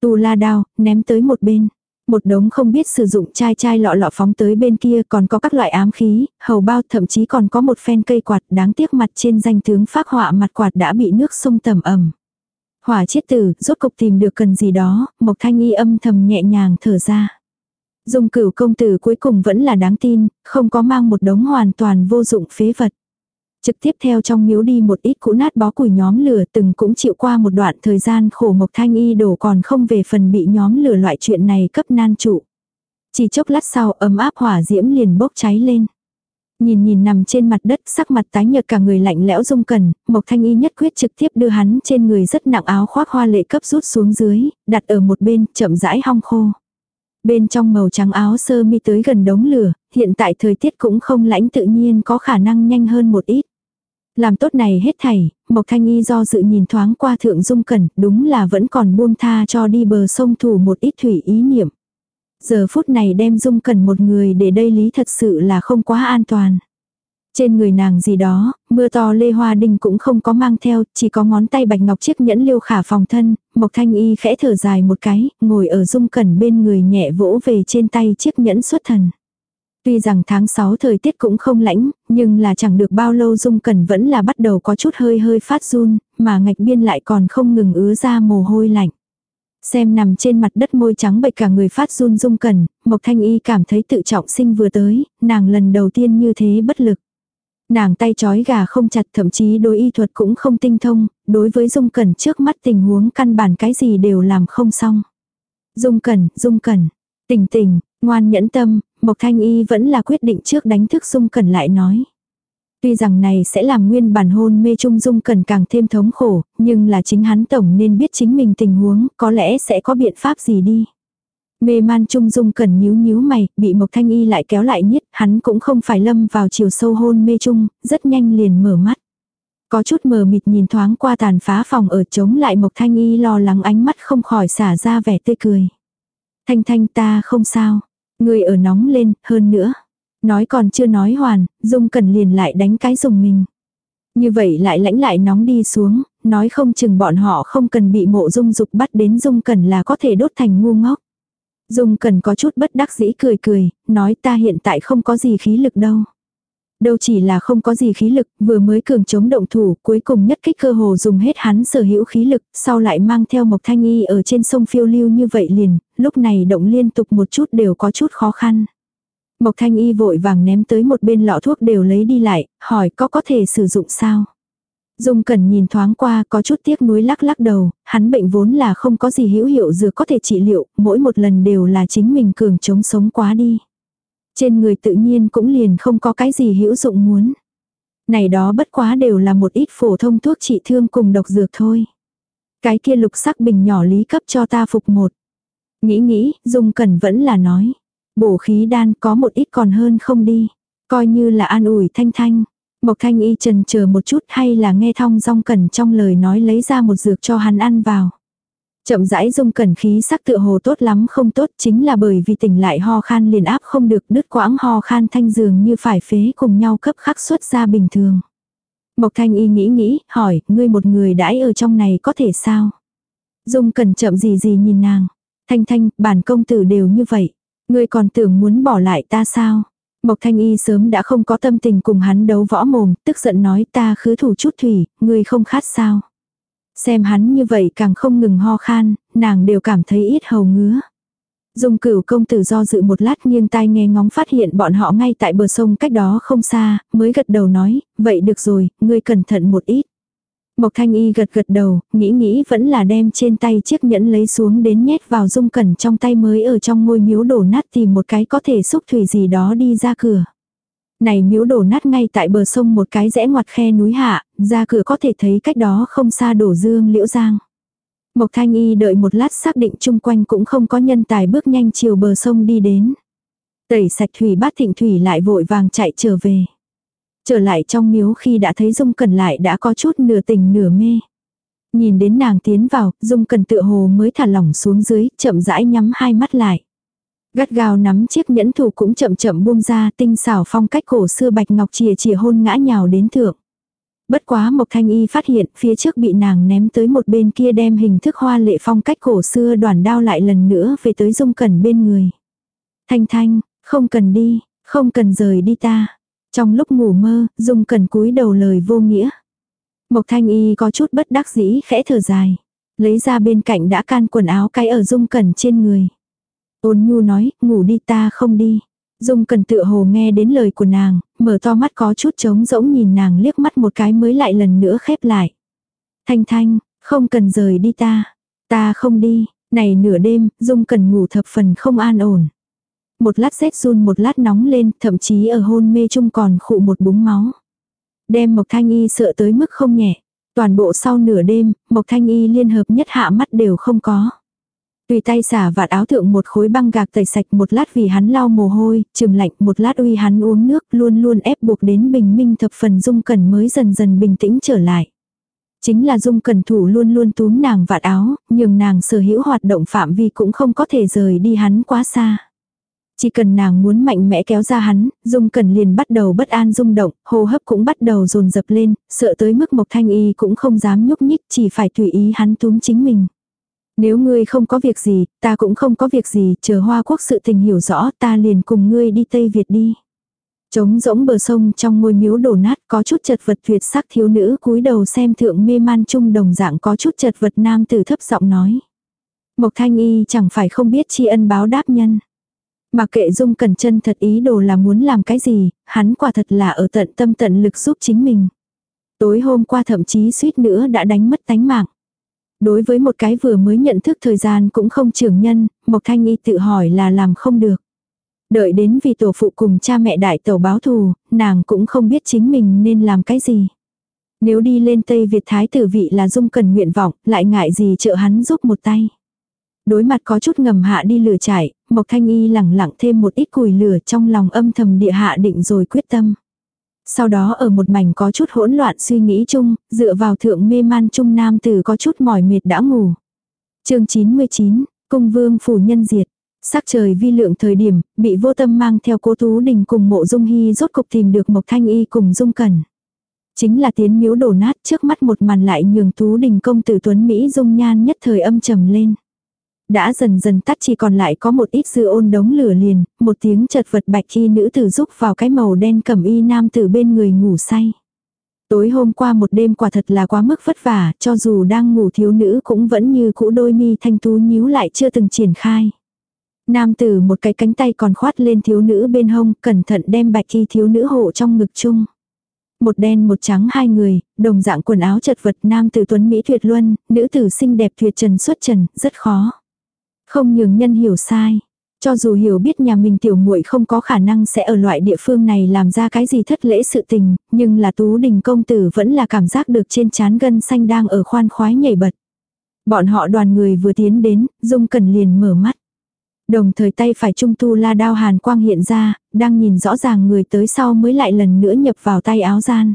Tu la đao, ném tới một bên. Một đống không biết sử dụng chai chai lọ lọ phóng tới bên kia còn có các loại ám khí, hầu bao thậm chí còn có một phen cây quạt đáng tiếc mặt trên danh tướng phác họa mặt quạt đã bị nước sông tầm ẩm. Hỏa chiết tử, rốt cục tìm được cần gì đó, Mộc Thanh Y âm thầm nhẹ nhàng thở ra. Dung cửu công tử cuối cùng vẫn là đáng tin, không có mang một đống hoàn toàn vô dụng phế vật. Trực tiếp theo trong miếu đi một ít cũ nát bó củi nhóm lửa từng cũng chịu qua một đoạn thời gian khổ Mộc Thanh Y đổ còn không về phần bị nhóm lửa loại chuyện này cấp nan trụ. Chỉ chốc lát sau ấm áp hỏa diễm liền bốc cháy lên. Nhìn nhìn nằm trên mặt đất sắc mặt tái nhợt cả người lạnh lẽo dung cần, Mộc Thanh Y nhất quyết trực tiếp đưa hắn trên người rất nặng áo khoác hoa lệ cấp rút xuống dưới, đặt ở một bên, chậm rãi hong khô. Bên trong màu trắng áo sơ mi tới gần đống lửa, hiện tại thời tiết cũng không lãnh tự nhiên có khả năng nhanh hơn một ít. Làm tốt này hết thảy, Mộc Thanh Y do dự nhìn thoáng qua thượng dung cẩn, đúng là vẫn còn buông tha cho đi bờ sông thủ một ít thủy ý niệm. Giờ phút này đem dung cần một người để đây lý thật sự là không quá an toàn. Trên người nàng gì đó, mưa to lê hoa đình cũng không có mang theo, chỉ có ngón tay bạch ngọc chiếc nhẫn liêu khả phòng thân, Mộc Thanh Y khẽ thở dài một cái, ngồi ở dung cẩn bên người nhẹ vỗ về trên tay chiếc nhẫn xuất thần. Tuy rằng tháng 6 thời tiết cũng không lãnh, nhưng là chẳng được bao lâu dung cẩn vẫn là bắt đầu có chút hơi hơi phát run, mà ngạch biên lại còn không ngừng ứa ra mồ hôi lạnh. Xem nằm trên mặt đất môi trắng bệch cả người phát run dung cần Mộc Thanh Y cảm thấy tự trọng sinh vừa tới, nàng lần đầu tiên như thế bất lực. Nàng tay chói gà không chặt thậm chí đối y thuật cũng không tinh thông, đối với Dung Cẩn trước mắt tình huống căn bản cái gì đều làm không xong. Dung Cẩn, Dung Cẩn, tỉnh tỉnh ngoan nhẫn tâm, Mộc Thanh Y vẫn là quyết định trước đánh thức Dung Cẩn lại nói. Tuy rằng này sẽ làm nguyên bản hôn mê trung Dung cần càng thêm thống khổ, nhưng là chính hắn tổng nên biết chính mình tình huống, có lẽ sẽ có biện pháp gì đi. Mê man trung dung cần nhíu nhíu mày, bị Mộc Thanh Y lại kéo lại nhất, hắn cũng không phải lâm vào chiều sâu hôn mê trung rất nhanh liền mở mắt. Có chút mờ mịt nhìn thoáng qua tàn phá phòng ở chống lại Mộc Thanh Y lo lắng ánh mắt không khỏi xả ra vẻ tươi cười. Thanh Thanh ta không sao, người ở nóng lên, hơn nữa. Nói còn chưa nói hoàn, Dung Cần liền lại đánh cái dùng mình. Như vậy lại lãnh lại nóng đi xuống, nói không chừng bọn họ không cần bị mộ dung dục bắt đến Dung Cần là có thể đốt thành ngu ngốc. Dung cần có chút bất đắc dĩ cười cười, nói ta hiện tại không có gì khí lực đâu. Đâu chỉ là không có gì khí lực, vừa mới cường chống động thủ, cuối cùng nhất kích cơ hồ dùng hết hắn sở hữu khí lực, sau lại mang theo Mộc Thanh Y ở trên sông phiêu lưu như vậy liền, lúc này động liên tục một chút đều có chút khó khăn. Mộc Thanh Y vội vàng ném tới một bên lọ thuốc đều lấy đi lại, hỏi có có thể sử dụng sao? Dung Cẩn nhìn thoáng qua có chút tiếc nuối lắc lắc đầu, hắn bệnh vốn là không có gì hữu hiệu dược có thể trị liệu, mỗi một lần đều là chính mình cường chống sống quá đi. Trên người tự nhiên cũng liền không có cái gì hữu dụng muốn. Này đó bất quá đều là một ít phổ thông thuốc trị thương cùng độc dược thôi. Cái kia lục sắc bình nhỏ lý cấp cho ta phục một. Nghĩ nghĩ, Dung Cẩn vẫn là nói. Bổ khí đan có một ít còn hơn không đi. Coi như là an ủi thanh thanh. Mộc thanh y trần chờ một chút hay là nghe thong rong cẩn trong lời nói lấy ra một dược cho hắn ăn vào. Chậm rãi dung cẩn khí sắc tựa hồ tốt lắm không tốt chính là bởi vì tỉnh lại ho khan liền áp không được đứt quãng ho khan thanh dường như phải phế cùng nhau cấp khắc xuất ra bình thường. Mộc thanh y nghĩ nghĩ, hỏi, ngươi một người đãi ở trong này có thể sao? Dung cẩn chậm gì gì nhìn nàng. Thanh thanh, bản công tử đều như vậy. Ngươi còn tưởng muốn bỏ lại ta sao? Mộc Thanh Y sớm đã không có tâm tình cùng hắn đấu võ mồm, tức giận nói ta khứ thủ chút thủy, ngươi không khát sao. Xem hắn như vậy càng không ngừng ho khan, nàng đều cảm thấy ít hầu ngứa. Dung cửu công tử do dự một lát nghiêng tai nghe ngóng phát hiện bọn họ ngay tại bờ sông cách đó không xa, mới gật đầu nói, vậy được rồi, ngươi cẩn thận một ít. Mộc Thanh Y gật gật đầu, nghĩ nghĩ vẫn là đem trên tay chiếc nhẫn lấy xuống đến nhét vào dung cẩn trong tay mới ở trong ngôi miếu đổ nát tìm một cái có thể xúc thủy gì đó đi ra cửa. Này miếu đổ nát ngay tại bờ sông một cái rẽ ngoặt khe núi hạ, ra cửa có thể thấy cách đó không xa đổ dương liễu giang. Mộc Thanh Y đợi một lát xác định chung quanh cũng không có nhân tài bước nhanh chiều bờ sông đi đến. Tẩy sạch thủy bát thịnh thủy lại vội vàng chạy trở về. Trở lại trong miếu khi đã thấy Dung Cần lại đã có chút nửa tình nửa mê. Nhìn đến nàng tiến vào, Dung Cần tựa hồ mới thả lỏng xuống dưới, chậm rãi nhắm hai mắt lại. Gắt gao nắm chiếc nhẫn thủ cũng chậm chậm buông ra tinh xảo phong cách cổ xưa bạch ngọc chìa chìa hôn ngã nhào đến thượng. Bất quá Mộc Thanh Y phát hiện phía trước bị nàng ném tới một bên kia đem hình thức hoa lệ phong cách cổ xưa đoàn đao lại lần nữa về tới dung cẩn bên người. Thanh Thanh, không cần đi, không cần rời đi ta. Trong lúc ngủ mơ, dung cần cúi đầu lời vô nghĩa. Mộc Thanh Y có chút bất đắc dĩ khẽ thở dài. Lấy ra bên cạnh đã can quần áo cái ở dung cần trên người. Ôn nhu nói, ngủ đi ta không đi. Dung cần tựa hồ nghe đến lời của nàng, mở to mắt có chút trống rỗng nhìn nàng liếc mắt một cái mới lại lần nữa khép lại. Thanh thanh, không cần rời đi ta. Ta không đi, này nửa đêm, Dung cần ngủ thập phần không an ổn. Một lát rét run một lát nóng lên, thậm chí ở hôn mê chung còn khụ một búng máu. Đem Mộc Thanh Y sợ tới mức không nhẹ. Toàn bộ sau nửa đêm, Mộc Thanh Y liên hợp nhất hạ mắt đều không có. Tùy tay xả vạt áo thượng một khối băng gạc tẩy sạch một lát vì hắn lau mồ hôi, trừng lạnh một lát uy hắn uống nước luôn luôn ép buộc đến bình minh thập phần dung cần mới dần dần bình tĩnh trở lại. Chính là dung cần thủ luôn luôn túm nàng vạt áo, nhưng nàng sở hữu hoạt động phạm vi cũng không có thể rời đi hắn quá xa. Chỉ cần nàng muốn mạnh mẽ kéo ra hắn, dung cần liền bắt đầu bất an rung động, hô hấp cũng bắt đầu dồn dập lên, sợ tới mức mộc thanh y cũng không dám nhúc nhích chỉ phải tùy ý hắn túm chính mình. Nếu ngươi không có việc gì, ta cũng không có việc gì, chờ hoa quốc sự tình hiểu rõ ta liền cùng ngươi đi Tây Việt đi. Trống rỗng bờ sông trong ngôi miếu đổ nát có chút chật vật tuyệt sắc thiếu nữ cúi đầu xem thượng mê man chung đồng dạng có chút chật vật nam tử thấp giọng nói. Mộc thanh y chẳng phải không biết tri ân báo đáp nhân. Mà kệ dung cần chân thật ý đồ là muốn làm cái gì, hắn quả thật là ở tận tâm tận lực giúp chính mình. Tối hôm qua thậm chí suýt nữa đã đánh mất tánh mạng. Đối với một cái vừa mới nhận thức thời gian cũng không trưởng nhân, Mộc Thanh Y tự hỏi là làm không được. Đợi đến vì tổ phụ cùng cha mẹ đại tẩu báo thù, nàng cũng không biết chính mình nên làm cái gì. Nếu đi lên Tây Việt Thái tử vị là dung cần nguyện vọng, lại ngại gì trợ hắn giúp một tay. Đối mặt có chút ngầm hạ đi lửa chạy Mộc Thanh Y lẳng lặng thêm một ít củi lửa trong lòng âm thầm địa hạ định rồi quyết tâm. Sau đó ở một mảnh có chút hỗn loạn suy nghĩ chung, dựa vào thượng mê man trung nam tử có chút mỏi mệt đã ngủ. chương 99, Cung Vương Phủ Nhân Diệt. Sắc trời vi lượng thời điểm, bị vô tâm mang theo cố Tú Đình cùng mộ Dung Hy rốt cục tìm được Mộc Thanh Y cùng Dung Cẩn. Chính là tiến miếu đổ nát trước mắt một màn lại nhường Tú Đình công tử Tuấn Mỹ Dung Nhan nhất thời âm trầm lên. Đã dần dần tắt chỉ còn lại có một ít dư ôn đống lửa liền, một tiếng chật vật bạch khi nữ tử giúp vào cái màu đen cẩm y nam tử bên người ngủ say. Tối hôm qua một đêm quả thật là quá mức vất vả, cho dù đang ngủ thiếu nữ cũng vẫn như cũ đôi mi thanh tú nhíu lại chưa từng triển khai. Nam tử một cái cánh tay còn khoát lên thiếu nữ bên hông, cẩn thận đem bạch khi thiếu nữ hộ trong ngực chung. Một đen một trắng hai người, đồng dạng quần áo chật vật nam tử tuấn Mỹ tuyệt luân, nữ tử xinh đẹp tuyệt trần xuất trần, rất khó. Không nhường nhân hiểu sai. Cho dù hiểu biết nhà mình tiểu muội không có khả năng sẽ ở loại địa phương này làm ra cái gì thất lễ sự tình, nhưng là tú đình công tử vẫn là cảm giác được trên chán gân xanh đang ở khoan khoái nhảy bật. Bọn họ đoàn người vừa tiến đến, Dung Cần liền mở mắt. Đồng thời tay phải trung tu la đao hàn quang hiện ra, đang nhìn rõ ràng người tới sau mới lại lần nữa nhập vào tay áo gian.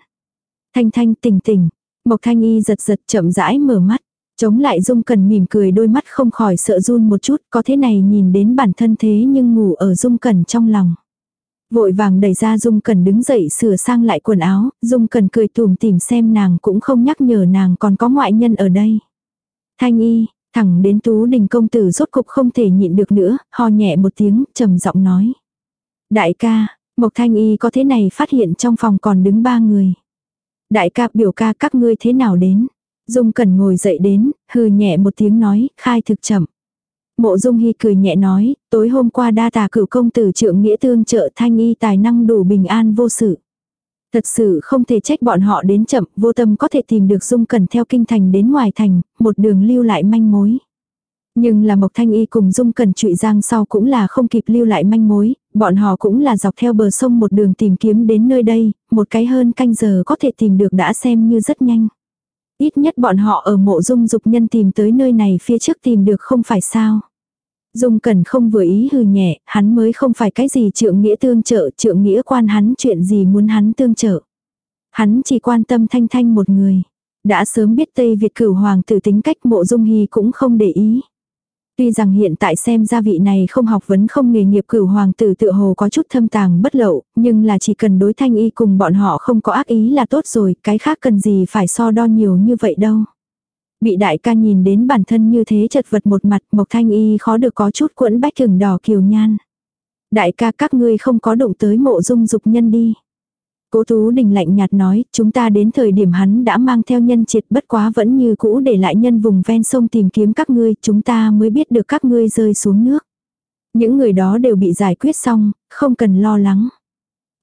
Thanh thanh tỉnh tỉnh, Mộc thanh y giật giật chậm rãi mở mắt. Chống lại dung cần mỉm cười đôi mắt không khỏi sợ run một chút, có thế này nhìn đến bản thân thế nhưng ngủ ở dung cần trong lòng. Vội vàng đẩy ra dung cần đứng dậy sửa sang lại quần áo, dung cần cười tùm tìm xem nàng cũng không nhắc nhở nàng còn có ngoại nhân ở đây. Thanh y, thẳng đến tú đình công tử rốt cục không thể nhịn được nữa, ho nhẹ một tiếng, trầm giọng nói. Đại ca, Mộc Thanh y có thế này phát hiện trong phòng còn đứng ba người. Đại ca biểu ca các ngươi thế nào đến? Dung Cẩn ngồi dậy đến, hừ nhẹ một tiếng nói, khai thực chậm. Mộ Dung Hy cười nhẹ nói, tối hôm qua đa tà cửu công tử trượng nghĩa tương trợ thanh y tài năng đủ bình an vô sự. Thật sự không thể trách bọn họ đến chậm, vô tâm có thể tìm được dung cẩn theo kinh thành đến ngoài thành, một đường lưu lại manh mối. Nhưng là Mộc Thanh Y cùng Dung Cẩn trụy giang sau cũng là không kịp lưu lại manh mối, bọn họ cũng là dọc theo bờ sông một đường tìm kiếm đến nơi đây, một cái hơn canh giờ có thể tìm được đã xem như rất nhanh. Ít nhất bọn họ ở mộ dung dục nhân tìm tới nơi này phía trước tìm được không phải sao. Dung Cẩn không vừa ý hừ nhẹ, hắn mới không phải cái gì trượng nghĩa tương trợ, trượng nghĩa quan hắn chuyện gì muốn hắn tương trợ. Hắn chỉ quan tâm thanh thanh một người. Đã sớm biết Tây Việt cửu hoàng tử tính cách mộ dung hy cũng không để ý. Tuy rằng hiện tại xem ra vị này không học vấn không nghề nghiệp cửu hoàng tử tự hồ có chút thâm tàng bất lậu, nhưng là chỉ cần đối thanh y cùng bọn họ không có ác ý là tốt rồi, cái khác cần gì phải so đo nhiều như vậy đâu. Bị đại ca nhìn đến bản thân như thế chật vật một mặt mộc thanh y khó được có chút quẫn bách thường đỏ kiều nhan. Đại ca các ngươi không có động tới mộ dung dục nhân đi. Cố Tú Đình lạnh nhạt nói, chúng ta đến thời điểm hắn đã mang theo nhân triệt bất quá vẫn như cũ để lại nhân vùng ven sông tìm kiếm các ngươi, chúng ta mới biết được các ngươi rơi xuống nước. Những người đó đều bị giải quyết xong, không cần lo lắng.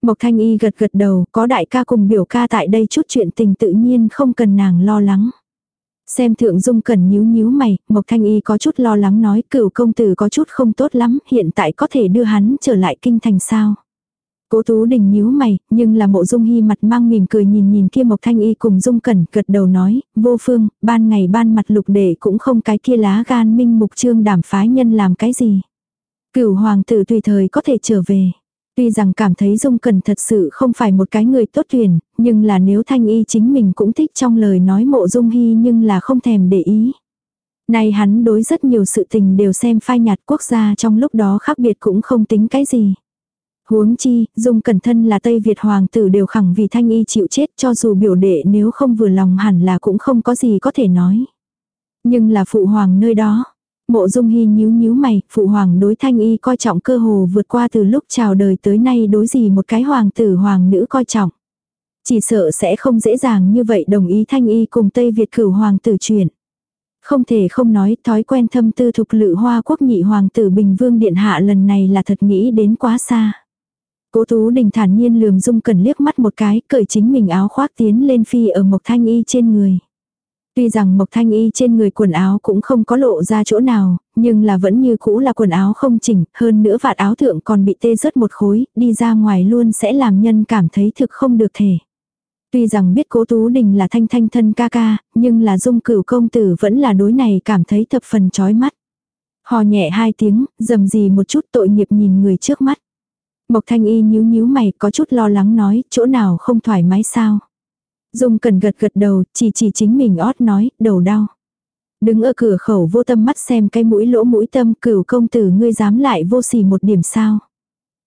Mộc Thanh Y gật gật đầu, có đại ca cùng biểu ca tại đây chút chuyện tình tự nhiên không cần nàng lo lắng. Xem thượng dung cần nhíu nhíu mày, Mộc Thanh Y có chút lo lắng nói cửu công tử có chút không tốt lắm, hiện tại có thể đưa hắn trở lại kinh thành sao. Cố Tú Đình nhíu mày, nhưng là mộ dung hy mặt mang mỉm cười nhìn nhìn kia Mộc Thanh Y cùng dung cẩn gật đầu nói, vô phương, ban ngày ban mặt lục để cũng không cái kia lá gan minh mục trương đảm phái nhân làm cái gì. Cửu hoàng tử tùy thời có thể trở về. Tuy rằng cảm thấy Dung Cẩn thật sự không phải một cái người tốt tuyển, nhưng là nếu Thanh Y chính mình cũng thích trong lời nói mộ Dung Hy nhưng là không thèm để ý. Nay hắn đối rất nhiều sự tình đều xem phai nhạt quốc gia trong lúc đó khác biệt cũng không tính cái gì. Huống chi, Dung Cẩn thân là Tây Việt hoàng tử đều khẳng vì Thanh Y chịu chết cho dù biểu đệ nếu không vừa lòng hẳn là cũng không có gì có thể nói. Nhưng là phụ hoàng nơi đó. Mộ Dung Hy nhíu nhíu mày, phụ hoàng đối Thanh Y coi trọng cơ hồ vượt qua từ lúc chào đời tới nay đối gì một cái hoàng tử hoàng nữ coi trọng. Chỉ sợ sẽ không dễ dàng như vậy đồng ý Thanh Y cùng Tây Việt cửu hoàng tử chuyển. Không thể không nói thói quen thâm tư thục lự hoa quốc nhị hoàng tử Bình Vương Điện Hạ lần này là thật nghĩ đến quá xa. Cố Tú Đình thản nhiên lườm Dung Cẩn liếc mắt một cái, cởi chính mình áo khoác tiến lên phi ở Mộc Thanh Y trên người. Tuy rằng Mộc Thanh Y trên người quần áo cũng không có lộ ra chỗ nào, nhưng là vẫn như cũ là quần áo không chỉnh, hơn nữa vạt áo thượng còn bị tê rớt một khối, đi ra ngoài luôn sẽ làm nhân cảm thấy thực không được thể. Tuy rằng biết cố Tú Đình là thanh thanh thân ca ca, nhưng là dung cửu công tử vẫn là đối này cảm thấy thập phần chói mắt. Hò nhẹ hai tiếng, dầm gì một chút tội nghiệp nhìn người trước mắt. Mộc thanh y nhíu nhíu mày có chút lo lắng nói, chỗ nào không thoải mái sao. Dung cần gật gật đầu, chỉ chỉ chính mình ót nói, đầu đau. Đứng ở cửa khẩu vô tâm mắt xem cái mũi lỗ mũi tâm cửu công tử ngươi dám lại vô sỉ một điểm sao.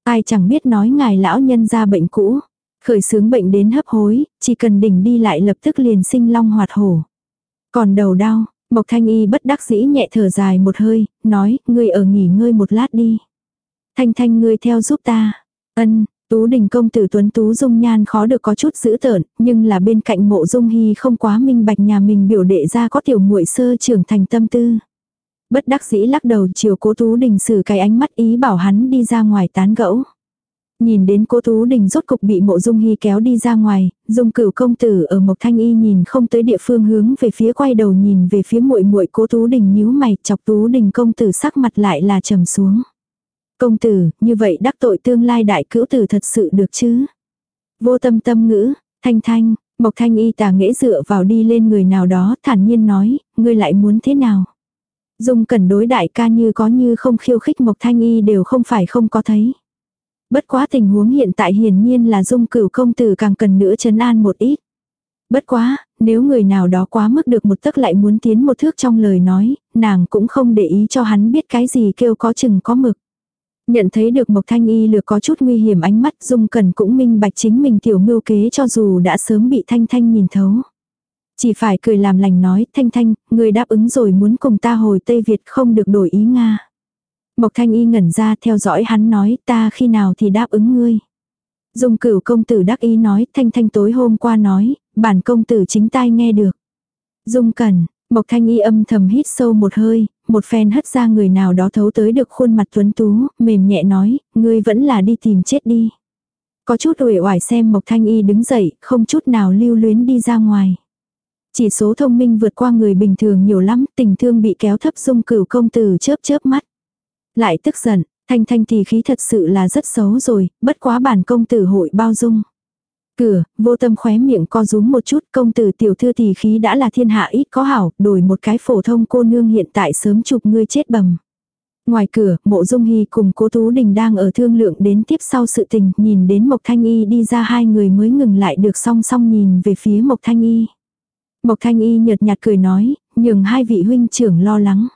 Ai chẳng biết nói ngài lão nhân ra bệnh cũ. Khởi sướng bệnh đến hấp hối, chỉ cần đỉnh đi lại lập tức liền sinh long hoạt hổ. Còn đầu đau, Mộc Thanh Y bất đắc dĩ nhẹ thở dài một hơi, nói, ngươi ở nghỉ ngơi một lát đi. Thanh Thanh ngươi theo giúp ta. Ân, Tú đình công tử tuấn tú dung nhan khó được có chút dữ tợn, nhưng là bên cạnh mộ dung hy không quá minh bạch nhà mình biểu đệ ra có tiểu muội sơ trưởng thành tâm tư. Bất đắc dĩ lắc đầu chiều cố tú đình xử cái ánh mắt ý bảo hắn đi ra ngoài tán gẫu. Nhìn đến cố tú đình rốt cục bị mộ dung hy kéo đi ra ngoài, dung cửu công tử ở mộc thanh y nhìn không tới địa phương hướng về phía quay đầu nhìn về phía muội muội cố tú đình nhíu mày chọc tú đình công tử sắc mặt lại là trầm xuống. Công tử, như vậy đắc tội tương lai đại cữu tử thật sự được chứ? Vô tâm tâm ngữ, thanh thanh, Mộc thanh y tà nghễ dựa vào đi lên người nào đó thản nhiên nói, ngươi lại muốn thế nào? Dung cẩn đối đại ca như có như không khiêu khích Mộc thanh y đều không phải không có thấy. Bất quá tình huống hiện tại hiển nhiên là dung cửu công tử càng cần nữa chấn an một ít. Bất quá, nếu người nào đó quá mức được một tấc lại muốn tiến một thước trong lời nói, nàng cũng không để ý cho hắn biết cái gì kêu có chừng có mực. Nhận thấy được Mộc Thanh Y lược có chút nguy hiểm ánh mắt Dung Cần cũng minh bạch chính mình tiểu mưu kế cho dù đã sớm bị Thanh Thanh nhìn thấu. Chỉ phải cười làm lành nói Thanh Thanh, người đáp ứng rồi muốn cùng ta hồi Tây Việt không được đổi ý Nga. Mộc Thanh Y ngẩn ra theo dõi hắn nói ta khi nào thì đáp ứng ngươi. Dung cửu công tử đắc ý nói Thanh Thanh tối hôm qua nói, bản công tử chính tai nghe được. Dung Cần, Mộc Thanh Y âm thầm hít sâu một hơi, một phen hất ra người nào đó thấu tới được khuôn mặt tuấn tú, mềm nhẹ nói, ngươi vẫn là đi tìm chết đi. Có chút uể oải xem Mộc Thanh Y đứng dậy, không chút nào lưu luyến đi ra ngoài. Chỉ số thông minh vượt qua người bình thường nhiều lắm, tình thương bị kéo thấp dung cửu công tử chớp chớp mắt. Lại tức giận, thanh thanh thì khí thật sự là rất xấu rồi, bất quá bản công tử hội bao dung. Cửa, vô tâm khóe miệng co rúm một chút công tử tiểu thư thì khí đã là thiên hạ ít có hảo, đổi một cái phổ thông cô nương hiện tại sớm chụp ngươi chết bầm. Ngoài cửa, mộ dung hy cùng cố Tú Đình đang ở thương lượng đến tiếp sau sự tình, nhìn đến Mộc Thanh Y đi ra hai người mới ngừng lại được song song nhìn về phía Mộc Thanh Y. Mộc Thanh Y nhợt nhạt cười nói, nhường hai vị huynh trưởng lo lắng.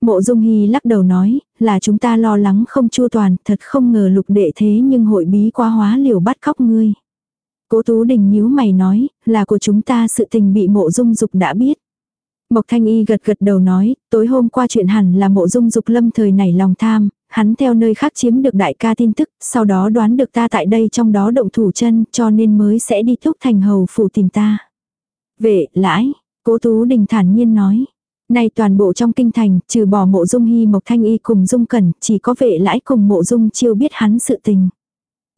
Mộ Dung Hy lắc đầu nói, là chúng ta lo lắng không chua toàn, thật không ngờ lục đệ thế nhưng hội bí quá hóa liều bắt cóc ngươi. Cố Tú Đình nhíu mày nói, là của chúng ta sự tình bị mộ dung dục đã biết. Mộc Thanh Y gật gật đầu nói, tối hôm qua chuyện hẳn là mộ dung dục lâm thời nảy lòng tham, hắn theo nơi khác chiếm được đại ca tin tức, sau đó đoán được ta tại đây trong đó động thủ chân cho nên mới sẽ đi thúc thành hầu phủ tìm ta. Vệ, lãi, cố Tú Đình thản nhiên nói. Nay toàn bộ trong kinh thành, trừ bỏ mộ dung hy Mộc Thanh Y cùng dung cẩn, chỉ có vệ lãi cùng mộ dung chiêu biết hắn sự tình.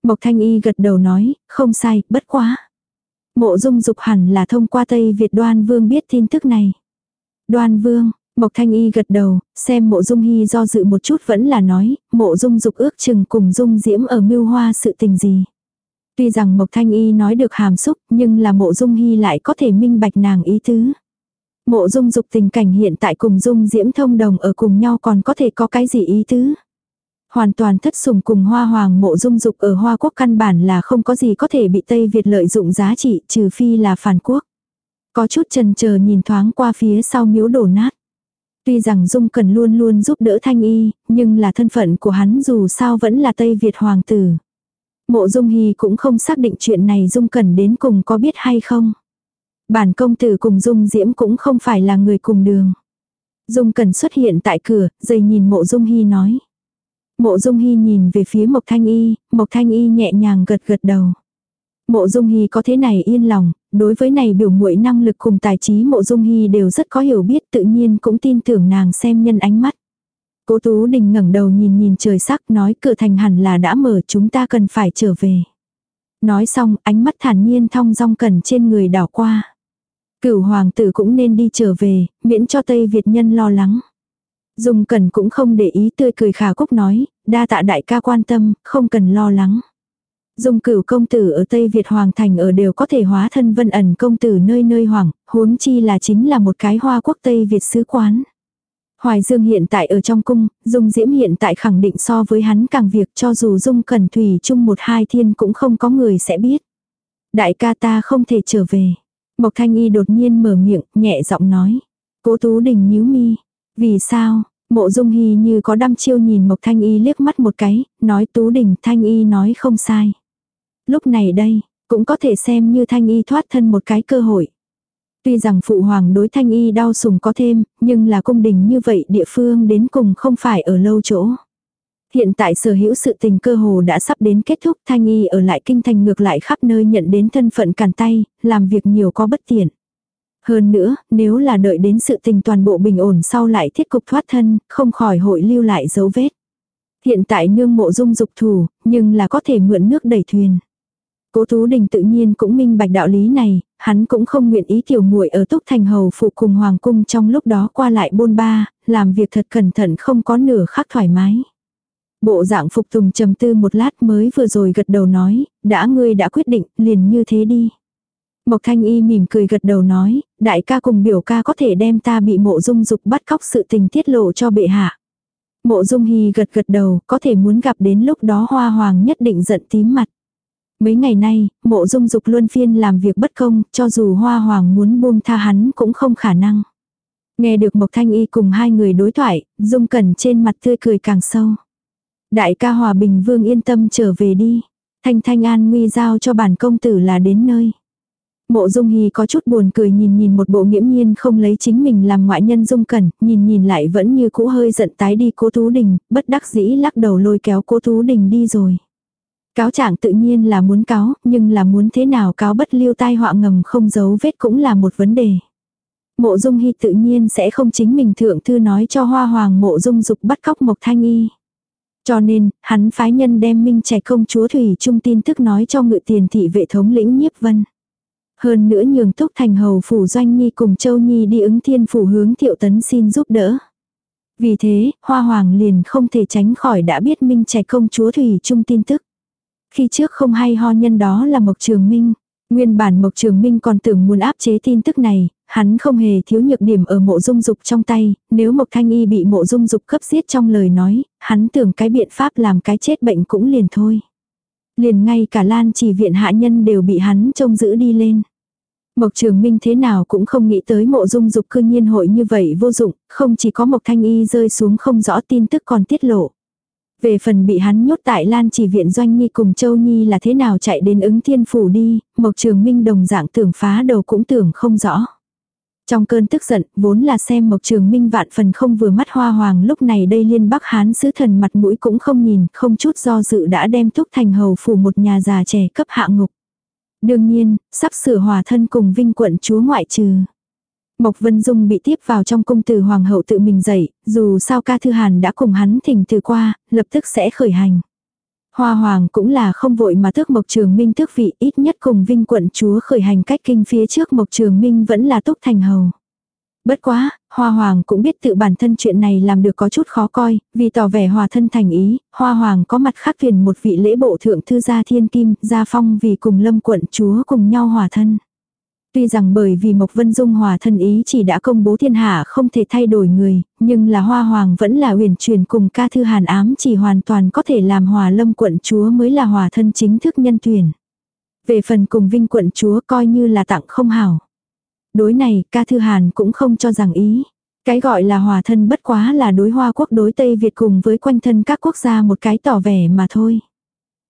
Mộc Thanh Y gật đầu nói, không sai, bất quá. Mộ dung dục hẳn là thông qua Tây Việt đoan vương biết tin tức này. Đoan vương, Mộc Thanh Y gật đầu, xem mộ dung hy do dự một chút vẫn là nói, mộ dung dục ước chừng cùng dung diễm ở mưu hoa sự tình gì. Tuy rằng Mộc Thanh Y nói được hàm xúc, nhưng là mộ dung hy lại có thể minh bạch nàng ý tứ. Mộ dung dục tình cảnh hiện tại cùng dung diễm thông đồng ở cùng nhau còn có thể có cái gì ý tứ. Hoàn toàn thất sùng cùng hoa hoàng mộ dung dục ở hoa quốc căn bản là không có gì có thể bị Tây Việt lợi dụng giá trị trừ phi là phản quốc. Có chút trần chờ nhìn thoáng qua phía sau miếu đổ nát. Tuy rằng Dung Cần luôn luôn giúp đỡ Thanh Y, nhưng là thân phận của hắn dù sao vẫn là Tây Việt hoàng tử. Mộ Dung Hy cũng không xác định chuyện này Dung Cần đến cùng có biết hay không. Bản công tử cùng Dung Diễm cũng không phải là người cùng đường. Dung Cần xuất hiện tại cửa, dây nhìn mộ Dung Hy nói. Mộ Dung Hy nhìn về phía Mộc Thanh Y, Mộc Thanh Y nhẹ nhàng gật gật đầu. Mộ Dung Hy có thế này yên lòng, đối với này biểu muội năng lực cùng tài trí Mộ Dung Hy đều rất có hiểu biết tự nhiên cũng tin tưởng nàng xem nhân ánh mắt. Cố Tú Đình ngẩng đầu nhìn nhìn trời sắc nói cửa thành hẳn là đã mở chúng ta cần phải trở về. Nói xong ánh mắt thản nhiên thong dong cần trên người đảo qua. Cửu hoàng tử cũng nên đi trở về, miễn cho Tây Việt nhân lo lắng. Dung Cần cũng không để ý tươi cười khả cúc nói, đa tạ đại ca quan tâm, không cần lo lắng. Dung cửu công tử ở Tây Việt Hoàng Thành ở đều có thể hóa thân vân ẩn công tử nơi nơi hoàng, huống chi là chính là một cái hoa quốc Tây Việt sứ quán. Hoài Dương hiện tại ở trong cung, Dung Diễm hiện tại khẳng định so với hắn càng việc cho dù Dung Cần Thủy chung một hai thiên cũng không có người sẽ biết. Đại ca ta không thể trở về. Mộc Thanh Y đột nhiên mở miệng, nhẹ giọng nói. Cố Tú Đình nhíu mi. Vì sao? Mộ Dung Hy như có đăm chiêu nhìn Mộc Thanh Y liếc mắt một cái, nói Tú Đình Thanh Y nói không sai. Lúc này đây, cũng có thể xem như Thanh Y thoát thân một cái cơ hội. Tuy rằng phụ hoàng đối Thanh Y đau sùng có thêm, nhưng là cung đình như vậy địa phương đến cùng không phải ở lâu chỗ. Hiện tại sở hữu sự tình cơ hồ đã sắp đến kết thúc Thanh Y ở lại kinh thành ngược lại khắp nơi nhận đến thân phận cản tay, làm việc nhiều có bất tiện. Hơn nữa, nếu là đợi đến sự tình toàn bộ bình ổn sau lại thiết cục thoát thân, không khỏi hội lưu lại dấu vết. Hiện tại nương mộ dung dục thủ, nhưng là có thể mượn nước đẩy thuyền. Cố Tú Đình tự nhiên cũng minh bạch đạo lý này, hắn cũng không nguyện ý tiểu muội ở Túc Thành Hầu phụ cùng Hoàng Cung trong lúc đó qua lại bôn ba, làm việc thật cẩn thận không có nửa khắc thoải mái. Bộ dạng phục tùng trầm tư một lát mới vừa rồi gật đầu nói, đã ngươi đã quyết định, liền như thế đi. Mộc Thanh Y mỉm cười gật đầu nói, đại ca cùng biểu ca có thể đem ta bị mộ dung dục bắt cóc sự tình tiết lộ cho bệ hạ. Mộ dung hy gật gật đầu, có thể muốn gặp đến lúc đó hoa hoàng nhất định giận tím mặt. Mấy ngày nay, mộ dung dục luôn phiên làm việc bất công, cho dù hoa hoàng muốn buông tha hắn cũng không khả năng. Nghe được Mộc Thanh Y cùng hai người đối thoại, dung cẩn trên mặt tươi cười càng sâu. Đại ca hòa bình vương yên tâm trở về đi. Thanh thanh an nguy giao cho bản công tử là đến nơi. Mộ Dung Hy có chút buồn cười nhìn nhìn một bộ nghiễm nhiên không lấy chính mình làm ngoại nhân Dung Cẩn, nhìn nhìn lại vẫn như cũ hơi giận tái đi cố Tú Đình, bất đắc dĩ lắc đầu lôi kéo cố Tú Đình đi rồi. Cáo trạng tự nhiên là muốn cáo, nhưng là muốn thế nào cáo bất lưu tai họa ngầm không giấu vết cũng là một vấn đề. Mộ Dung Hy tự nhiên sẽ không chính mình thượng thư nói cho Hoa Hoàng Mộ Dung Dục bắt cóc Mộc Thanh Y. Cho nên, hắn phái nhân đem Minh Trạch công chúa Thủy Trung tin tức nói cho ngự tiền thị vệ thống lĩnh nhiếp vân. Hơn nữa nhường túc thành hầu phủ doanh nhi cùng châu nhi đi ứng thiên phủ hướng thiệu tấn xin giúp đỡ. Vì thế, hoa hoàng liền không thể tránh khỏi đã biết Minh Trạch công chúa Thủy Trung tin tức. Khi trước không hay ho nhân đó là Mộc Trường Minh. Nguyên bản Mộc Trường Minh còn tưởng muốn áp chế tin tức này, hắn không hề thiếu nhược điểm ở mộ dung dục trong tay, nếu Mộc Thanh Y bị mộ dung dục cấp giết trong lời nói, hắn tưởng cái biện pháp làm cái chết bệnh cũng liền thôi. Liền ngay cả Lan chỉ viện hạ nhân đều bị hắn trông giữ đi lên. Mộc Trường Minh thế nào cũng không nghĩ tới mộ dung dục cư nhiên hội như vậy vô dụng, không chỉ có Mộc Thanh Y rơi xuống không rõ tin tức còn tiết lộ. Về phần bị hắn nhốt tại Lan chỉ viện Doanh Nhi cùng Châu Nhi là thế nào chạy đến ứng thiên phủ đi, Mộc Trường Minh đồng dạng tưởng phá đầu cũng tưởng không rõ. Trong cơn tức giận, vốn là xem Mộc Trường Minh vạn phần không vừa mắt hoa hoàng lúc này đây liên bắc hán sứ thần mặt mũi cũng không nhìn, không chút do dự đã đem thúc thành hầu phủ một nhà già trẻ cấp hạ ngục. Đương nhiên, sắp sửa hòa thân cùng vinh quận chúa ngoại trừ. Mộc Vân Dung bị tiếp vào trong cung từ hoàng hậu tự mình dạy, dù sao ca thư hàn đã cùng hắn thỉnh từ qua, lập tức sẽ khởi hành. Hoa hoàng cũng là không vội mà tước Mộc Trường Minh tước vị ít nhất cùng vinh quận chúa khởi hành cách kinh phía trước Mộc Trường Minh vẫn là túc thành hầu. Bất quá, Hoa Hoàng cũng biết tự bản thân chuyện này làm được có chút khó coi, vì tỏ vẻ hòa thân thành ý, Hoa Hoàng có mặt khác thuyền một vị lễ bộ thượng thư gia thiên kim, gia phong vì cùng lâm quận chúa cùng nhau hòa thân. Tuy rằng bởi vì Mộc Vân Dung hòa thân ý chỉ đã công bố thiên hạ không thể thay đổi người, nhưng là Hoa Hoàng vẫn là huyền truyền cùng ca thư hàn ám chỉ hoàn toàn có thể làm hòa lâm quận chúa mới là hòa thân chính thức nhân tuyển. Về phần cùng vinh quận chúa coi như là tặng không hảo. Đối này, ca thư hàn cũng không cho rằng ý. Cái gọi là hòa thân bất quá là đối hoa quốc đối Tây Việt cùng với quanh thân các quốc gia một cái tỏ vẻ mà thôi.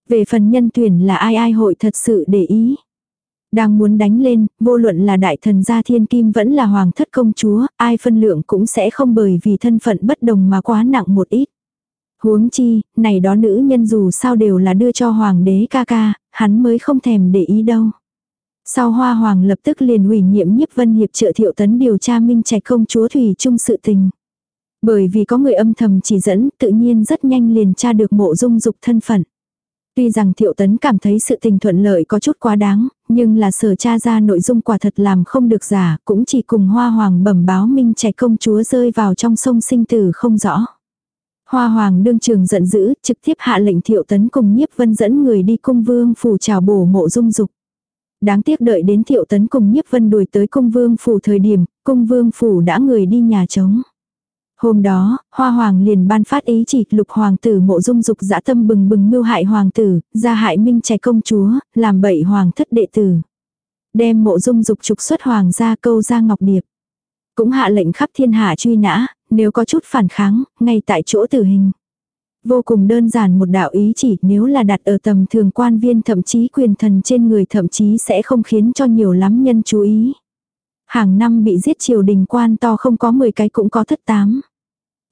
Về phần nhân tuyển là ai ai hội thật sự để ý. Đang muốn đánh lên, vô luận là đại thần gia thiên kim vẫn là hoàng thất công chúa, ai phân lượng cũng sẽ không bởi vì thân phận bất đồng mà quá nặng một ít. Huống chi, này đó nữ nhân dù sao đều là đưa cho hoàng đế ca ca, hắn mới không thèm để ý đâu. Sau hoa hoàng lập tức liền ủy nhiệm nhiếp vân hiệp trợ thiệu tấn điều tra minh trạch công chúa Thủy Trung sự tình. Bởi vì có người âm thầm chỉ dẫn, tự nhiên rất nhanh liền tra được mộ dung dục thân phận. Tuy rằng thiệu tấn cảm thấy sự tình thuận lợi có chút quá đáng, nhưng là sở tra ra nội dung quả thật làm không được giả, cũng chỉ cùng hoa hoàng bẩm báo minh trạch công chúa rơi vào trong sông sinh tử không rõ. Hoa hoàng đương trường giận dữ, trực tiếp hạ lệnh thiệu tấn cùng nhiếp vân dẫn người đi cung vương phủ chào bổ mộ dung dục. Đáng tiếc đợi đến thiệu tấn cùng nhiếp vân đuổi tới cung vương phủ thời điểm, cung vương phủ đã người đi nhà trống. Hôm đó, Hoa Hoàng liền ban phát ý chỉ lục hoàng tử mộ dung dục dã tâm bừng bừng mưu hại hoàng tử, ra hại minh trẻ công chúa, làm bậy hoàng thất đệ tử. Đem mộ dung dục trục xuất hoàng gia câu ra ngọc điệp. Cũng hạ lệnh khắp thiên hạ truy nã, nếu có chút phản kháng, ngay tại chỗ tử hình. Vô cùng đơn giản một đạo ý chỉ nếu là đặt ở tầm thường quan viên thậm chí quyền thần trên người thậm chí sẽ không khiến cho nhiều lắm nhân chú ý. Hàng năm bị giết triều đình quan to không có 10 cái cũng có thất tám.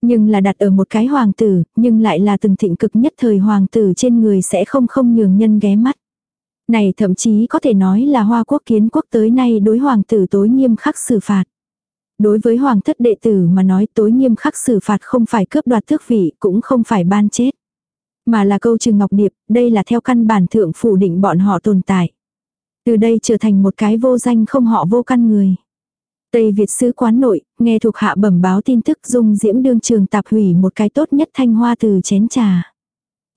Nhưng là đặt ở một cái hoàng tử, nhưng lại là từng thịnh cực nhất thời hoàng tử trên người sẽ không không nhường nhân ghé mắt. Này thậm chí có thể nói là hoa quốc kiến quốc tới nay đối hoàng tử tối nghiêm khắc xử phạt. Đối với hoàng thất đệ tử mà nói tối nghiêm khắc xử phạt không phải cướp đoạt tước vị cũng không phải ban chết. Mà là câu trừ ngọc điệp, đây là theo căn bản thượng phủ định bọn họ tồn tại. Từ đây trở thành một cái vô danh không họ vô căn người. Tây Việt sứ quán nội, nghe thuộc hạ bẩm báo tin tức dung diễm đương trường tạp hủy một cái tốt nhất thanh hoa từ chén trà.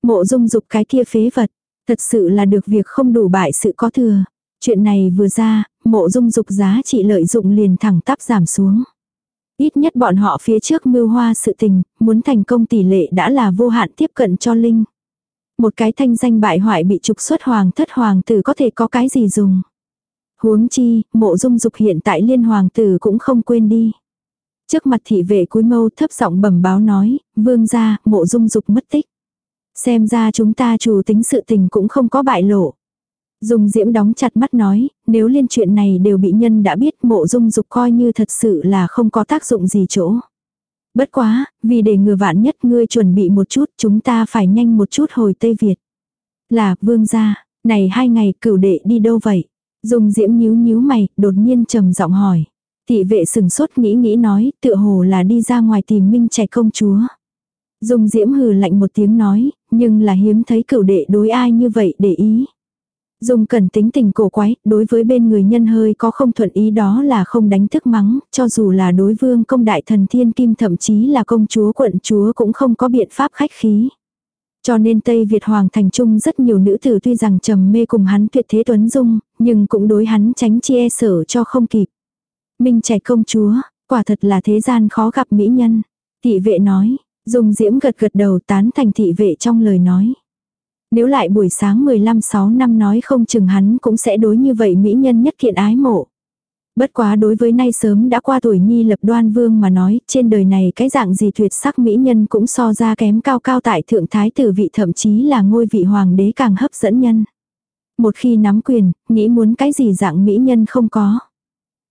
Mộ dung dục cái kia phế vật, thật sự là được việc không đủ bại sự có thừa. Chuyện này vừa ra, mộ dung dục giá trị lợi dụng liền thẳng tắp giảm xuống. Ít nhất bọn họ phía trước mưu hoa sự tình, muốn thành công tỷ lệ đã là vô hạn tiếp cận cho Linh. Một cái thanh danh bại hoại bị trục xuất hoàng thất hoàng tử có thể có cái gì dùng. Huống chi, mộ dung dục hiện tại liên hoàng tử cũng không quên đi. Trước mặt thị vệ cúi mâu thấp giọng bẩm báo nói, vương gia, mộ dung dục mất tích. Xem ra chúng ta chủ tính sự tình cũng không có bại lộ. Dung diễm đóng chặt mắt nói, nếu liên chuyện này đều bị nhân đã biết mộ dung dục coi như thật sự là không có tác dụng gì chỗ. Bất quá, vì để ngừa vạn nhất ngươi chuẩn bị một chút chúng ta phải nhanh một chút hồi Tây Việt. Là, vương gia, này hai ngày cửu đệ đi đâu vậy? Dung diễm nhíu nhíu mày, đột nhiên trầm giọng hỏi. Thị vệ sừng sốt nghĩ nghĩ nói, tựa hồ là đi ra ngoài tìm minh trẻ công chúa. Dung Diễm hừ lạnh một tiếng nói, nhưng là hiếm thấy cửu đệ đối ai như vậy để ý. Dung cần tính tình cổ quái, đối với bên người nhân hơi có không thuận ý đó là không đánh thức mắng, cho dù là đối vương công đại thần thiên kim thậm chí là công chúa quận chúa cũng không có biện pháp khách khí. Cho nên Tây Việt Hoàng thành trung rất nhiều nữ tử tuy rằng trầm mê cùng hắn tuyệt thế tuấn dung, nhưng cũng đối hắn tránh chi e sở cho không kịp. Minh trẻ công chúa, quả thật là thế gian khó gặp mỹ nhân. Thị vệ nói, dùng Diễm gật gật đầu tán thành thị vệ trong lời nói. Nếu lại buổi sáng 15-6 năm nói không chừng hắn cũng sẽ đối như vậy mỹ nhân nhất thiện ái mộ. Bất quá đối với nay sớm đã qua tuổi nhi lập đoan vương mà nói, trên đời này cái dạng gì tuyệt sắc mỹ nhân cũng so ra kém cao cao tại thượng thái tử vị thậm chí là ngôi vị hoàng đế càng hấp dẫn nhân. Một khi nắm quyền, nghĩ muốn cái gì dạng mỹ nhân không có.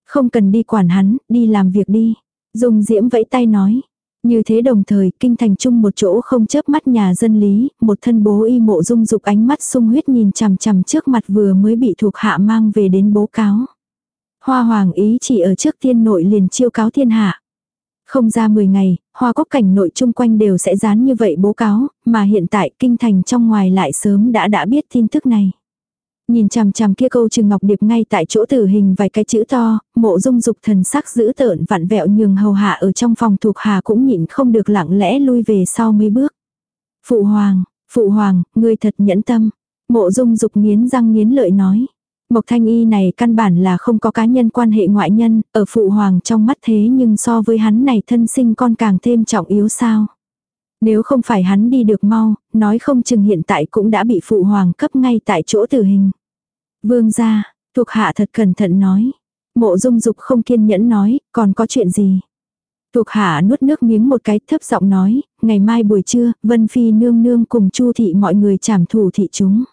Không cần đi quản hắn, đi làm việc đi. Dùng diễm vẫy tay nói. Như thế đồng thời, kinh thành chung một chỗ không chớp mắt nhà dân lý, một thân bố y mộ dung dục ánh mắt sung huyết nhìn chằm chằm trước mặt vừa mới bị thuộc hạ mang về đến bố cáo. Hoa hoàng ý chỉ ở trước thiên nội liền chiêu cáo thiên hạ. Không ra 10 ngày, hoa cốc cảnh nội chung quanh đều sẽ dán như vậy bố cáo, mà hiện tại kinh thành trong ngoài lại sớm đã đã biết tin tức này. Nhìn chằm chằm kia câu trừng ngọc điệp ngay tại chỗ tử hình vài cái chữ to, mộ dung dục thần sắc giữ tợn vặn vẹo nhường hầu hạ ở trong phòng thuộc hà cũng nhịn không được lặng lẽ lui về sau mấy bước. Phụ hoàng, phụ hoàng, ngươi thật nhẫn tâm. Mộ dung dục nghiến răng nghiến lợi nói. Mộc thanh y này căn bản là không có cá nhân quan hệ ngoại nhân, ở phụ hoàng trong mắt thế nhưng so với hắn này thân sinh con càng thêm trọng yếu sao. Nếu không phải hắn đi được mau, nói không chừng hiện tại cũng đã bị phụ hoàng cấp ngay tại chỗ tử hình. Vương gia, thuộc hạ thật cẩn thận nói. Mộ dung dục không kiên nhẫn nói, còn có chuyện gì? Thuộc hạ nuốt nước miếng một cái thấp giọng nói, ngày mai buổi trưa, Vân Phi nương nương cùng chu thị mọi người trảm thủ thị chúng.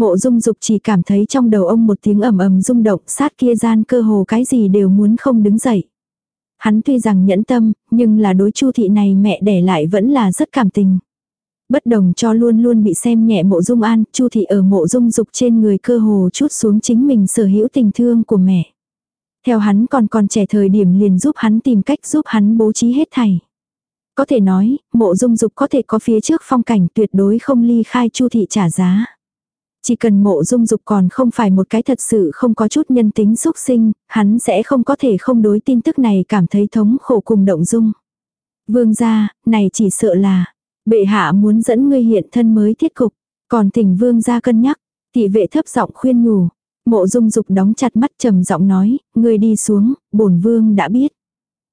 Mộ dung dục chỉ cảm thấy trong đầu ông một tiếng ầm ầm rung động sát kia gian cơ hồ cái gì đều muốn không đứng dậy. Hắn tuy rằng nhẫn tâm, nhưng là đối chu thị này mẹ đẻ lại vẫn là rất cảm tình. Bất đồng cho luôn luôn bị xem nhẹ mộ dung an, chu thị ở mộ dung dục trên người cơ hồ chút xuống chính mình sở hữu tình thương của mẹ. Theo hắn còn còn trẻ thời điểm liền giúp hắn tìm cách giúp hắn bố trí hết thảy. Có thể nói, mộ dung dục có thể có phía trước phong cảnh tuyệt đối không ly khai chu thị trả giá. Chỉ cần mộ dung dục còn không phải một cái thật sự không có chút nhân tính xúc sinh, hắn sẽ không có thể không đối tin tức này cảm thấy thống khổ cùng động dung. Vương gia, này chỉ sợ là, bệ hạ muốn dẫn ngươi hiện thân mới thiết cục, còn thỉnh vương gia cân nhắc, thị vệ thấp giọng khuyên nhủ. Mộ dung dục đóng chặt mắt trầm giọng nói, ngươi đi xuống, bổn vương đã biết.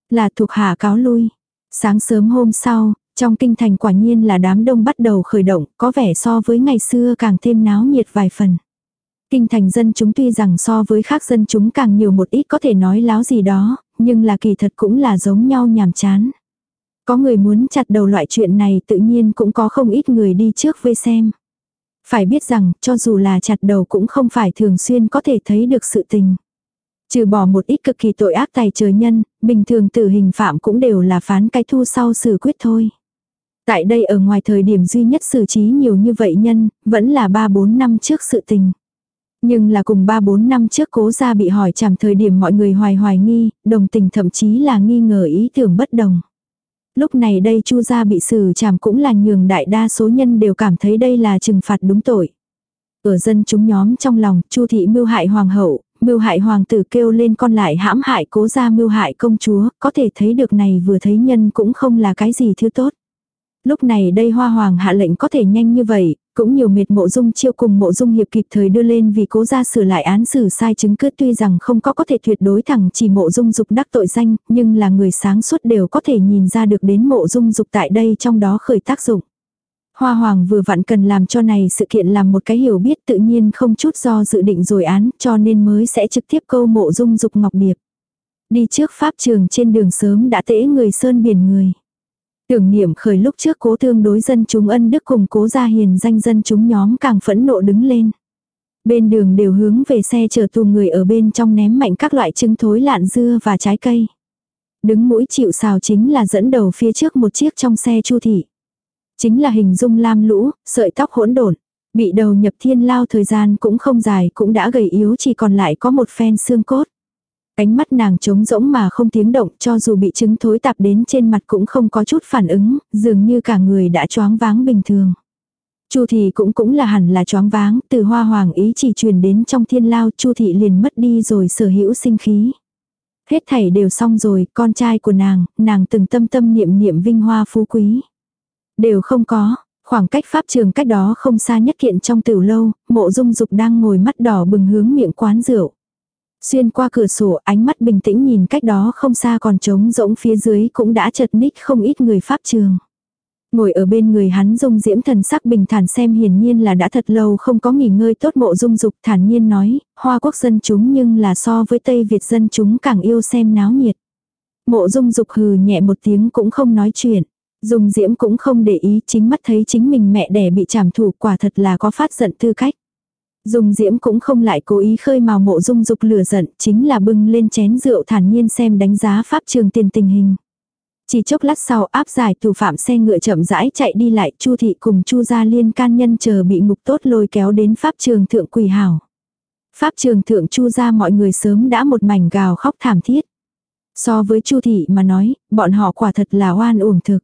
Là thuộc hạ cáo lui. Sáng sớm hôm sau, trong kinh thành quả nhiên là đám đông bắt đầu khởi động, có vẻ so với ngày xưa càng thêm náo nhiệt vài phần. Kinh thành dân chúng tuy rằng so với khác dân chúng càng nhiều một ít có thể nói láo gì đó, nhưng là kỳ thật cũng là giống nhau nhàm chán. Có người muốn chặt đầu loại chuyện này tự nhiên cũng có không ít người đi trước vây xem. Phải biết rằng, cho dù là chặt đầu cũng không phải thường xuyên có thể thấy được sự tình. Trừ bỏ một ít cực kỳ tội ác tài trời nhân, bình thường tử hình phạm cũng đều là phán cái thu sau xử quyết thôi. Tại đây ở ngoài thời điểm duy nhất xử trí nhiều như vậy nhân, vẫn là 3-4 năm trước sự tình. Nhưng là cùng 3-4 năm trước cố gia bị hỏi chằm thời điểm mọi người hoài hoài nghi, đồng tình thậm chí là nghi ngờ ý tưởng bất đồng. Lúc này đây chu gia bị xử chảm cũng là nhường đại đa số nhân đều cảm thấy đây là trừng phạt đúng tội. Ở dân chúng nhóm trong lòng, chu thị mưu hại hoàng hậu, mưu hại hoàng tử kêu lên con lại hãm hại cố gia mưu hại công chúa, có thể thấy được này vừa thấy nhân cũng không là cái gì thứ tốt. Lúc này đây hoa hoàng hạ lệnh có thể nhanh như vậy, cũng nhiều mệt mộ dung chiêu cùng mộ dung hiệp kịp thời đưa lên vì cố ra sửa lại án xử sai chứng cứ tuy rằng không có có thể tuyệt đối thẳng chỉ mộ dung dục đắc tội danh, nhưng là người sáng suốt đều có thể nhìn ra được đến mộ dung dục tại đây trong đó khởi tác dụng. Hoa Hoàng vừa vặn cần làm cho này sự kiện làm một cái hiểu biết tự nhiên không chút do dự định rồi án cho nên mới sẽ trực tiếp câu mộ dung dục ngọc điệp. Đi trước pháp trường trên đường sớm đã tễ người sơn biển người. Tưởng niệm khởi lúc trước cố thương đối dân chúng ân đức cùng cố gia hiền danh dân chúng nhóm càng phẫn nộ đứng lên. Bên đường đều hướng về xe chở tù người ở bên trong ném mạnh các loại trứng thối lạn dưa và trái cây. Đứng mũi chịu xào chính là dẫn đầu phía trước một chiếc trong xe chu thị. Chính là hình dung lam lũ, sợi tóc hỗn độn Bị đầu nhập thiên lao thời gian cũng không dài cũng đã gầy yếu chỉ còn lại có một phen xương cốt. Ánh mắt nàng trống rỗng mà không tiếng động cho dù bị trứng thối tạp đến trên mặt cũng không có chút phản ứng, dường như cả người đã choáng váng bình thường. Chu thị cũng cũng là hẳn là choáng váng, từ hoa hoàng ý chỉ truyền đến trong thiên lao, Chu thị liền mất đi rồi sở hữu sinh khí. Hết thảy đều xong rồi, con trai của nàng, nàng từng tâm tâm niệm niệm vinh hoa phú quý. Đều không có, khoảng cách pháp trường cách đó không xa nhất kiện trong tiểu lâu, mộ dung dục đang ngồi mắt đỏ bừng hướng miệng quán rượu. Xuyên qua cửa sổ ánh mắt bình tĩnh nhìn cách đó không xa còn trống rỗng phía dưới cũng đã chật ních không ít người pháp trường. Ngồi ở bên người hắn dung diễm thần sắc bình thản xem hiển nhiên là đã thật lâu không có nghỉ ngơi tốt mộ dung dục thản nhiên nói, hoa quốc dân chúng nhưng là so với Tây Việt dân chúng càng yêu xem náo nhiệt. Mộ dung dục hừ nhẹ một tiếng cũng không nói chuyện. Dung diễm cũng không để ý chính mắt thấy chính mình mẹ đẻ bị trảm thủ quả thật là có phát giận tư cách. Dung diễm cũng không lại cố ý khơi mào mộ dung dục lửa giận chính là bưng lên chén rượu thản nhiên xem đánh giá pháp trường tiền tình hình. Chỉ chốc lát sau áp giải tù phạm xe ngựa chậm rãi chạy đi lại Chu thị cùng Chu gia liên can nhân chờ bị ngục tốt lôi kéo đến pháp trường thượng quỳ hảo. Pháp trường thượng Chu gia mọi người sớm đã một mảnh gào khóc thảm thiết. So với Chu thị mà nói, bọn họ quả thật là oan uổng thực.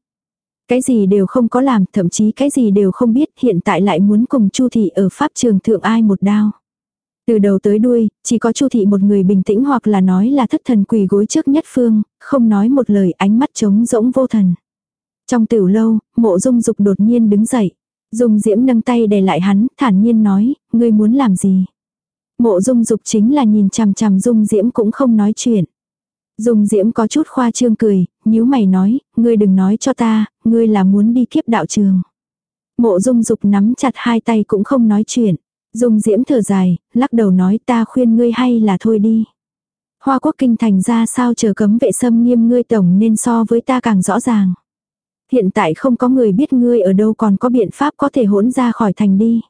Cái gì đều không có làm, thậm chí cái gì đều không biết, hiện tại lại muốn cùng Chu thị ở pháp trường thượng ai một đao. Từ đầu tới đuôi, chỉ có Chu thị một người bình tĩnh hoặc là nói là thất thần quỳ gối trước nhất phương, không nói một lời ánh mắt trống rỗng vô thần. Trong tiểu lâu, mộ dung dục đột nhiên đứng dậy. Dung diễm nâng tay đè lại hắn, thản nhiên nói, ngươi muốn làm gì? Mộ dung dục chính là nhìn chằm chằm dung diễm cũng không nói chuyện. Dung diễm có chút khoa trương cười, nhíu mày nói, ngươi đừng nói cho ta, ngươi là muốn đi kiếp đạo trường. Mộ dung dục nắm chặt hai tay cũng không nói chuyện. Dung diễm thở dài, lắc đầu nói ta khuyên ngươi hay là thôi đi. Hoa quốc kinh thành ra sao chờ cấm vệ xâm nghiêm ngươi tổng nên so với ta càng rõ ràng. Hiện tại không có người biết ngươi ở đâu còn có biện pháp có thể hỗn ra khỏi thành đi.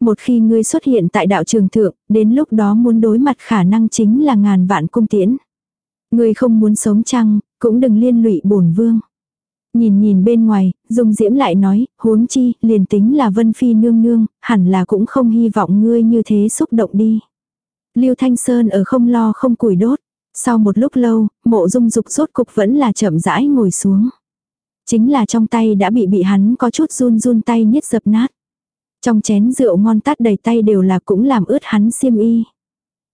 Một khi ngươi xuất hiện tại đạo trường thượng, đến lúc đó muốn đối mặt khả năng chính là ngàn vạn cung tiễn. Ngươi không muốn sống chăng, cũng đừng liên lụy bổn vương. Nhìn nhìn bên ngoài, Dung Diễm lại nói, huống chi, liền tính là Vân Phi nương nương, hẳn là cũng không hy vọng ngươi như thế xúc động đi. Lưu Thanh Sơn ở không lo không củi đốt. Sau một lúc lâu, mộ dung dục rốt cục vẫn là chậm rãi ngồi xuống. Chính là trong tay đã bị bị hắn có chút run run tay niết dập nát. Trong chén rượu ngon tát đầy tay đều là cũng làm ướt hắn xiêm y.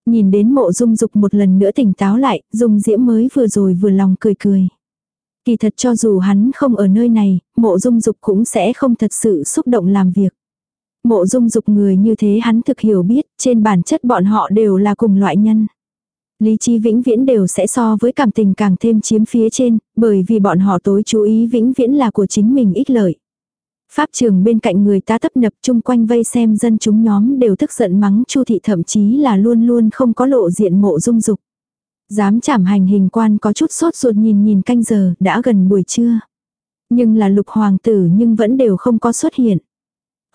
Nhìn đến mộ dung dục một lần nữa tỉnh táo lại, dung diễm mới vừa rồi vừa lòng cười cười. Kỳ thật cho dù hắn không ở nơi này, mộ dung dục cũng sẽ không thật sự xúc động làm việc. Mộ dung dục người như thế hắn thực hiểu biết, trên bản chất bọn họ đều là cùng loại nhân. Lý trí vĩnh viễn đều sẽ so với cảm tình càng thêm chiếm phía trên, bởi vì bọn họ tối chú ý vĩnh viễn là của chính mình ích lợi. Pháp trường bên cạnh người ta tấp nập chung quanh vây xem dân chúng nhóm đều tức giận mắng chu thị thậm chí là luôn luôn không có lộ diện mộ dung dục. Dám chảm hành hình quan có chút sốt ruột nhìn nhìn canh giờ, đã gần buổi trưa. Nhưng là lục hoàng tử nhưng vẫn đều không có xuất hiện.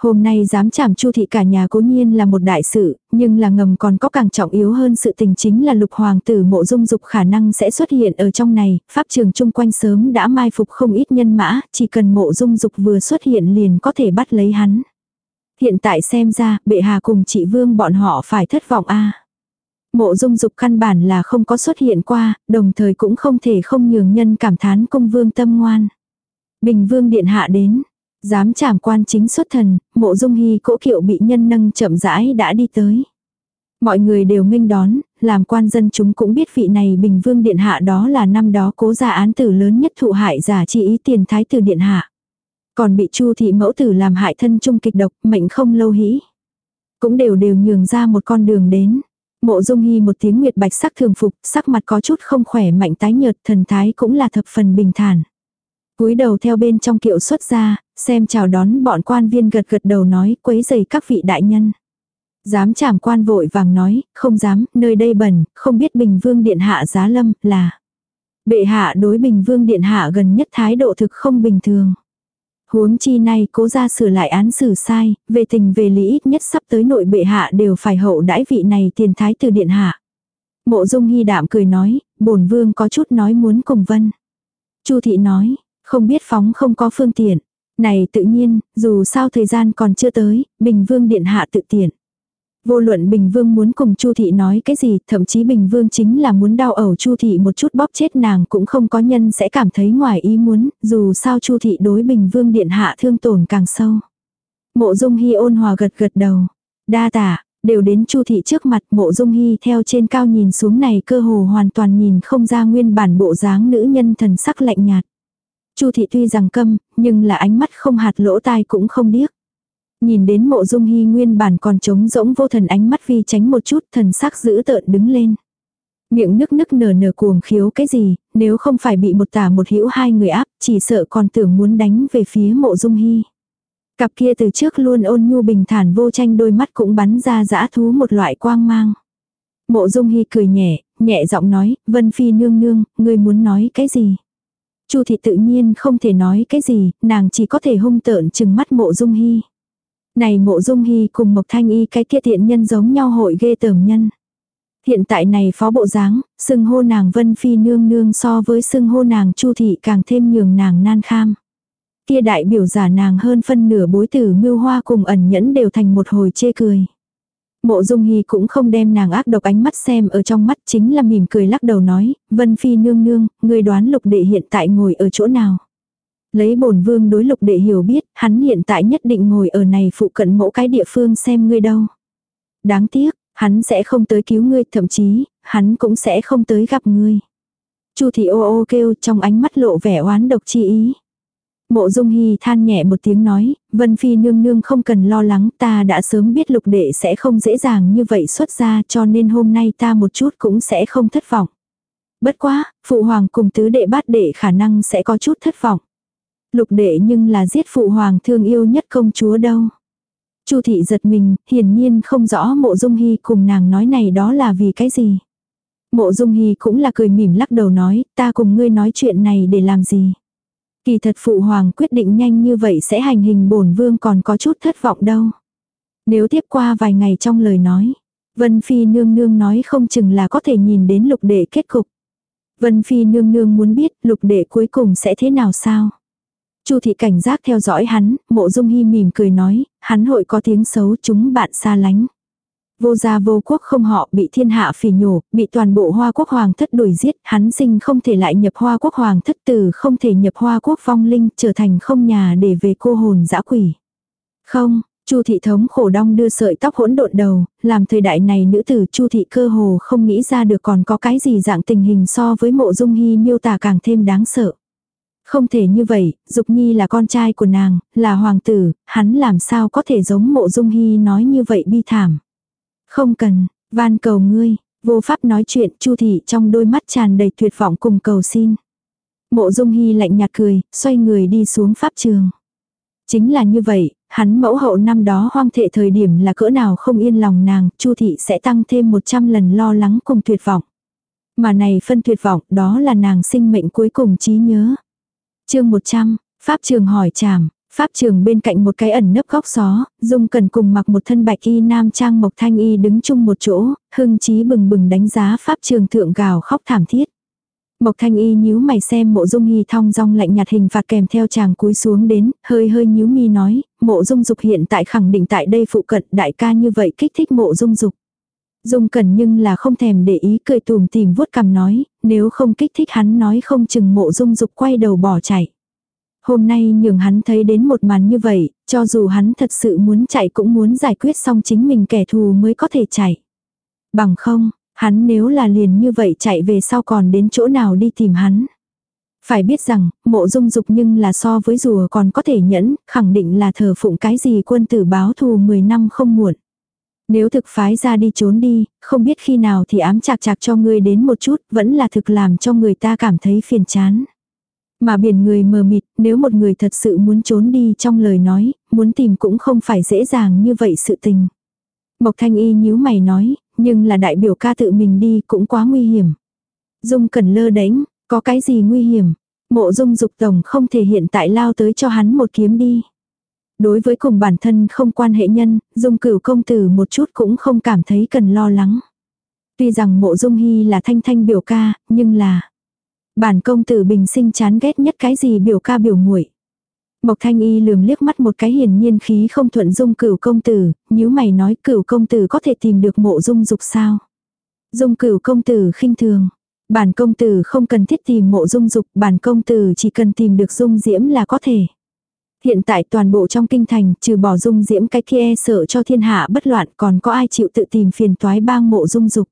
Hôm nay dám chảm chu thị cả nhà cố nhiên là một đại sự, nhưng là ngầm còn có càng trọng yếu hơn sự tình chính là lục hoàng tử mộ dung dục khả năng sẽ xuất hiện ở trong này, pháp trường chung quanh sớm đã mai phục không ít nhân mã, chỉ cần mộ dung dục vừa xuất hiện liền có thể bắt lấy hắn. Hiện tại xem ra, bệ hà cùng chị Vương bọn họ phải thất vọng a Mộ dung dục căn bản là không có xuất hiện qua, đồng thời cũng không thể không nhường nhân cảm thán công vương tâm ngoan. Bình vương điện hạ đến, dám trảm quan chính xuất thần, mộ dung hy cỗ kiệu bị nhân nâng chậm rãi đã đi tới. Mọi người đều nghênh đón, làm quan dân chúng cũng biết vị này bình vương điện hạ đó là năm đó cố giả án tử lớn nhất thụ hại giả trị ý tiền thái tử điện hạ. Còn bị chu thị mẫu tử làm hại thân trung kịch độc, mệnh không lâu hĩ. Cũng đều đều nhường ra một con đường đến. Mộ dung hy một tiếng nguyệt bạch sắc thường phục, sắc mặt có chút không khỏe mạnh tái nhợt, thần thái cũng là thập phần bình thản. cúi đầu theo bên trong kiệu xuất ra, xem chào đón bọn quan viên gật gật đầu nói quấy giày các vị đại nhân. Dám chảm quan vội vàng nói, không dám, nơi đây bẩn, không biết Bình Vương Điện Hạ giá lâm, là. Bệ hạ đối Bình Vương Điện Hạ gần nhất thái độ thực không bình thường. Huống chi nay cố ra sửa lại án xử sai, về tình về lý ít nhất sắp tới nội bệ hạ đều phải hậu đãi vị này tiền thái từ điện hạ. Mộ dung hy đạm cười nói, bổn vương có chút nói muốn cùng vân. Chu thị nói, không biết phóng không có phương tiện. Này tự nhiên, dù sao thời gian còn chưa tới, bình vương điện hạ tự tiện. Vô luận Bình Vương muốn cùng Chu thị nói cái gì, thậm chí Bình Vương chính là muốn đau ẩu Chu thị một chút bóp chết nàng cũng không có nhân sẽ cảm thấy ngoài ý muốn, dù sao Chu thị đối Bình Vương điện hạ thương tổn càng sâu. Mộ Dung Hi ôn hòa gật gật đầu. Đa tả, đều đến Chu thị trước mặt, Mộ Dung Hi theo trên cao nhìn xuống này cơ hồ hoàn toàn nhìn không ra nguyên bản bộ dáng nữ nhân thần sắc lạnh nhạt. Chu thị tuy rằng câm, nhưng là ánh mắt không hạt lỗ tai cũng không điếc. Nhìn đến mộ dung hy nguyên bản còn trống rỗng vô thần ánh mắt vi tránh một chút thần sắc giữ tợn đứng lên. Miệng nức nức nở nở cuồng khiếu cái gì, nếu không phải bị một tả một hữu hai người áp, chỉ sợ còn tưởng muốn đánh về phía mộ dung hy. Cặp kia từ trước luôn ôn nhu bình thản vô tranh đôi mắt cũng bắn ra dã thú một loại quang mang. Mộ dung hy cười nhẹ, nhẹ giọng nói, Vân Phi nương nương, ngươi muốn nói cái gì? Chu thị tự nhiên không thể nói cái gì, nàng chỉ có thể hung tợn chừng mắt mộ dung hy. Này mộ dung hy cùng Mộc Thanh Y cái kia tiện nhân giống nhau hội ghê tởm nhân. Hiện tại này phó bộ dáng, sưng hô nàng Vân Phi nương nương so với sưng hô nàng Chu thị càng thêm nhường nàng nan kham. Kia đại biểu giả nàng hơn phân nửa bối tử mưu hoa cùng ẩn nhẫn đều thành một hồi chê cười. Mộ Dung Hy cũng không đem nàng ác độc ánh mắt xem ở trong mắt chính là mỉm cười lắc đầu nói, Vân Phi nương nương, người đoán lục đệ hiện tại ngồi ở chỗ nào. Lấy bổn vương đối lục đệ hiểu biết, hắn hiện tại nhất định ngồi ở này phụ cận mỗi cái địa phương xem ngươi đâu. Đáng tiếc, hắn sẽ không tới cứu ngươi, thậm chí, hắn cũng sẽ không tới gặp ngươi. Chu thị ô ô kêu trong ánh mắt lộ vẻ oán độc chi ý. Mộ Dung Hy than nhẹ một tiếng nói, Vân Phi nương nương không cần lo lắng, ta đã sớm biết lục đệ sẽ không dễ dàng như vậy xuất ra cho nên hôm nay ta một chút cũng sẽ không thất vọng. Bất quá, phụ hoàng cùng tứ đệ bát đệ khả năng sẽ có chút thất vọng. Lục đệ nhưng là giết phụ hoàng thương yêu nhất công chúa đâu. Chu thị giật mình, hiển nhiên không rõ mộ dung hy cùng nàng nói này đó là vì cái gì. Mộ dung hy cũng là cười mỉm lắc đầu nói, ta cùng ngươi nói chuyện này để làm gì. Kỳ thật phụ hoàng quyết định nhanh như vậy sẽ hành hình bổn vương còn có chút thất vọng đâu. Nếu tiếp qua vài ngày trong lời nói, Vân Phi nương nương nói không chừng là có thể nhìn đến lục đệ kết cục. Vân Phi nương nương muốn biết lục đệ cuối cùng sẽ thế nào sao. Chu thị cảnh giác theo dõi hắn, mộ dung hy mỉm cười nói, hắn hội có tiếng xấu chúng bạn xa lánh. Vô gia vô quốc không họ bị thiên hạ phỉ nhổ, bị toàn bộ hoa quốc hoàng thất đuổi giết, hắn sinh không thể lại nhập hoa quốc hoàng thất từ không thể nhập hoa quốc phong linh trở thành không nhà để về cô hồn dã quỷ. Không, Chu thị thống khổ đong đưa sợi tóc hỗn độn đầu, làm thời đại này nữ tử Chu thị cơ hồ không nghĩ ra được còn có cái gì dạng tình hình so với mộ dung hy miêu tả càng thêm đáng sợ. Không thể như vậy, Dục Nhi là con trai của nàng, là hoàng tử, hắn làm sao có thể giống mộ dung hy nói như vậy bi thảm. Không cần, van cầu ngươi, vô pháp nói chuyện chu thị trong đôi mắt tràn đầy tuyệt vọng cùng cầu xin. Mộ dung hy lạnh nhạt cười, xoay người đi xuống pháp trường. Chính là như vậy, hắn mẫu hậu năm đó hoang thệ thời điểm là cỡ nào không yên lòng nàng, chu thị sẽ tăng thêm 100 lần lo lắng cùng tuyệt vọng. Mà này phân tuyệt vọng đó là nàng sinh mệnh cuối cùng trí nhớ chương 100, Pháp trường hỏi chảm, Pháp trường bên cạnh một cái ẩn nấp góc xó, Dung Cần cùng mặc một thân bạch y nam trang mộc thanh y đứng chung một chỗ, hưng trí bừng bừng đánh giá Pháp trường thượng gào khóc thảm thiết. Mộc thanh y nhíu mày xem mộ dung hy thong dong lạnh nhạt hình phạt kèm theo chàng cúi xuống đến, hơi hơi nhíu mi nói, mộ dung dục hiện tại khẳng định tại đây phụ cận đại ca như vậy kích thích mộ dung dục. Dung cần nhưng là không thèm để ý cười tùm tìm vuốt cằm nói, nếu không kích thích hắn nói không chừng mộ dung dục quay đầu bỏ chạy. Hôm nay nhường hắn thấy đến một màn như vậy, cho dù hắn thật sự muốn chạy cũng muốn giải quyết xong chính mình kẻ thù mới có thể chạy. Bằng không, hắn nếu là liền như vậy chạy về sau còn đến chỗ nào đi tìm hắn. Phải biết rằng, mộ dung dục nhưng là so với rùa còn có thể nhẫn, khẳng định là thờ phụng cái gì quân tử báo thù 10 năm không muộn. Nếu thực phái ra đi trốn đi, không biết khi nào thì ám chạc chạc cho ngươi đến một chút, vẫn là thực làm cho người ta cảm thấy phiền chán. Mà biển người mờ mịt, nếu một người thật sự muốn trốn đi trong lời nói, muốn tìm cũng không phải dễ dàng như vậy sự tình. Mộc thanh y nhíu mày nói, nhưng là đại biểu ca tự mình đi cũng quá nguy hiểm. Dung cần lơ đánh, có cái gì nguy hiểm, mộ dung dục tổng không thể hiện tại lao tới cho hắn một kiếm đi. Đối với cùng bản thân không quan hệ nhân, dung cửu công tử một chút cũng không cảm thấy cần lo lắng. Tuy rằng mộ dung hy là thanh thanh biểu ca, nhưng là... Bản công tử bình sinh chán ghét nhất cái gì biểu ca biểu muội Mộc Thanh Y lườm liếc mắt một cái hiển nhiên khí không thuận dung cửu công tử, nếu mày nói cửu công tử có thể tìm được mộ dung dục sao. Dung cửu công tử khinh thường. Bản công tử không cần thiết tìm mộ dung dục, bản công tử chỉ cần tìm được dung diễm là có thể. Hiện tại toàn bộ trong kinh thành, trừ bỏ dung diễm cái kia e sợ cho thiên hạ bất loạn còn có ai chịu tự tìm phiền toái bang mộ dung dục.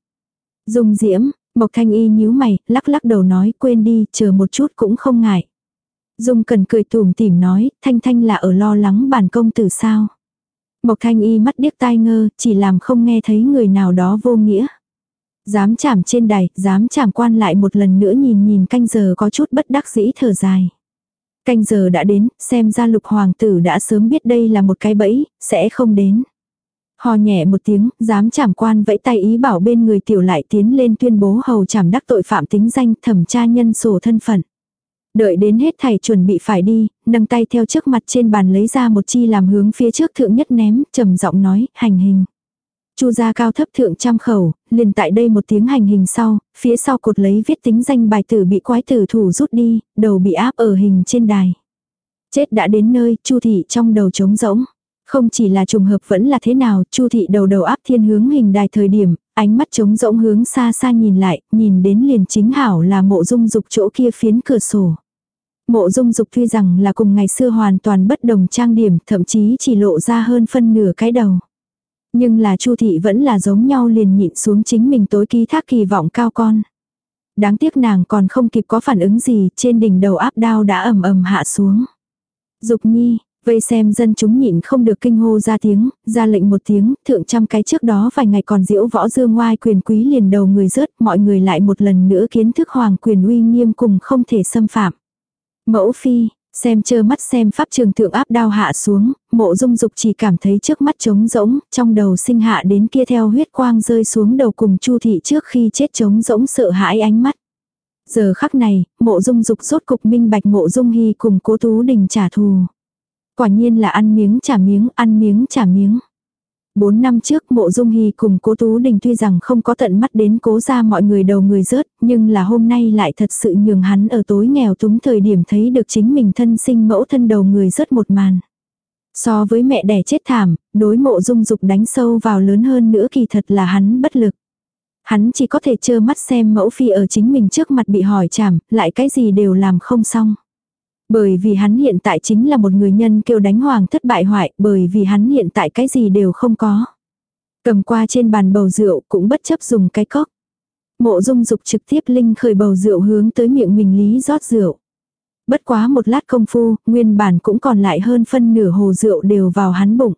Dung diễm, Mộc Thanh Y nhíu mày, lắc lắc đầu nói quên đi, chờ một chút cũng không ngại. Dung cần cười tủm tỉm nói, Thanh Thanh là ở lo lắng bản công tử sao. Mộc Thanh Y mắt điếc tai ngơ, chỉ làm không nghe thấy người nào đó vô nghĩa. Dám chảm trên đài, dám chảm quan lại một lần nữa nhìn nhìn canh giờ có chút bất đắc dĩ thở dài. Canh giờ đã đến, xem ra lục hoàng tử đã sớm biết đây là một cái bẫy, sẽ không đến. Hò nhẹ một tiếng, dám chảm quan vẫy tay ý bảo bên người tiểu lại tiến lên tuyên bố hầu chảm đắc tội phạm tính danh thẩm tra nhân sổ thân phận. Đợi đến hết thầy chuẩn bị phải đi, nâng tay theo trước mặt trên bàn lấy ra một chi làm hướng phía trước thượng nhất ném, trầm giọng nói, hành hình. Chu gia cao thấp thượng trăm khẩu, liền tại đây một tiếng hành hình sau, phía sau cột lấy viết tính danh bài tử bị quái tử thủ rút đi, đầu bị áp ở hình trên đài. Chết đã đến nơi, Chu thị trong đầu trống rỗng. Không chỉ là trùng hợp vẫn là thế nào, Chu thị đầu đầu áp thiên hướng hình đài thời điểm, ánh mắt trống rỗng hướng xa xa nhìn lại, nhìn đến liền chính hảo là mộ dung dục chỗ kia phiến cửa sổ. Mộ dung dục tuy rằng là cùng ngày xưa hoàn toàn bất đồng trang điểm, thậm chí chỉ lộ ra hơn phân nửa cái đầu. Nhưng là Chu thị vẫn là giống nhau liền nhịn xuống chính mình tối ký thác kỳ vọng cao con. Đáng tiếc nàng còn không kịp có phản ứng gì, trên đỉnh đầu áp đao đã ầm ầm hạ xuống. Dục nhi, vây xem dân chúng nhịn không được kinh hô ra tiếng, ra lệnh một tiếng, thượng trăm cái trước đó vài ngày còn diễu võ dương ngoai quyền quý liền đầu người rớt, mọi người lại một lần nữa kiến thức hoàng quyền uy nghiêm cùng không thể xâm phạm. Mẫu phi, xem chơ mắt xem pháp trường thượng áp đao hạ xuống, mộ dung dục chỉ cảm thấy trước mắt trống rỗng, trong đầu sinh hạ đến kia theo huyết quang rơi xuống đầu cùng chu thị trước khi chết trống rỗng sợ hãi ánh mắt. Giờ khắc này, mộ dung dục rốt cục minh bạch mộ dung hy cùng cố tú đình trả thù. Quả nhiên là ăn miếng trả miếng, ăn miếng trả miếng. Bốn năm trước mộ dung hy cùng cố Tú Đình tuy rằng không có tận mắt đến cố ra mọi người đầu người rớt, nhưng là hôm nay lại thật sự nhường hắn ở tối nghèo túng thời điểm thấy được chính mình thân sinh mẫu thân đầu người rớt một màn. So với mẹ đẻ chết thảm, đối mộ dung dục đánh sâu vào lớn hơn nữa kỳ thật là hắn bất lực. Hắn chỉ có thể trơ mắt xem mẫu phi ở chính mình trước mặt bị hỏi chảm, lại cái gì đều làm không xong. Bởi vì hắn hiện tại chính là một người nhân kêu đánh hoàng thất bại hoại, bởi vì hắn hiện tại cái gì đều không có. Cầm qua trên bàn bầu rượu cũng bất chấp dùng cái cốc. Mộ dung dục trực tiếp linh khởi bầu rượu hướng tới miệng mình lý rót rượu. Bất quá một lát công phu, nguyên bản cũng còn lại hơn phân nửa hồ rượu đều vào hắn bụng.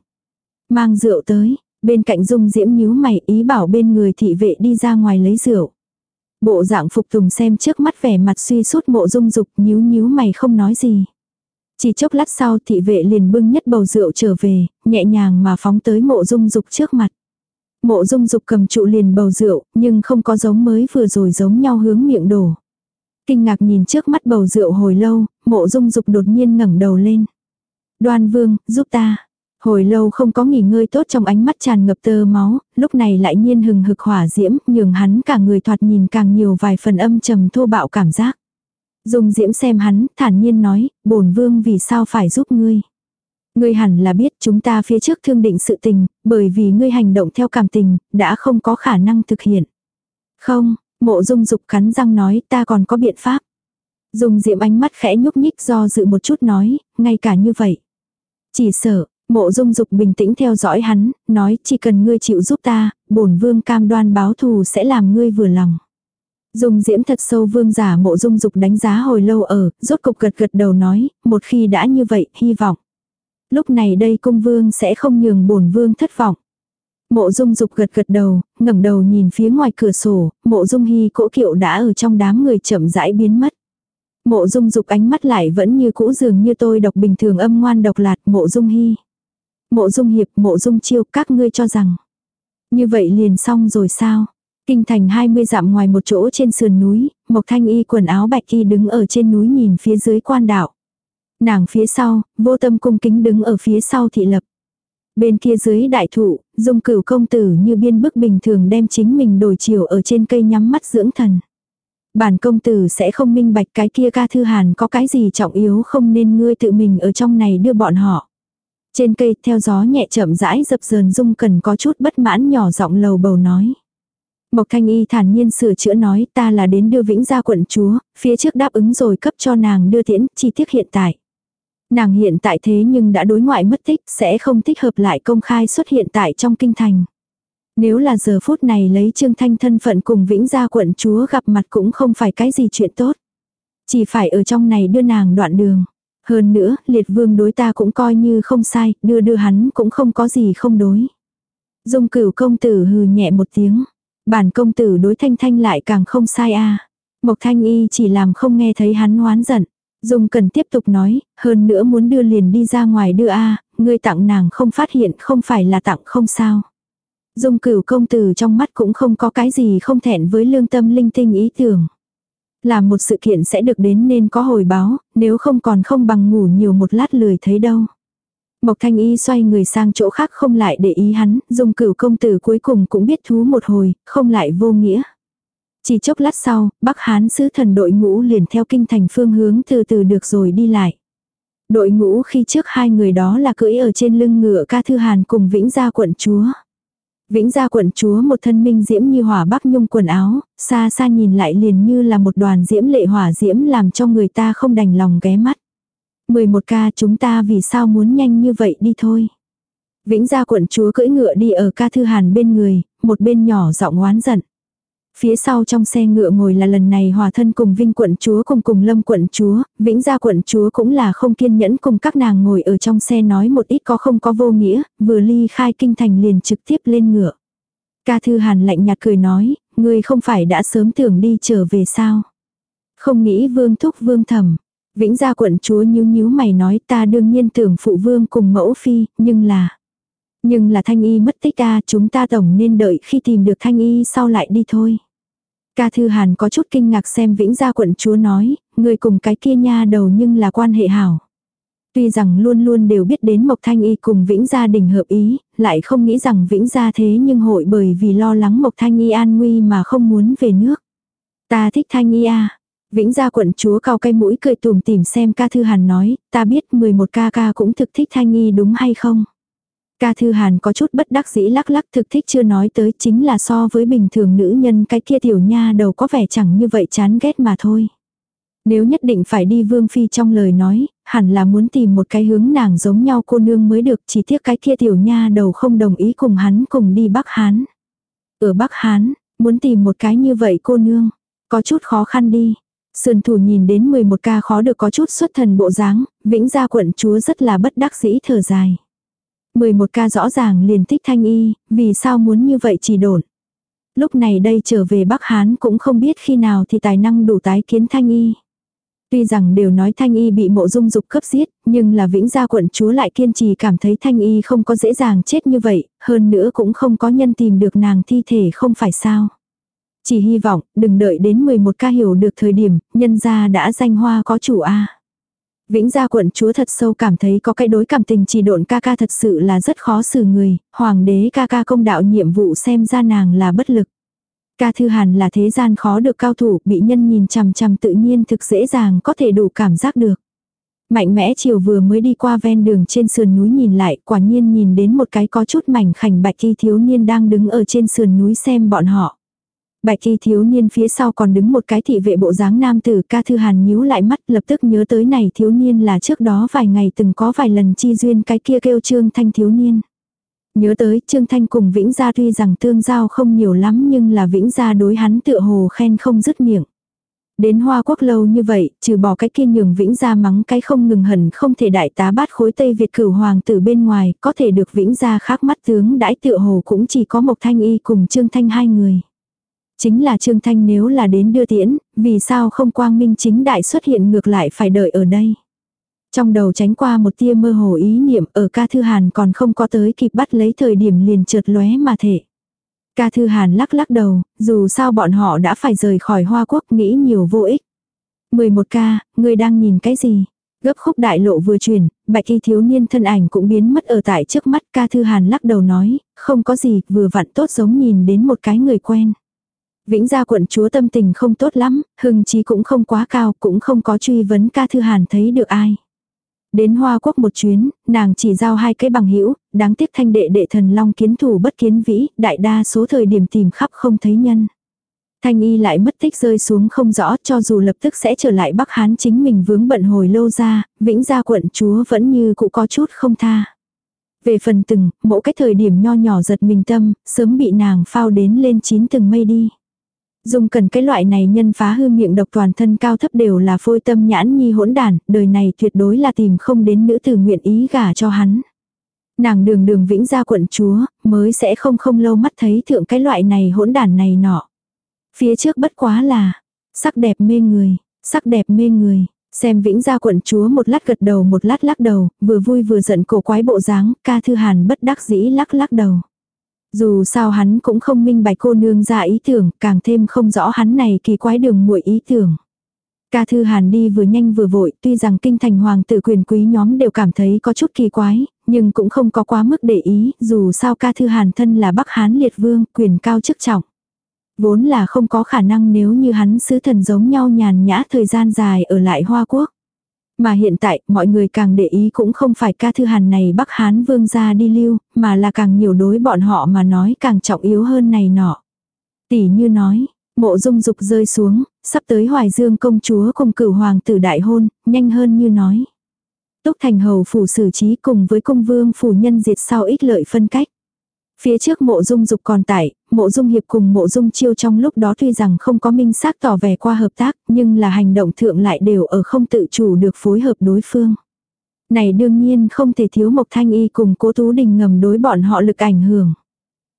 Mang rượu tới, bên cạnh dung diễm nhíu mày ý bảo bên người thị vệ đi ra ngoài lấy rượu. Bộ dạng phục tùng xem trước mắt vẻ mặt suy sút mộ dung dục nhíu nhíu mày không nói gì. Chỉ chốc lát sau thị vệ liền bưng nhất bầu rượu trở về, nhẹ nhàng mà phóng tới mộ dung dục trước mặt. Mộ dung dục cầm trụ liền bầu rượu, nhưng không có giống mới vừa rồi giống nhau hướng miệng đổ. Kinh ngạc nhìn trước mắt bầu rượu hồi lâu, mộ dung dục đột nhiên ngẩng đầu lên. Đoan vương, giúp ta. Hồi lâu không có nghỉ ngơi tốt trong ánh mắt tràn ngập tơ máu, lúc này lại nhiên hừng hực hỏa diễm, nhường hắn cả người thoạt nhìn càng nhiều vài phần âm trầm thô bạo cảm giác. Dung diễm xem hắn, thản nhiên nói, bổn vương vì sao phải giúp ngươi. Ngươi hẳn là biết chúng ta phía trước thương định sự tình, bởi vì ngươi hành động theo cảm tình, đã không có khả năng thực hiện. Không, mộ dung dục cắn răng nói ta còn có biện pháp. Dung diễm ánh mắt khẽ nhúc nhích do dự một chút nói, ngay cả như vậy. Chỉ sợ, Mộ dung dục bình tĩnh theo dõi hắn, nói chỉ cần ngươi chịu giúp ta, bổn vương cam đoan báo thù sẽ làm ngươi vừa lòng. Dung diễm thật sâu vương giả mộ dung dục đánh giá hồi lâu ở, rốt cục gật gật đầu nói, một khi đã như vậy, hy vọng. Lúc này đây cung vương sẽ không nhường bổn vương thất vọng. Mộ dung dục gật gật đầu, ngẩng đầu nhìn phía ngoài cửa sổ, mộ dung hy cỗ kiệu đã ở trong đám người chậm rãi biến mất. Mộ dung dục ánh mắt lại vẫn như cũ dường như tôi đọc bình thường âm ngoan độc lạt mộ dung hy. Mộ dung hiệp, mộ dung chiêu, các ngươi cho rằng. Như vậy liền xong rồi sao? Kinh thành 20 dặm ngoài một chỗ trên sườn núi, Mộc Thanh Y quần áo bạch y đứng ở trên núi nhìn phía dưới quan đạo. Nàng phía sau, vô tâm cung kính đứng ở phía sau thị lập. Bên kia dưới đại thụ, dung cửu công tử như biên bức bình thường đem chính mình đổi chiều ở trên cây nhắm mắt dưỡng thần. Bản công tử sẽ không minh bạch cái kia ca thư hàn có cái gì trọng yếu không nên ngươi tự mình ở trong này đưa bọn họ. Trên cây theo gió nhẹ chậm rãi dập dờn dung cần có chút bất mãn nhỏ giọng lầu bầu nói. Mộc Thanh Y thản nhiên sửa chữa nói ta là đến đưa Vĩnh ra quận chúa, phía trước đáp ứng rồi cấp cho nàng đưa tiễn, chi tiết hiện tại. Nàng hiện tại thế nhưng đã đối ngoại mất tích, sẽ không thích hợp lại công khai xuất hiện tại trong kinh thành. Nếu là giờ phút này lấy Trương Thanh thân phận cùng Vĩnh gia quận chúa gặp mặt cũng không phải cái gì chuyện tốt. Chỉ phải ở trong này đưa nàng đoạn đường. Hơn nữa, liệt vương đối ta cũng coi như không sai, đưa đưa hắn cũng không có gì không đối. Dung cửu công tử hừ nhẹ một tiếng. Bản công tử đối thanh thanh lại càng không sai a Mộc thanh y chỉ làm không nghe thấy hắn hoán giận. Dung cần tiếp tục nói, hơn nữa muốn đưa liền đi ra ngoài đưa a ngươi tặng nàng không phát hiện không phải là tặng không sao. Dung cửu công tử trong mắt cũng không có cái gì không thẹn với lương tâm linh tinh ý tưởng. Làm một sự kiện sẽ được đến nên có hồi báo, nếu không còn không bằng ngủ nhiều một lát lười thấy đâu. Mộc thanh y xoay người sang chỗ khác không lại để ý hắn, dùng cửu công tử cuối cùng cũng biết thú một hồi, không lại vô nghĩa. Chỉ chốc lát sau, Bắc Hán sứ thần đội ngũ liền theo kinh thành phương hướng từ từ được rồi đi lại. Đội ngũ khi trước hai người đó là cưỡi ở trên lưng ngựa ca thư hàn cùng vĩnh gia quận chúa. Vĩnh gia quận chúa một thân minh diễm như hỏa bắc nhung quần áo, xa xa nhìn lại liền như là một đoàn diễm lệ hỏa diễm làm cho người ta không đành lòng ghé mắt. 11 ca chúng ta vì sao muốn nhanh như vậy đi thôi. Vĩnh gia quận chúa cưỡi ngựa đi ở ca thư hàn bên người, một bên nhỏ giọng oán giận. Phía sau trong xe ngựa ngồi là lần này hòa thân cùng Vinh quận chúa cùng cùng Lâm quận chúa, Vĩnh gia quận chúa cũng là không kiên nhẫn cùng các nàng ngồi ở trong xe nói một ít có không có vô nghĩa, vừa ly khai kinh thành liền trực tiếp lên ngựa. Ca Thư Hàn lạnh nhạt cười nói, ngươi không phải đã sớm tưởng đi trở về sao? Không nghĩ vương thúc vương thẩm. Vĩnh gia quận chúa nhíu nhíu mày nói ta đương nhiên tưởng phụ vương cùng mẫu phi, nhưng là... Nhưng là thanh y mất tích ta chúng ta tổng nên đợi khi tìm được thanh y sau lại đi thôi. Ca Thư Hàn có chút kinh ngạc xem Vĩnh Gia quận chúa nói, người cùng cái kia nha đầu nhưng là quan hệ hảo. Tuy rằng luôn luôn đều biết đến Mộc Thanh Y cùng Vĩnh Gia đình hợp ý, lại không nghĩ rằng Vĩnh Gia thế nhưng hội bởi vì lo lắng Mộc Thanh Y an nguy mà không muốn về nước. Ta thích Thanh Y à. Vĩnh Gia quận chúa cao cây mũi cười tùm tìm xem ca thư hàn nói, ta biết 11 ca ca cũng thực thích Thanh Y đúng hay không. Ca Thư Hàn có chút bất đắc dĩ lắc lắc thực thích chưa nói tới chính là so với bình thường nữ nhân cái kia tiểu nha đầu có vẻ chẳng như vậy chán ghét mà thôi. Nếu nhất định phải đi Vương Phi trong lời nói, hẳn là muốn tìm một cái hướng nàng giống nhau cô nương mới được chỉ tiếc cái kia tiểu nha đầu không đồng ý cùng hắn cùng đi Bắc Hán. Ở Bắc Hán, muốn tìm một cái như vậy cô nương, có chút khó khăn đi. Sườn thủ nhìn đến 11 ca khó được có chút xuất thần bộ dáng, vĩnh gia quận chúa rất là bất đắc dĩ thở dài. 11 ca rõ ràng liền thích thanh y, vì sao muốn như vậy chỉ đồn. Lúc này đây trở về Bắc Hán cũng không biết khi nào thì tài năng đủ tái kiến thanh y. Tuy rằng đều nói thanh y bị mộ dung dục cấp giết, nhưng là vĩnh gia quận chúa lại kiên trì cảm thấy thanh y không có dễ dàng chết như vậy, hơn nữa cũng không có nhân tìm được nàng thi thể không phải sao. Chỉ hy vọng, đừng đợi đến 11 ca hiểu được thời điểm, nhân gia đã danh hoa có chủ A. Vĩnh gia quận chúa thật sâu cảm thấy có cái đối cảm tình chỉ độn ca ca thật sự là rất khó xử người, hoàng đế ca ca công đạo nhiệm vụ xem ra nàng là bất lực. Ca Thư Hàn là thế gian khó được cao thủ, bị nhân nhìn chằm chằm tự nhiên thực dễ dàng có thể đủ cảm giác được. Mạnh mẽ chiều vừa mới đi qua ven đường trên sườn núi nhìn lại, quả nhiên nhìn đến một cái có chút mảnh khảnh bạch thi thiếu niên đang đứng ở trên sườn núi xem bọn họ. Bạch thi thiếu niên phía sau còn đứng một cái thị vệ bộ dáng nam tử ca thư hàn nhíu lại mắt lập tức nhớ tới này thiếu niên là trước đó vài ngày từng có vài lần chi duyên cái kia kêu trương thanh thiếu niên. Nhớ tới trương thanh cùng vĩnh gia tuy rằng tương giao không nhiều lắm nhưng là vĩnh gia đối hắn tựa hồ khen không dứt miệng. Đến Hoa Quốc lâu như vậy, trừ bỏ cái kia nhường vĩnh gia mắng cái không ngừng hẳn không thể đại tá bát khối Tây Việt cửu hoàng tử bên ngoài, có thể được vĩnh gia khác mắt tướng đãi tựa hồ cũng chỉ có một thanh y cùng trương thanh hai người. Chính là Trương Thanh nếu là đến đưa tiễn, vì sao không quang minh chính đại xuất hiện ngược lại phải đợi ở đây. Trong đầu tránh qua một tia mơ hồ ý niệm ở ca thư hàn còn không có tới kịp bắt lấy thời điểm liền trượt lóe mà thể. Ca thư hàn lắc lắc đầu, dù sao bọn họ đã phải rời khỏi Hoa Quốc nghĩ nhiều vô ích. 11 ca, người đang nhìn cái gì? Gấp khúc đại lộ vừa chuyển, bạch y thiếu niên thân ảnh cũng biến mất ở tại trước mắt ca thư hàn lắc đầu nói, không có gì, vừa vặn tốt giống nhìn đến một cái người quen. Vĩnh gia quận chúa tâm tình không tốt lắm, hưng trí cũng không quá cao, cũng không có truy vấn ca thư hàn thấy được ai. Đến Hoa Quốc một chuyến, nàng chỉ giao hai cái bằng hữu đáng tiếc thanh đệ đệ thần long kiến thủ bất kiến vĩ, đại đa số thời điểm tìm khắp không thấy nhân. Thanh y lại mất tích rơi xuống không rõ cho dù lập tức sẽ trở lại Bắc Hán chính mình vướng bận hồi lâu ra, vĩnh gia quận chúa vẫn như cũ có chút không tha. Về phần từng, mỗi cái thời điểm nho nhỏ giật mình tâm, sớm bị nàng phao đến lên chín từng mây đi dung cần cái loại này nhân phá hư miệng độc toàn thân cao thấp đều là phôi tâm nhãn nhi hỗn đản, đời này tuyệt đối là tìm không đến nữ tử nguyện ý gả cho hắn. Nàng đường đường vĩnh gia quận chúa, mới sẽ không không lâu mắt thấy thượng cái loại này hỗn đản này nọ. Phía trước bất quá là, sắc đẹp mê người, sắc đẹp mê người. Xem vĩnh gia quận chúa một lát gật đầu một lát lắc đầu, vừa vui vừa giận cổ quái bộ dáng, ca thư hàn bất đắc dĩ lắc lắc đầu. Dù sao hắn cũng không minh bạch cô nương ra ý tưởng, càng thêm không rõ hắn này kỳ quái đường muội ý tưởng. Ca thư hàn đi vừa nhanh vừa vội, tuy rằng kinh thành hoàng tử quyền quý nhóm đều cảm thấy có chút kỳ quái, nhưng cũng không có quá mức để ý, dù sao ca thư hàn thân là bắc hán liệt vương, quyền cao chức trọng. Vốn là không có khả năng nếu như hắn sứ thần giống nhau nhàn nhã thời gian dài ở lại Hoa Quốc. Mà hiện tại, mọi người càng để ý cũng không phải ca thư hàn này Bắc Hán vương gia đi lưu, mà là càng nhiều đối bọn họ mà nói càng trọng yếu hơn này nọ. Tỷ như nói, mộ dung dục rơi xuống, sắp tới hoài dương công chúa cùng cửu hoàng tử đại hôn, nhanh hơn như nói. Túc thành hầu phủ xử trí cùng với công vương phủ nhân diệt sau ích lợi phân cách. Phía trước mộ dung dục còn tại, mộ dung hiệp cùng mộ dung chiêu trong lúc đó tuy rằng không có minh xác tỏ vẻ qua hợp tác, nhưng là hành động thượng lại đều ở không tự chủ được phối hợp đối phương. Này đương nhiên không thể thiếu Mộc Thanh Y cùng cố Tú Đình ngầm đối bọn họ lực ảnh hưởng.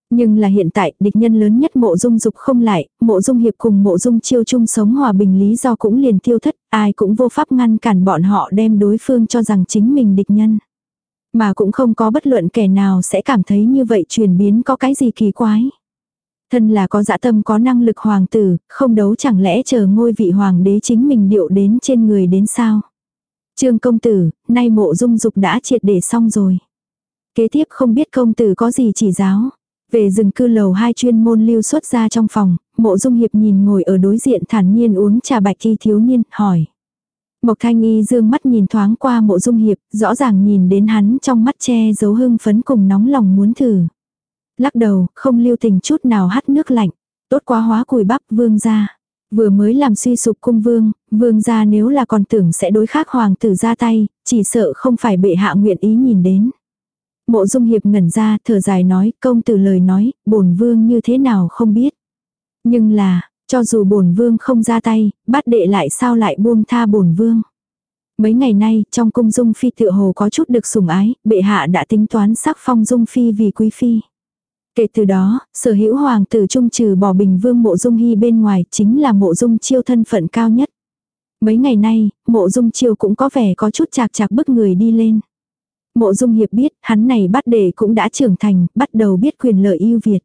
Nhưng là hiện tại, địch nhân lớn nhất mộ dung dục không lại, mộ dung hiệp cùng mộ dung chiêu chung sống hòa bình lý do cũng liền tiêu thất, ai cũng vô pháp ngăn cản bọn họ đem đối phương cho rằng chính mình địch nhân. Mà cũng không có bất luận kẻ nào sẽ cảm thấy như vậy chuyển biến có cái gì kỳ quái. Thân là có dã tâm có năng lực hoàng tử, không đấu chẳng lẽ chờ ngôi vị hoàng đế chính mình điệu đến trên người đến sao. Trương công tử, nay mộ dung dục đã triệt để xong rồi. Kế tiếp không biết công tử có gì chỉ giáo. Về rừng cư lầu hai chuyên môn lưu xuất ra trong phòng, mộ dung hiệp nhìn ngồi ở đối diện thản nhiên uống trà bạch thi thiếu niên, hỏi. Mộc thanh y dương mắt nhìn thoáng qua mộ dung hiệp, rõ ràng nhìn đến hắn trong mắt che giấu hưng phấn cùng nóng lòng muốn thử. Lắc đầu, không lưu tình chút nào hắt nước lạnh. Tốt quá hóa cùi bắp vương ra. Vừa mới làm suy sụp cung vương, vương ra nếu là còn tưởng sẽ đối khác hoàng tử ra tay, chỉ sợ không phải bệ hạ nguyện ý nhìn đến. Mộ dung hiệp ngẩn ra, thở dài nói, công tử lời nói, bổn vương như thế nào không biết. Nhưng là, cho dù bổn vương không ra tay, bắt đệ lại sao lại buông tha bổn vương. Mấy ngày nay, trong cung dung phi tựa hồ có chút được sủng ái, bệ hạ đã tính toán sắc phong dung phi vì quý phi. Kể từ đó, sở hữu hoàng tử trung trừ bỏ bình vương mộ dung hy bên ngoài chính là mộ dung chiêu thân phận cao nhất. Mấy ngày nay, mộ dung chiêu cũng có vẻ có chút chạc chạc bức người đi lên. Mộ dung hiệp biết, hắn này bắt đệ cũng đã trưởng thành, bắt đầu biết quyền lợi yêu Việt.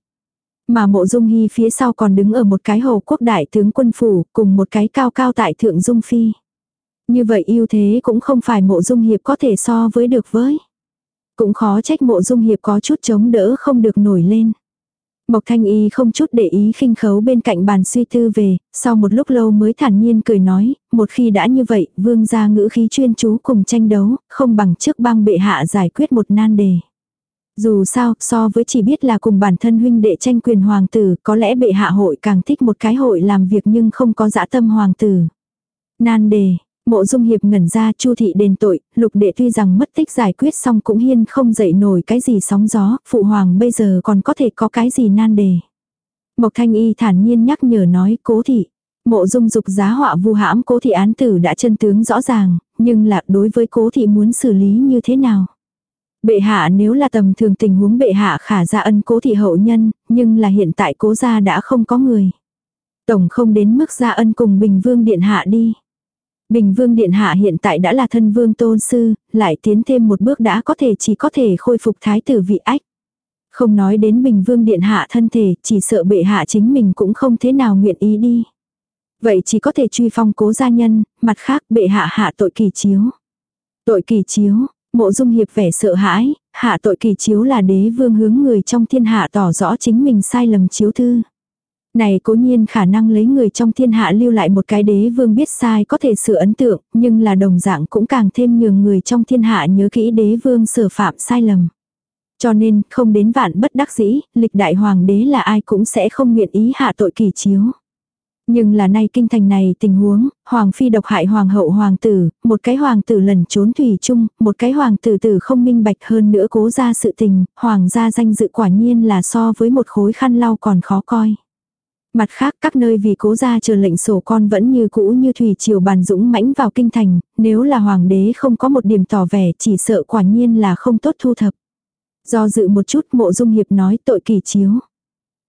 Mà mộ dung hy phía sau còn đứng ở một cái hồ quốc đại tướng quân phủ, cùng một cái cao cao tại thượng dung phi. Như vậy ưu thế cũng không phải mộ dung hiệp có thể so với được với. Cũng khó trách mộ dung hiệp có chút chống đỡ không được nổi lên. Mộc thanh y không chút để ý khinh khấu bên cạnh bàn suy tư về, sau một lúc lâu mới thản nhiên cười nói, một khi đã như vậy, vương gia ngữ khí chuyên chú cùng tranh đấu, không bằng trước bang bệ hạ giải quyết một nan đề. Dù sao, so với chỉ biết là cùng bản thân huynh đệ tranh quyền hoàng tử, có lẽ bệ hạ hội càng thích một cái hội làm việc nhưng không có dã tâm hoàng tử. Nan đề, mộ dung hiệp ngẩn ra chu thị đền tội, lục đệ tuy rằng mất tích giải quyết xong cũng hiên không dậy nổi cái gì sóng gió, phụ hoàng bây giờ còn có thể có cái gì nan đề. Mộc thanh y thản nhiên nhắc nhở nói cố thị. Mộ dung dục giá họa vu hãm cố thị án tử đã chân tướng rõ ràng, nhưng là đối với cố thị muốn xử lý như thế nào. Bệ hạ nếu là tầm thường tình huống bệ hạ khả ra ân cố thị hậu nhân, nhưng là hiện tại cố gia đã không có người. Tổng không đến mức ra ân cùng Bình Vương Điện Hạ đi. Bình Vương Điện Hạ hiện tại đã là thân vương tôn sư, lại tiến thêm một bước đã có thể chỉ có thể khôi phục thái tử vị ách. Không nói đến Bình Vương Điện Hạ thân thể, chỉ sợ bệ hạ chính mình cũng không thế nào nguyện ý đi. Vậy chỉ có thể truy phong cố gia nhân, mặt khác bệ hạ hạ tội kỳ chiếu. Tội kỳ chiếu, Mộ dung hiệp vẻ sợ hãi, hạ tội kỳ chiếu là đế vương hướng người trong thiên hạ tỏ rõ chính mình sai lầm chiếu thư. Này cố nhiên khả năng lấy người trong thiên hạ lưu lại một cái đế vương biết sai có thể sửa ấn tượng, nhưng là đồng dạng cũng càng thêm nhường người trong thiên hạ nhớ kỹ đế vương sửa phạm sai lầm. Cho nên, không đến vạn bất đắc dĩ, lịch đại hoàng đế là ai cũng sẽ không nguyện ý hạ tội kỳ chiếu. Nhưng là nay kinh thành này tình huống, hoàng phi độc hại hoàng hậu hoàng tử, một cái hoàng tử lần trốn thủy chung, một cái hoàng tử tử không minh bạch hơn nữa cố ra sự tình, hoàng gia danh dự quả nhiên là so với một khối khăn lau còn khó coi. Mặt khác các nơi vì cố gia chờ lệnh sổ con vẫn như cũ như thủy triều bàn dũng mãnh vào kinh thành, nếu là hoàng đế không có một điểm tỏ vẻ chỉ sợ quả nhiên là không tốt thu thập. Do dự một chút mộ dung hiệp nói tội kỳ chiếu.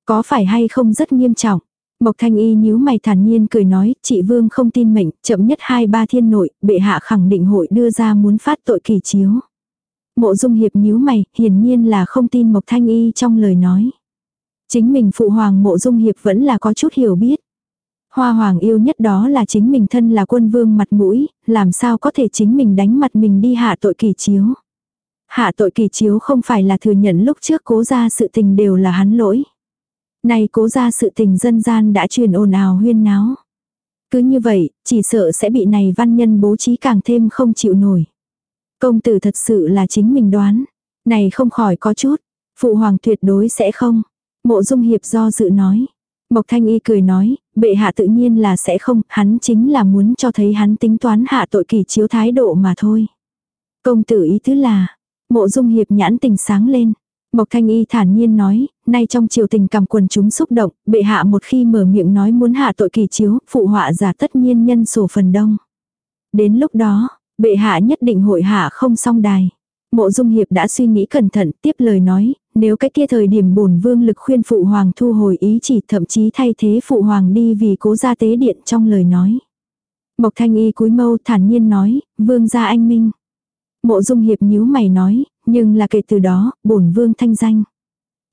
Có phải hay không rất nghiêm trọng. Mộc thanh y nhíu mày thản nhiên cười nói, chị vương không tin mệnh, chậm nhất hai ba thiên nội, bệ hạ khẳng định hội đưa ra muốn phát tội kỳ chiếu. Mộ dung hiệp nhíu mày, hiển nhiên là không tin mộc thanh y trong lời nói. Chính mình phụ hoàng mộ dung hiệp vẫn là có chút hiểu biết. Hoa hoàng yêu nhất đó là chính mình thân là quân vương mặt mũi, làm sao có thể chính mình đánh mặt mình đi hạ tội kỳ chiếu. Hạ tội kỳ chiếu không phải là thừa nhận lúc trước cố ra sự tình đều là hắn lỗi. Này cố ra sự tình dân gian đã truyền ồn ào huyên náo. Cứ như vậy, chỉ sợ sẽ bị này văn nhân bố trí càng thêm không chịu nổi. Công tử thật sự là chính mình đoán. Này không khỏi có chút. Phụ hoàng tuyệt đối sẽ không. Mộ dung hiệp do dự nói. Mộc thanh y cười nói, bệ hạ tự nhiên là sẽ không, hắn chính là muốn cho thấy hắn tính toán hạ tội kỳ chiếu thái độ mà thôi. Công tử ý tứ là, mộ dung hiệp nhãn tình sáng lên. Mộc thanh y thản nhiên nói, nay trong triều tình cảm quần chúng xúc động, bệ hạ một khi mở miệng nói muốn hạ tội kỳ chiếu, phụ họa giả tất nhiên nhân sổ phần đông. Đến lúc đó, bệ hạ nhất định hội hạ không song đài. Mộ Dung Hiệp đã suy nghĩ cẩn thận, tiếp lời nói, nếu cái kia thời điểm bổn vương lực khuyên phụ hoàng thu hồi ý chỉ thậm chí thay thế phụ hoàng đi vì cố gia tế điện trong lời nói. Mộc Thanh Y cúi mâu thản nhiên nói, vương gia anh minh. Mộ Dung Hiệp nhíu mày nói, nhưng là kể từ đó, bổn vương thanh danh.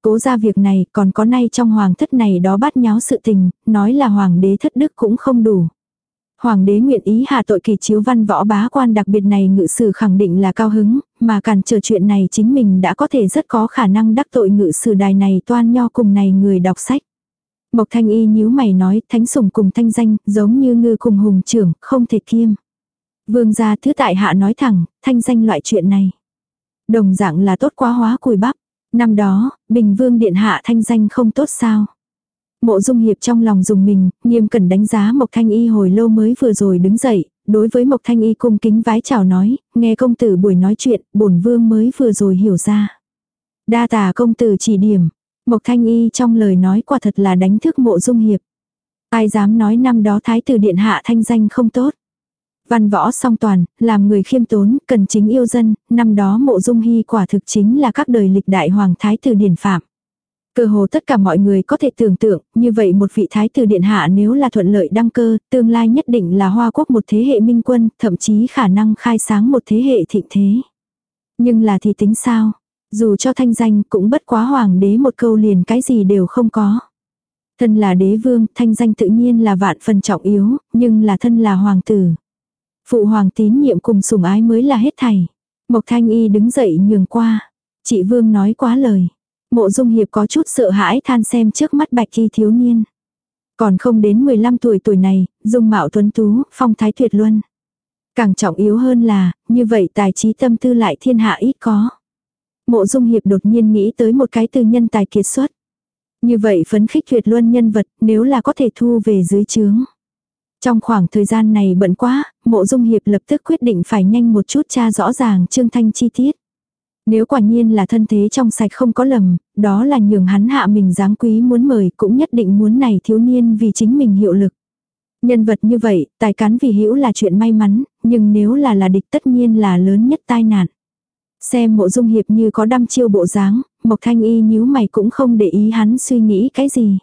Cố ra việc này còn có nay trong hoàng thất này đó bắt nháo sự tình, nói là hoàng đế thất đức cũng không đủ. Hoàng đế nguyện ý hạ tội kỳ chiếu văn võ bá quan đặc biệt này ngự sử khẳng định là cao hứng, mà cản trở chuyện này chính mình đã có thể rất có khả năng đắc tội ngự sử đài này toan nho cùng này người đọc sách. Mộc thanh y nhíu mày nói thánh sủng cùng thanh danh, giống như ngư cùng hùng trưởng, không thể kiêm. Vương gia thứ tại hạ nói thẳng, thanh danh loại chuyện này. Đồng dạng là tốt quá hóa cùi bắp. Năm đó, Bình Vương Điện Hạ thanh danh không tốt sao. Mộ Dung Hiệp trong lòng dùng mình, nghiêm cẩn đánh giá Mộc Thanh Y hồi lâu mới vừa rồi đứng dậy, đối với Mộc Thanh Y cung kính vái chào nói, nghe công tử buổi nói chuyện, bổn vương mới vừa rồi hiểu ra. Đa tà công tử chỉ điểm, Mộc Thanh Y trong lời nói quả thật là đánh thức Mộ Dung Hiệp. Ai dám nói năm đó Thái tử Điện Hạ thanh danh không tốt. Văn võ song toàn, làm người khiêm tốn, cần chính yêu dân, năm đó mộ dung hy quả thực chính là các đời lịch đại hoàng thái tử điển phạm. Cơ hồ tất cả mọi người có thể tưởng tượng, như vậy một vị thái tử điện hạ nếu là thuận lợi đăng cơ, tương lai nhất định là hoa quốc một thế hệ minh quân, thậm chí khả năng khai sáng một thế hệ thịnh thế. Nhưng là thì tính sao? Dù cho thanh danh cũng bất quá hoàng đế một câu liền cái gì đều không có. Thân là đế vương, thanh danh tự nhiên là vạn phần trọng yếu, nhưng là thân là hoàng tử. Phụ hoàng tín nhiệm cùng sủng ái mới là hết thảy. Mộc thanh y đứng dậy nhường qua. Chị vương nói quá lời. Mộ dung hiệp có chút sợ hãi than xem trước mắt bạch y thiếu niên. Còn không đến 15 tuổi tuổi này, dung mạo tuấn tú, phong thái tuyệt luân. Càng trọng yếu hơn là, như vậy tài trí tâm tư lại thiên hạ ít có. Mộ dung hiệp đột nhiên nghĩ tới một cái từ nhân tài kiệt xuất. Như vậy phấn khích tuyệt luân nhân vật nếu là có thể thu về dưới chướng. Trong khoảng thời gian này bận quá, mộ dung hiệp lập tức quyết định phải nhanh một chút tra rõ ràng trương thanh chi tiết. Nếu quả nhiên là thân thế trong sạch không có lầm, đó là nhường hắn hạ mình dáng quý muốn mời cũng nhất định muốn này thiếu niên vì chính mình hiệu lực. Nhân vật như vậy, tài cán vì hữu là chuyện may mắn, nhưng nếu là là địch tất nhiên là lớn nhất tai nạn. Xem mộ dung hiệp như có đăm chiêu bộ dáng, Mộc Thanh Y nhíu mày cũng không để ý hắn suy nghĩ cái gì.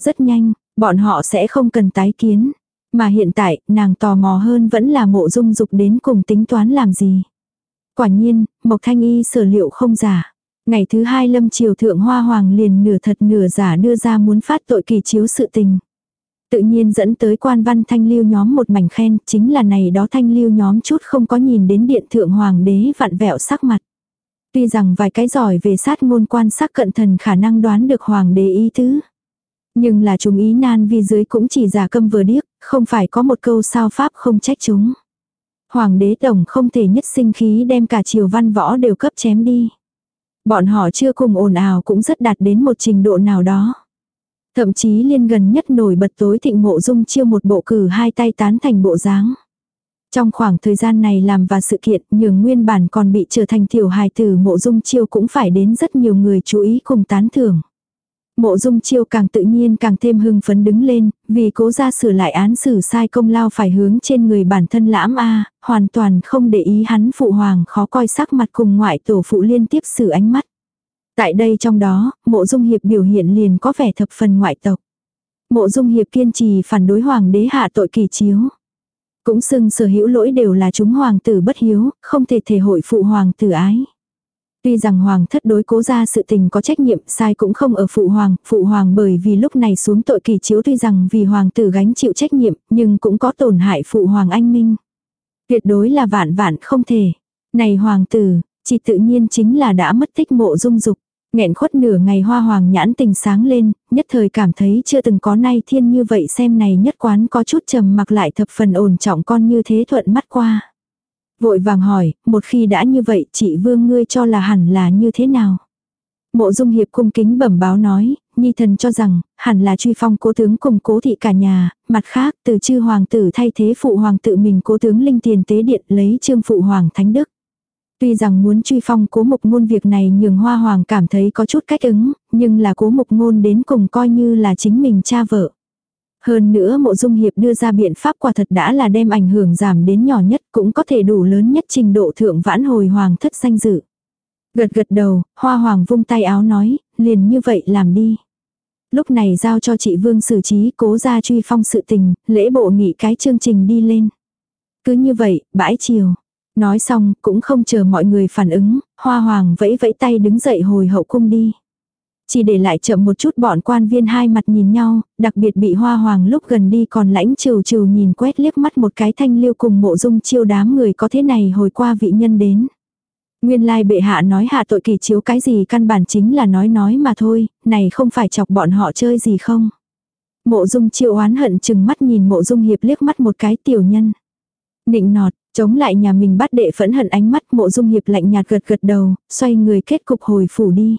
Rất nhanh, bọn họ sẽ không cần tái kiến. Mà hiện tại, nàng tò mò hơn vẫn là mộ dung dục đến cùng tính toán làm gì. Quả nhiên, Mộc Thanh Y sở liệu không giả. Ngày thứ hai lâm triều thượng hoa hoàng liền nửa thật nửa giả đưa ra muốn phát tội kỳ chiếu sự tình. Tự nhiên dẫn tới quan văn thanh lưu nhóm một mảnh khen, chính là này đó thanh lưu nhóm chút không có nhìn đến điện thượng hoàng đế vặn vẹo sắc mặt. Tuy rằng vài cái giỏi về sát ngôn quan sắc cận thần khả năng đoán được hoàng đế ý tứ. Nhưng là chúng ý nan vi dưới cũng chỉ giả câm vừa điếc, không phải có một câu sao pháp không trách chúng. Hoàng đế tổng không thể nhất sinh khí đem cả triều văn võ đều cấp chém đi. Bọn họ chưa cùng ồn ào cũng rất đạt đến một trình độ nào đó. Thậm chí liên gần nhất nổi bật tối thịnh mộ dung chiêu một bộ cử hai tay tán thành bộ dáng. Trong khoảng thời gian này làm và sự kiện nhường nguyên bản còn bị trở thành tiểu hài tử mộ dung chiêu cũng phải đến rất nhiều người chú ý cùng tán thưởng. Mộ dung chiêu càng tự nhiên càng thêm hưng phấn đứng lên, vì cố ra sửa lại án xử sai công lao phải hướng trên người bản thân lãm A, hoàn toàn không để ý hắn phụ hoàng khó coi sắc mặt cùng ngoại tổ phụ liên tiếp xử ánh mắt. Tại đây trong đó, mộ dung hiệp biểu hiện liền có vẻ thập phần ngoại tộc. Mộ dung hiệp kiên trì phản đối hoàng đế hạ tội kỳ chiếu. Cũng xưng sở hữu lỗi đều là chúng hoàng tử bất hiếu, không thể thể hội phụ hoàng tử ái. Tuy rằng hoàng thất đối cố ra sự tình có trách nhiệm sai cũng không ở phụ hoàng, phụ hoàng bởi vì lúc này xuống tội kỳ chiếu tuy rằng vì hoàng tử gánh chịu trách nhiệm nhưng cũng có tổn hại phụ hoàng anh minh. Tuyệt đối là vạn vạn không thể. Này hoàng tử, chỉ tự nhiên chính là đã mất tích mộ dung dục. Nghẹn khuất nửa ngày hoa hoàng nhãn tình sáng lên, nhất thời cảm thấy chưa từng có nay thiên như vậy xem này nhất quán có chút trầm mặc lại thập phần ổn trọng con như thế thuận mắt qua. Vội vàng hỏi, một khi đã như vậy chị vương ngươi cho là hẳn là như thế nào? Mộ dung hiệp cung kính bẩm báo nói, nhi thần cho rằng, hẳn là truy phong cố tướng cùng cố thị cả nhà, mặt khác từ chư hoàng tử thay thế phụ hoàng tự mình cố tướng linh tiền tế điện lấy trương phụ hoàng thánh đức. Tuy rằng muốn truy phong cố mục ngôn việc này nhường hoa hoàng cảm thấy có chút cách ứng, nhưng là cố mục ngôn đến cùng coi như là chính mình cha vợ. Hơn nữa mộ dung hiệp đưa ra biện pháp quả thật đã là đem ảnh hưởng giảm đến nhỏ nhất cũng có thể đủ lớn nhất trình độ thượng vãn hồi hoàng thất danh dự. Gật gật đầu, hoa hoàng vung tay áo nói, liền như vậy làm đi. Lúc này giao cho chị Vương xử trí cố ra truy phong sự tình, lễ bộ nghị cái chương trình đi lên. Cứ như vậy, bãi chiều. Nói xong, cũng không chờ mọi người phản ứng, hoa hoàng vẫy vẫy tay đứng dậy hồi hậu cung đi. Chỉ để lại chậm một chút bọn quan viên hai mặt nhìn nhau, đặc biệt bị hoa hoàng lúc gần đi còn lãnh trừ trừ nhìn quét liếc mắt một cái thanh liêu cùng mộ dung chiêu đám người có thế này hồi qua vị nhân đến. Nguyên lai bệ hạ nói hạ tội kỳ chiếu cái gì căn bản chính là nói nói mà thôi, này không phải chọc bọn họ chơi gì không. Mộ dung chiêu oán hận chừng mắt nhìn mộ dung hiệp liếc mắt một cái tiểu nhân. Nịnh nọt, chống lại nhà mình bắt đệ phẫn hận ánh mắt mộ dung hiệp lạnh nhạt gật gật đầu, xoay người kết cục hồi phủ đi.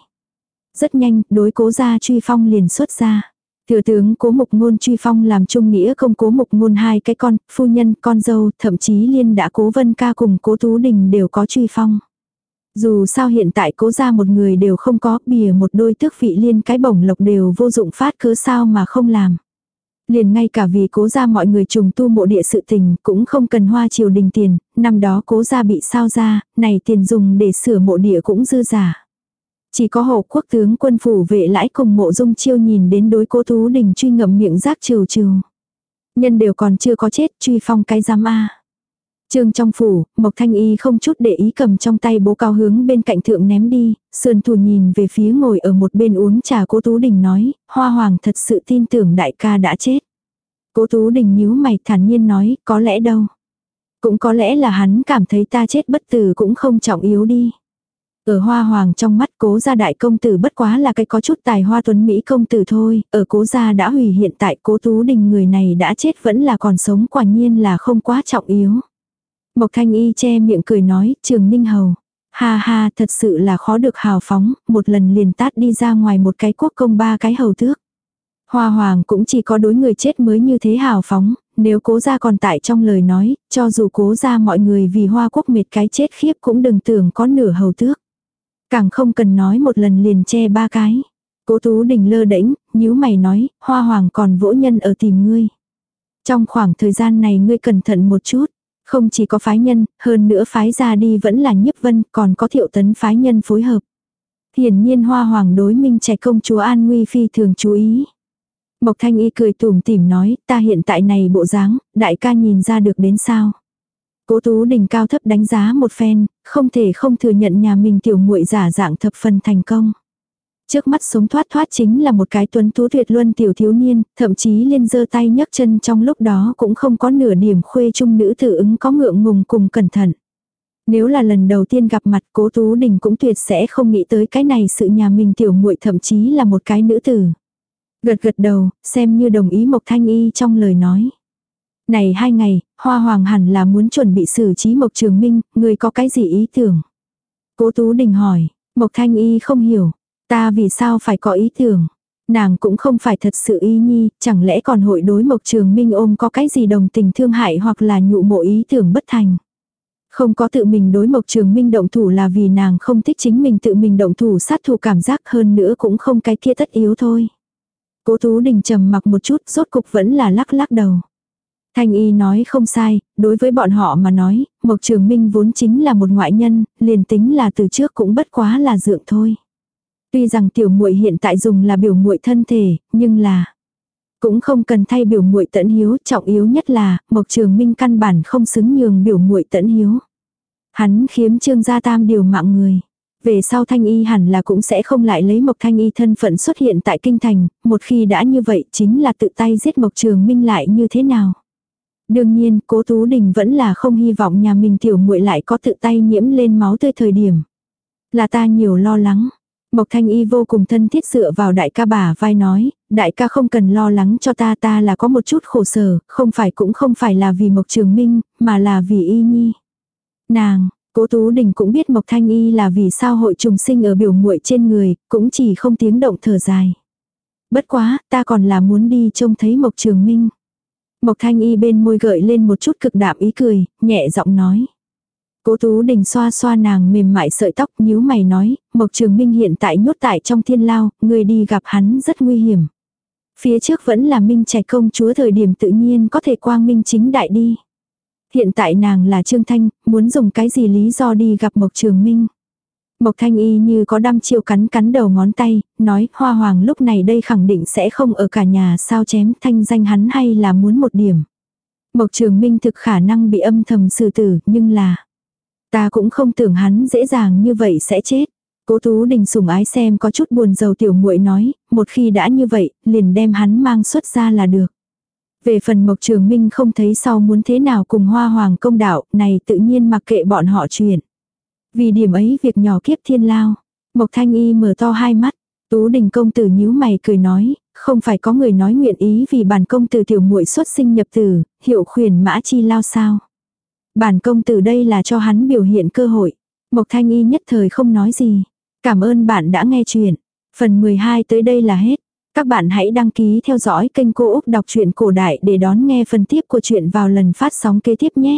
Rất nhanh, đối cố gia truy phong liền xuất ra. Thừa tướng cố mục ngôn truy phong làm trung nghĩa công cố mục ngôn hai cái con, phu nhân, con dâu, thậm chí liên đã cố vân ca cùng cố tú đình đều có truy phong. Dù sao hiện tại cố gia một người đều không có, bìa một đôi tước vị liên cái bổng lộc đều vô dụng phát cứ sao mà không làm. Liền ngay cả vì cố gia mọi người trùng tu mộ địa sự tình cũng không cần hoa triều đình tiền, năm đó cố gia bị sao ra, này tiền dùng để sửa mộ địa cũng dư giả. Chỉ có hộ quốc tướng quân phủ vệ lãi cùng mộ dung chiêu nhìn đến đối cố tú đình truy ngậm miệng rác trừ trừ. Nhân đều còn chưa có chết truy phong cái giám A. Trương trong phủ, Mộc Thanh Y không chút để ý cầm trong tay bố cao hướng bên cạnh thượng ném đi, sườn thủ nhìn về phía ngồi ở một bên uống trà cố Tú Đình nói, Hoa Hoàng thật sự tin tưởng đại ca đã chết. Cố Tú Đình nhíu mày thản nhiên nói, có lẽ đâu. Cũng có lẽ là hắn cảm thấy ta chết bất tử cũng không trọng yếu đi. Ở hoa hoàng trong mắt cố gia đại công tử bất quá là cái có chút tài hoa tuấn Mỹ công tử thôi, ở cố gia đã hủy hiện tại cố tú đình người này đã chết vẫn là còn sống quả nhiên là không quá trọng yếu. Mộc thanh y che miệng cười nói, trường ninh hầu. Ha ha thật sự là khó được hào phóng, một lần liền tát đi ra ngoài một cái quốc công ba cái hầu tước. Hoa hoàng cũng chỉ có đối người chết mới như thế hào phóng, nếu cố gia còn tại trong lời nói, cho dù cố gia mọi người vì hoa quốc mệt cái chết khiếp cũng đừng tưởng có nửa hầu tước. Càng không cần nói một lần liền che ba cái. Cố Tú Đình lơ đễnh, nhíu mày nói, hoa hoàng còn vỗ nhân ở tìm ngươi. Trong khoảng thời gian này ngươi cẩn thận một chút. Không chỉ có phái nhân, hơn nữa phái ra đi vẫn là nhiếp vân, còn có thiệu tấn phái nhân phối hợp. Hiển nhiên hoa hoàng đối minh trẻ công chúa An Nguy Phi thường chú ý. Mộc Thanh Y cười tủm tỉm nói, ta hiện tại này bộ dáng, đại ca nhìn ra được đến sao. Cố Tú Đình cao thấp đánh giá một phen, không thể không thừa nhận nhà mình tiểu muội giả dạng thập phần thành công. Trước mắt sống thoát thoát chính là một cái tuấn tú tuyệt luân tiểu thiếu niên, thậm chí liên giơ tay nhấc chân trong lúc đó cũng không có nửa điểm khuê trung nữ tự ứng có ngượng ngùng cùng cẩn thận. Nếu là lần đầu tiên gặp mặt cố Tú Đình cũng tuyệt sẽ không nghĩ tới cái này sự nhà mình tiểu muội thậm chí là một cái nữ tử. Gật gật đầu, xem như đồng ý Mộc Thanh Y trong lời nói. Này hai ngày, Hoa Hoàng hẳn là muốn chuẩn bị xử trí Mộc Trường Minh, người có cái gì ý tưởng? Cố Tú Đình hỏi, Mộc Thanh Y không hiểu, ta vì sao phải có ý tưởng? Nàng cũng không phải thật sự y nhi, chẳng lẽ còn hội đối Mộc Trường Minh ôm có cái gì đồng tình thương hại hoặc là nhụ mộ ý tưởng bất thành. Không có tự mình đối Mộc Trường Minh động thủ là vì nàng không thích chính mình tự mình động thủ sát thủ cảm giác hơn nữa cũng không cái kia tất yếu thôi. Cố Tú Đình trầm mặc một chút rốt cục vẫn là lắc lắc đầu. Thanh y nói không sai, đối với bọn họ mà nói, Mộc Trường Minh vốn chính là một ngoại nhân, liền tính là từ trước cũng bất quá là dượng thôi. Tuy rằng tiểu muội hiện tại dùng là biểu muội thân thể, nhưng là cũng không cần thay biểu muội tận hiếu, trọng yếu nhất là Mộc Trường Minh căn bản không xứng nhường biểu muội tận hiếu. Hắn khiếm Trương gia tam điều mạng người. Về sau Thanh Y hẳn là cũng sẽ không lại lấy Mộc Thanh Y thân phận xuất hiện tại kinh thành, một khi đã như vậy chính là tự tay giết Mộc Trường Minh lại như thế nào. Đương nhiên, Cố Tú Đình vẫn là không hy vọng nhà mình tiểu muội lại có tự tay nhiễm lên máu tươi thời điểm. Là ta nhiều lo lắng. Mộc Thanh Y vô cùng thân thiết dựa vào đại ca bà vai nói, đại ca không cần lo lắng cho ta ta là có một chút khổ sở, không phải cũng không phải là vì Mộc Trường Minh, mà là vì Y Nhi. Nàng, Cố Tú Đình cũng biết Mộc Thanh Y là vì sao hội trùng sinh ở biểu muội trên người, cũng chỉ không tiếng động thở dài. Bất quá, ta còn là muốn đi trông thấy Mộc Trường Minh. Mộc Thanh Y bên môi gợi lên một chút cực đạm ý cười, nhẹ giọng nói. Cố Tú Đình xoa xoa nàng mềm mại sợi tóc nhíu mày nói, Mộc Trường Minh hiện tại nhốt tại trong thiên lao, người đi gặp hắn rất nguy hiểm. Phía trước vẫn là Minh Trạch công chúa thời điểm tự nhiên có thể quang minh chính đại đi. Hiện tại nàng là Trương Thanh, muốn dùng cái gì lý do đi gặp Mộc Trường Minh. Mộc Thanh Y như có đăm chiêu cắn cắn đầu ngón tay, nói Hoa Hoàng lúc này đây khẳng định sẽ không ở cả nhà sao chém thanh danh hắn hay là muốn một điểm. Mộc Trường Minh thực khả năng bị âm thầm xử tử, nhưng là ta cũng không tưởng hắn dễ dàng như vậy sẽ chết. Cố Tú Đình sủng ái xem có chút buồn giàu tiểu muội nói, một khi đã như vậy, liền đem hắn mang xuất ra là được. Về phần Mộc Trường Minh không thấy sau muốn thế nào cùng Hoa Hoàng công đạo, này tự nhiên mặc kệ bọn họ chuyện. Vì điểm ấy việc nhỏ kiếp thiên lao. Mộc Thanh Y mở to hai mắt. Tú đình công tử nhíu mày cười nói, không phải có người nói nguyện ý vì bản công tử tiểu muội xuất sinh nhập tử, hiệu khuyển mã chi lao sao. Bản công tử đây là cho hắn biểu hiện cơ hội. Mộc Thanh Y nhất thời không nói gì. Cảm ơn bạn đã nghe chuyện. Phần 12 tới đây là hết. Các bạn hãy đăng ký theo dõi kênh Cô Úc Đọc truyện Cổ Đại để đón nghe phần tiếp của chuyện vào lần phát sóng kế tiếp nhé.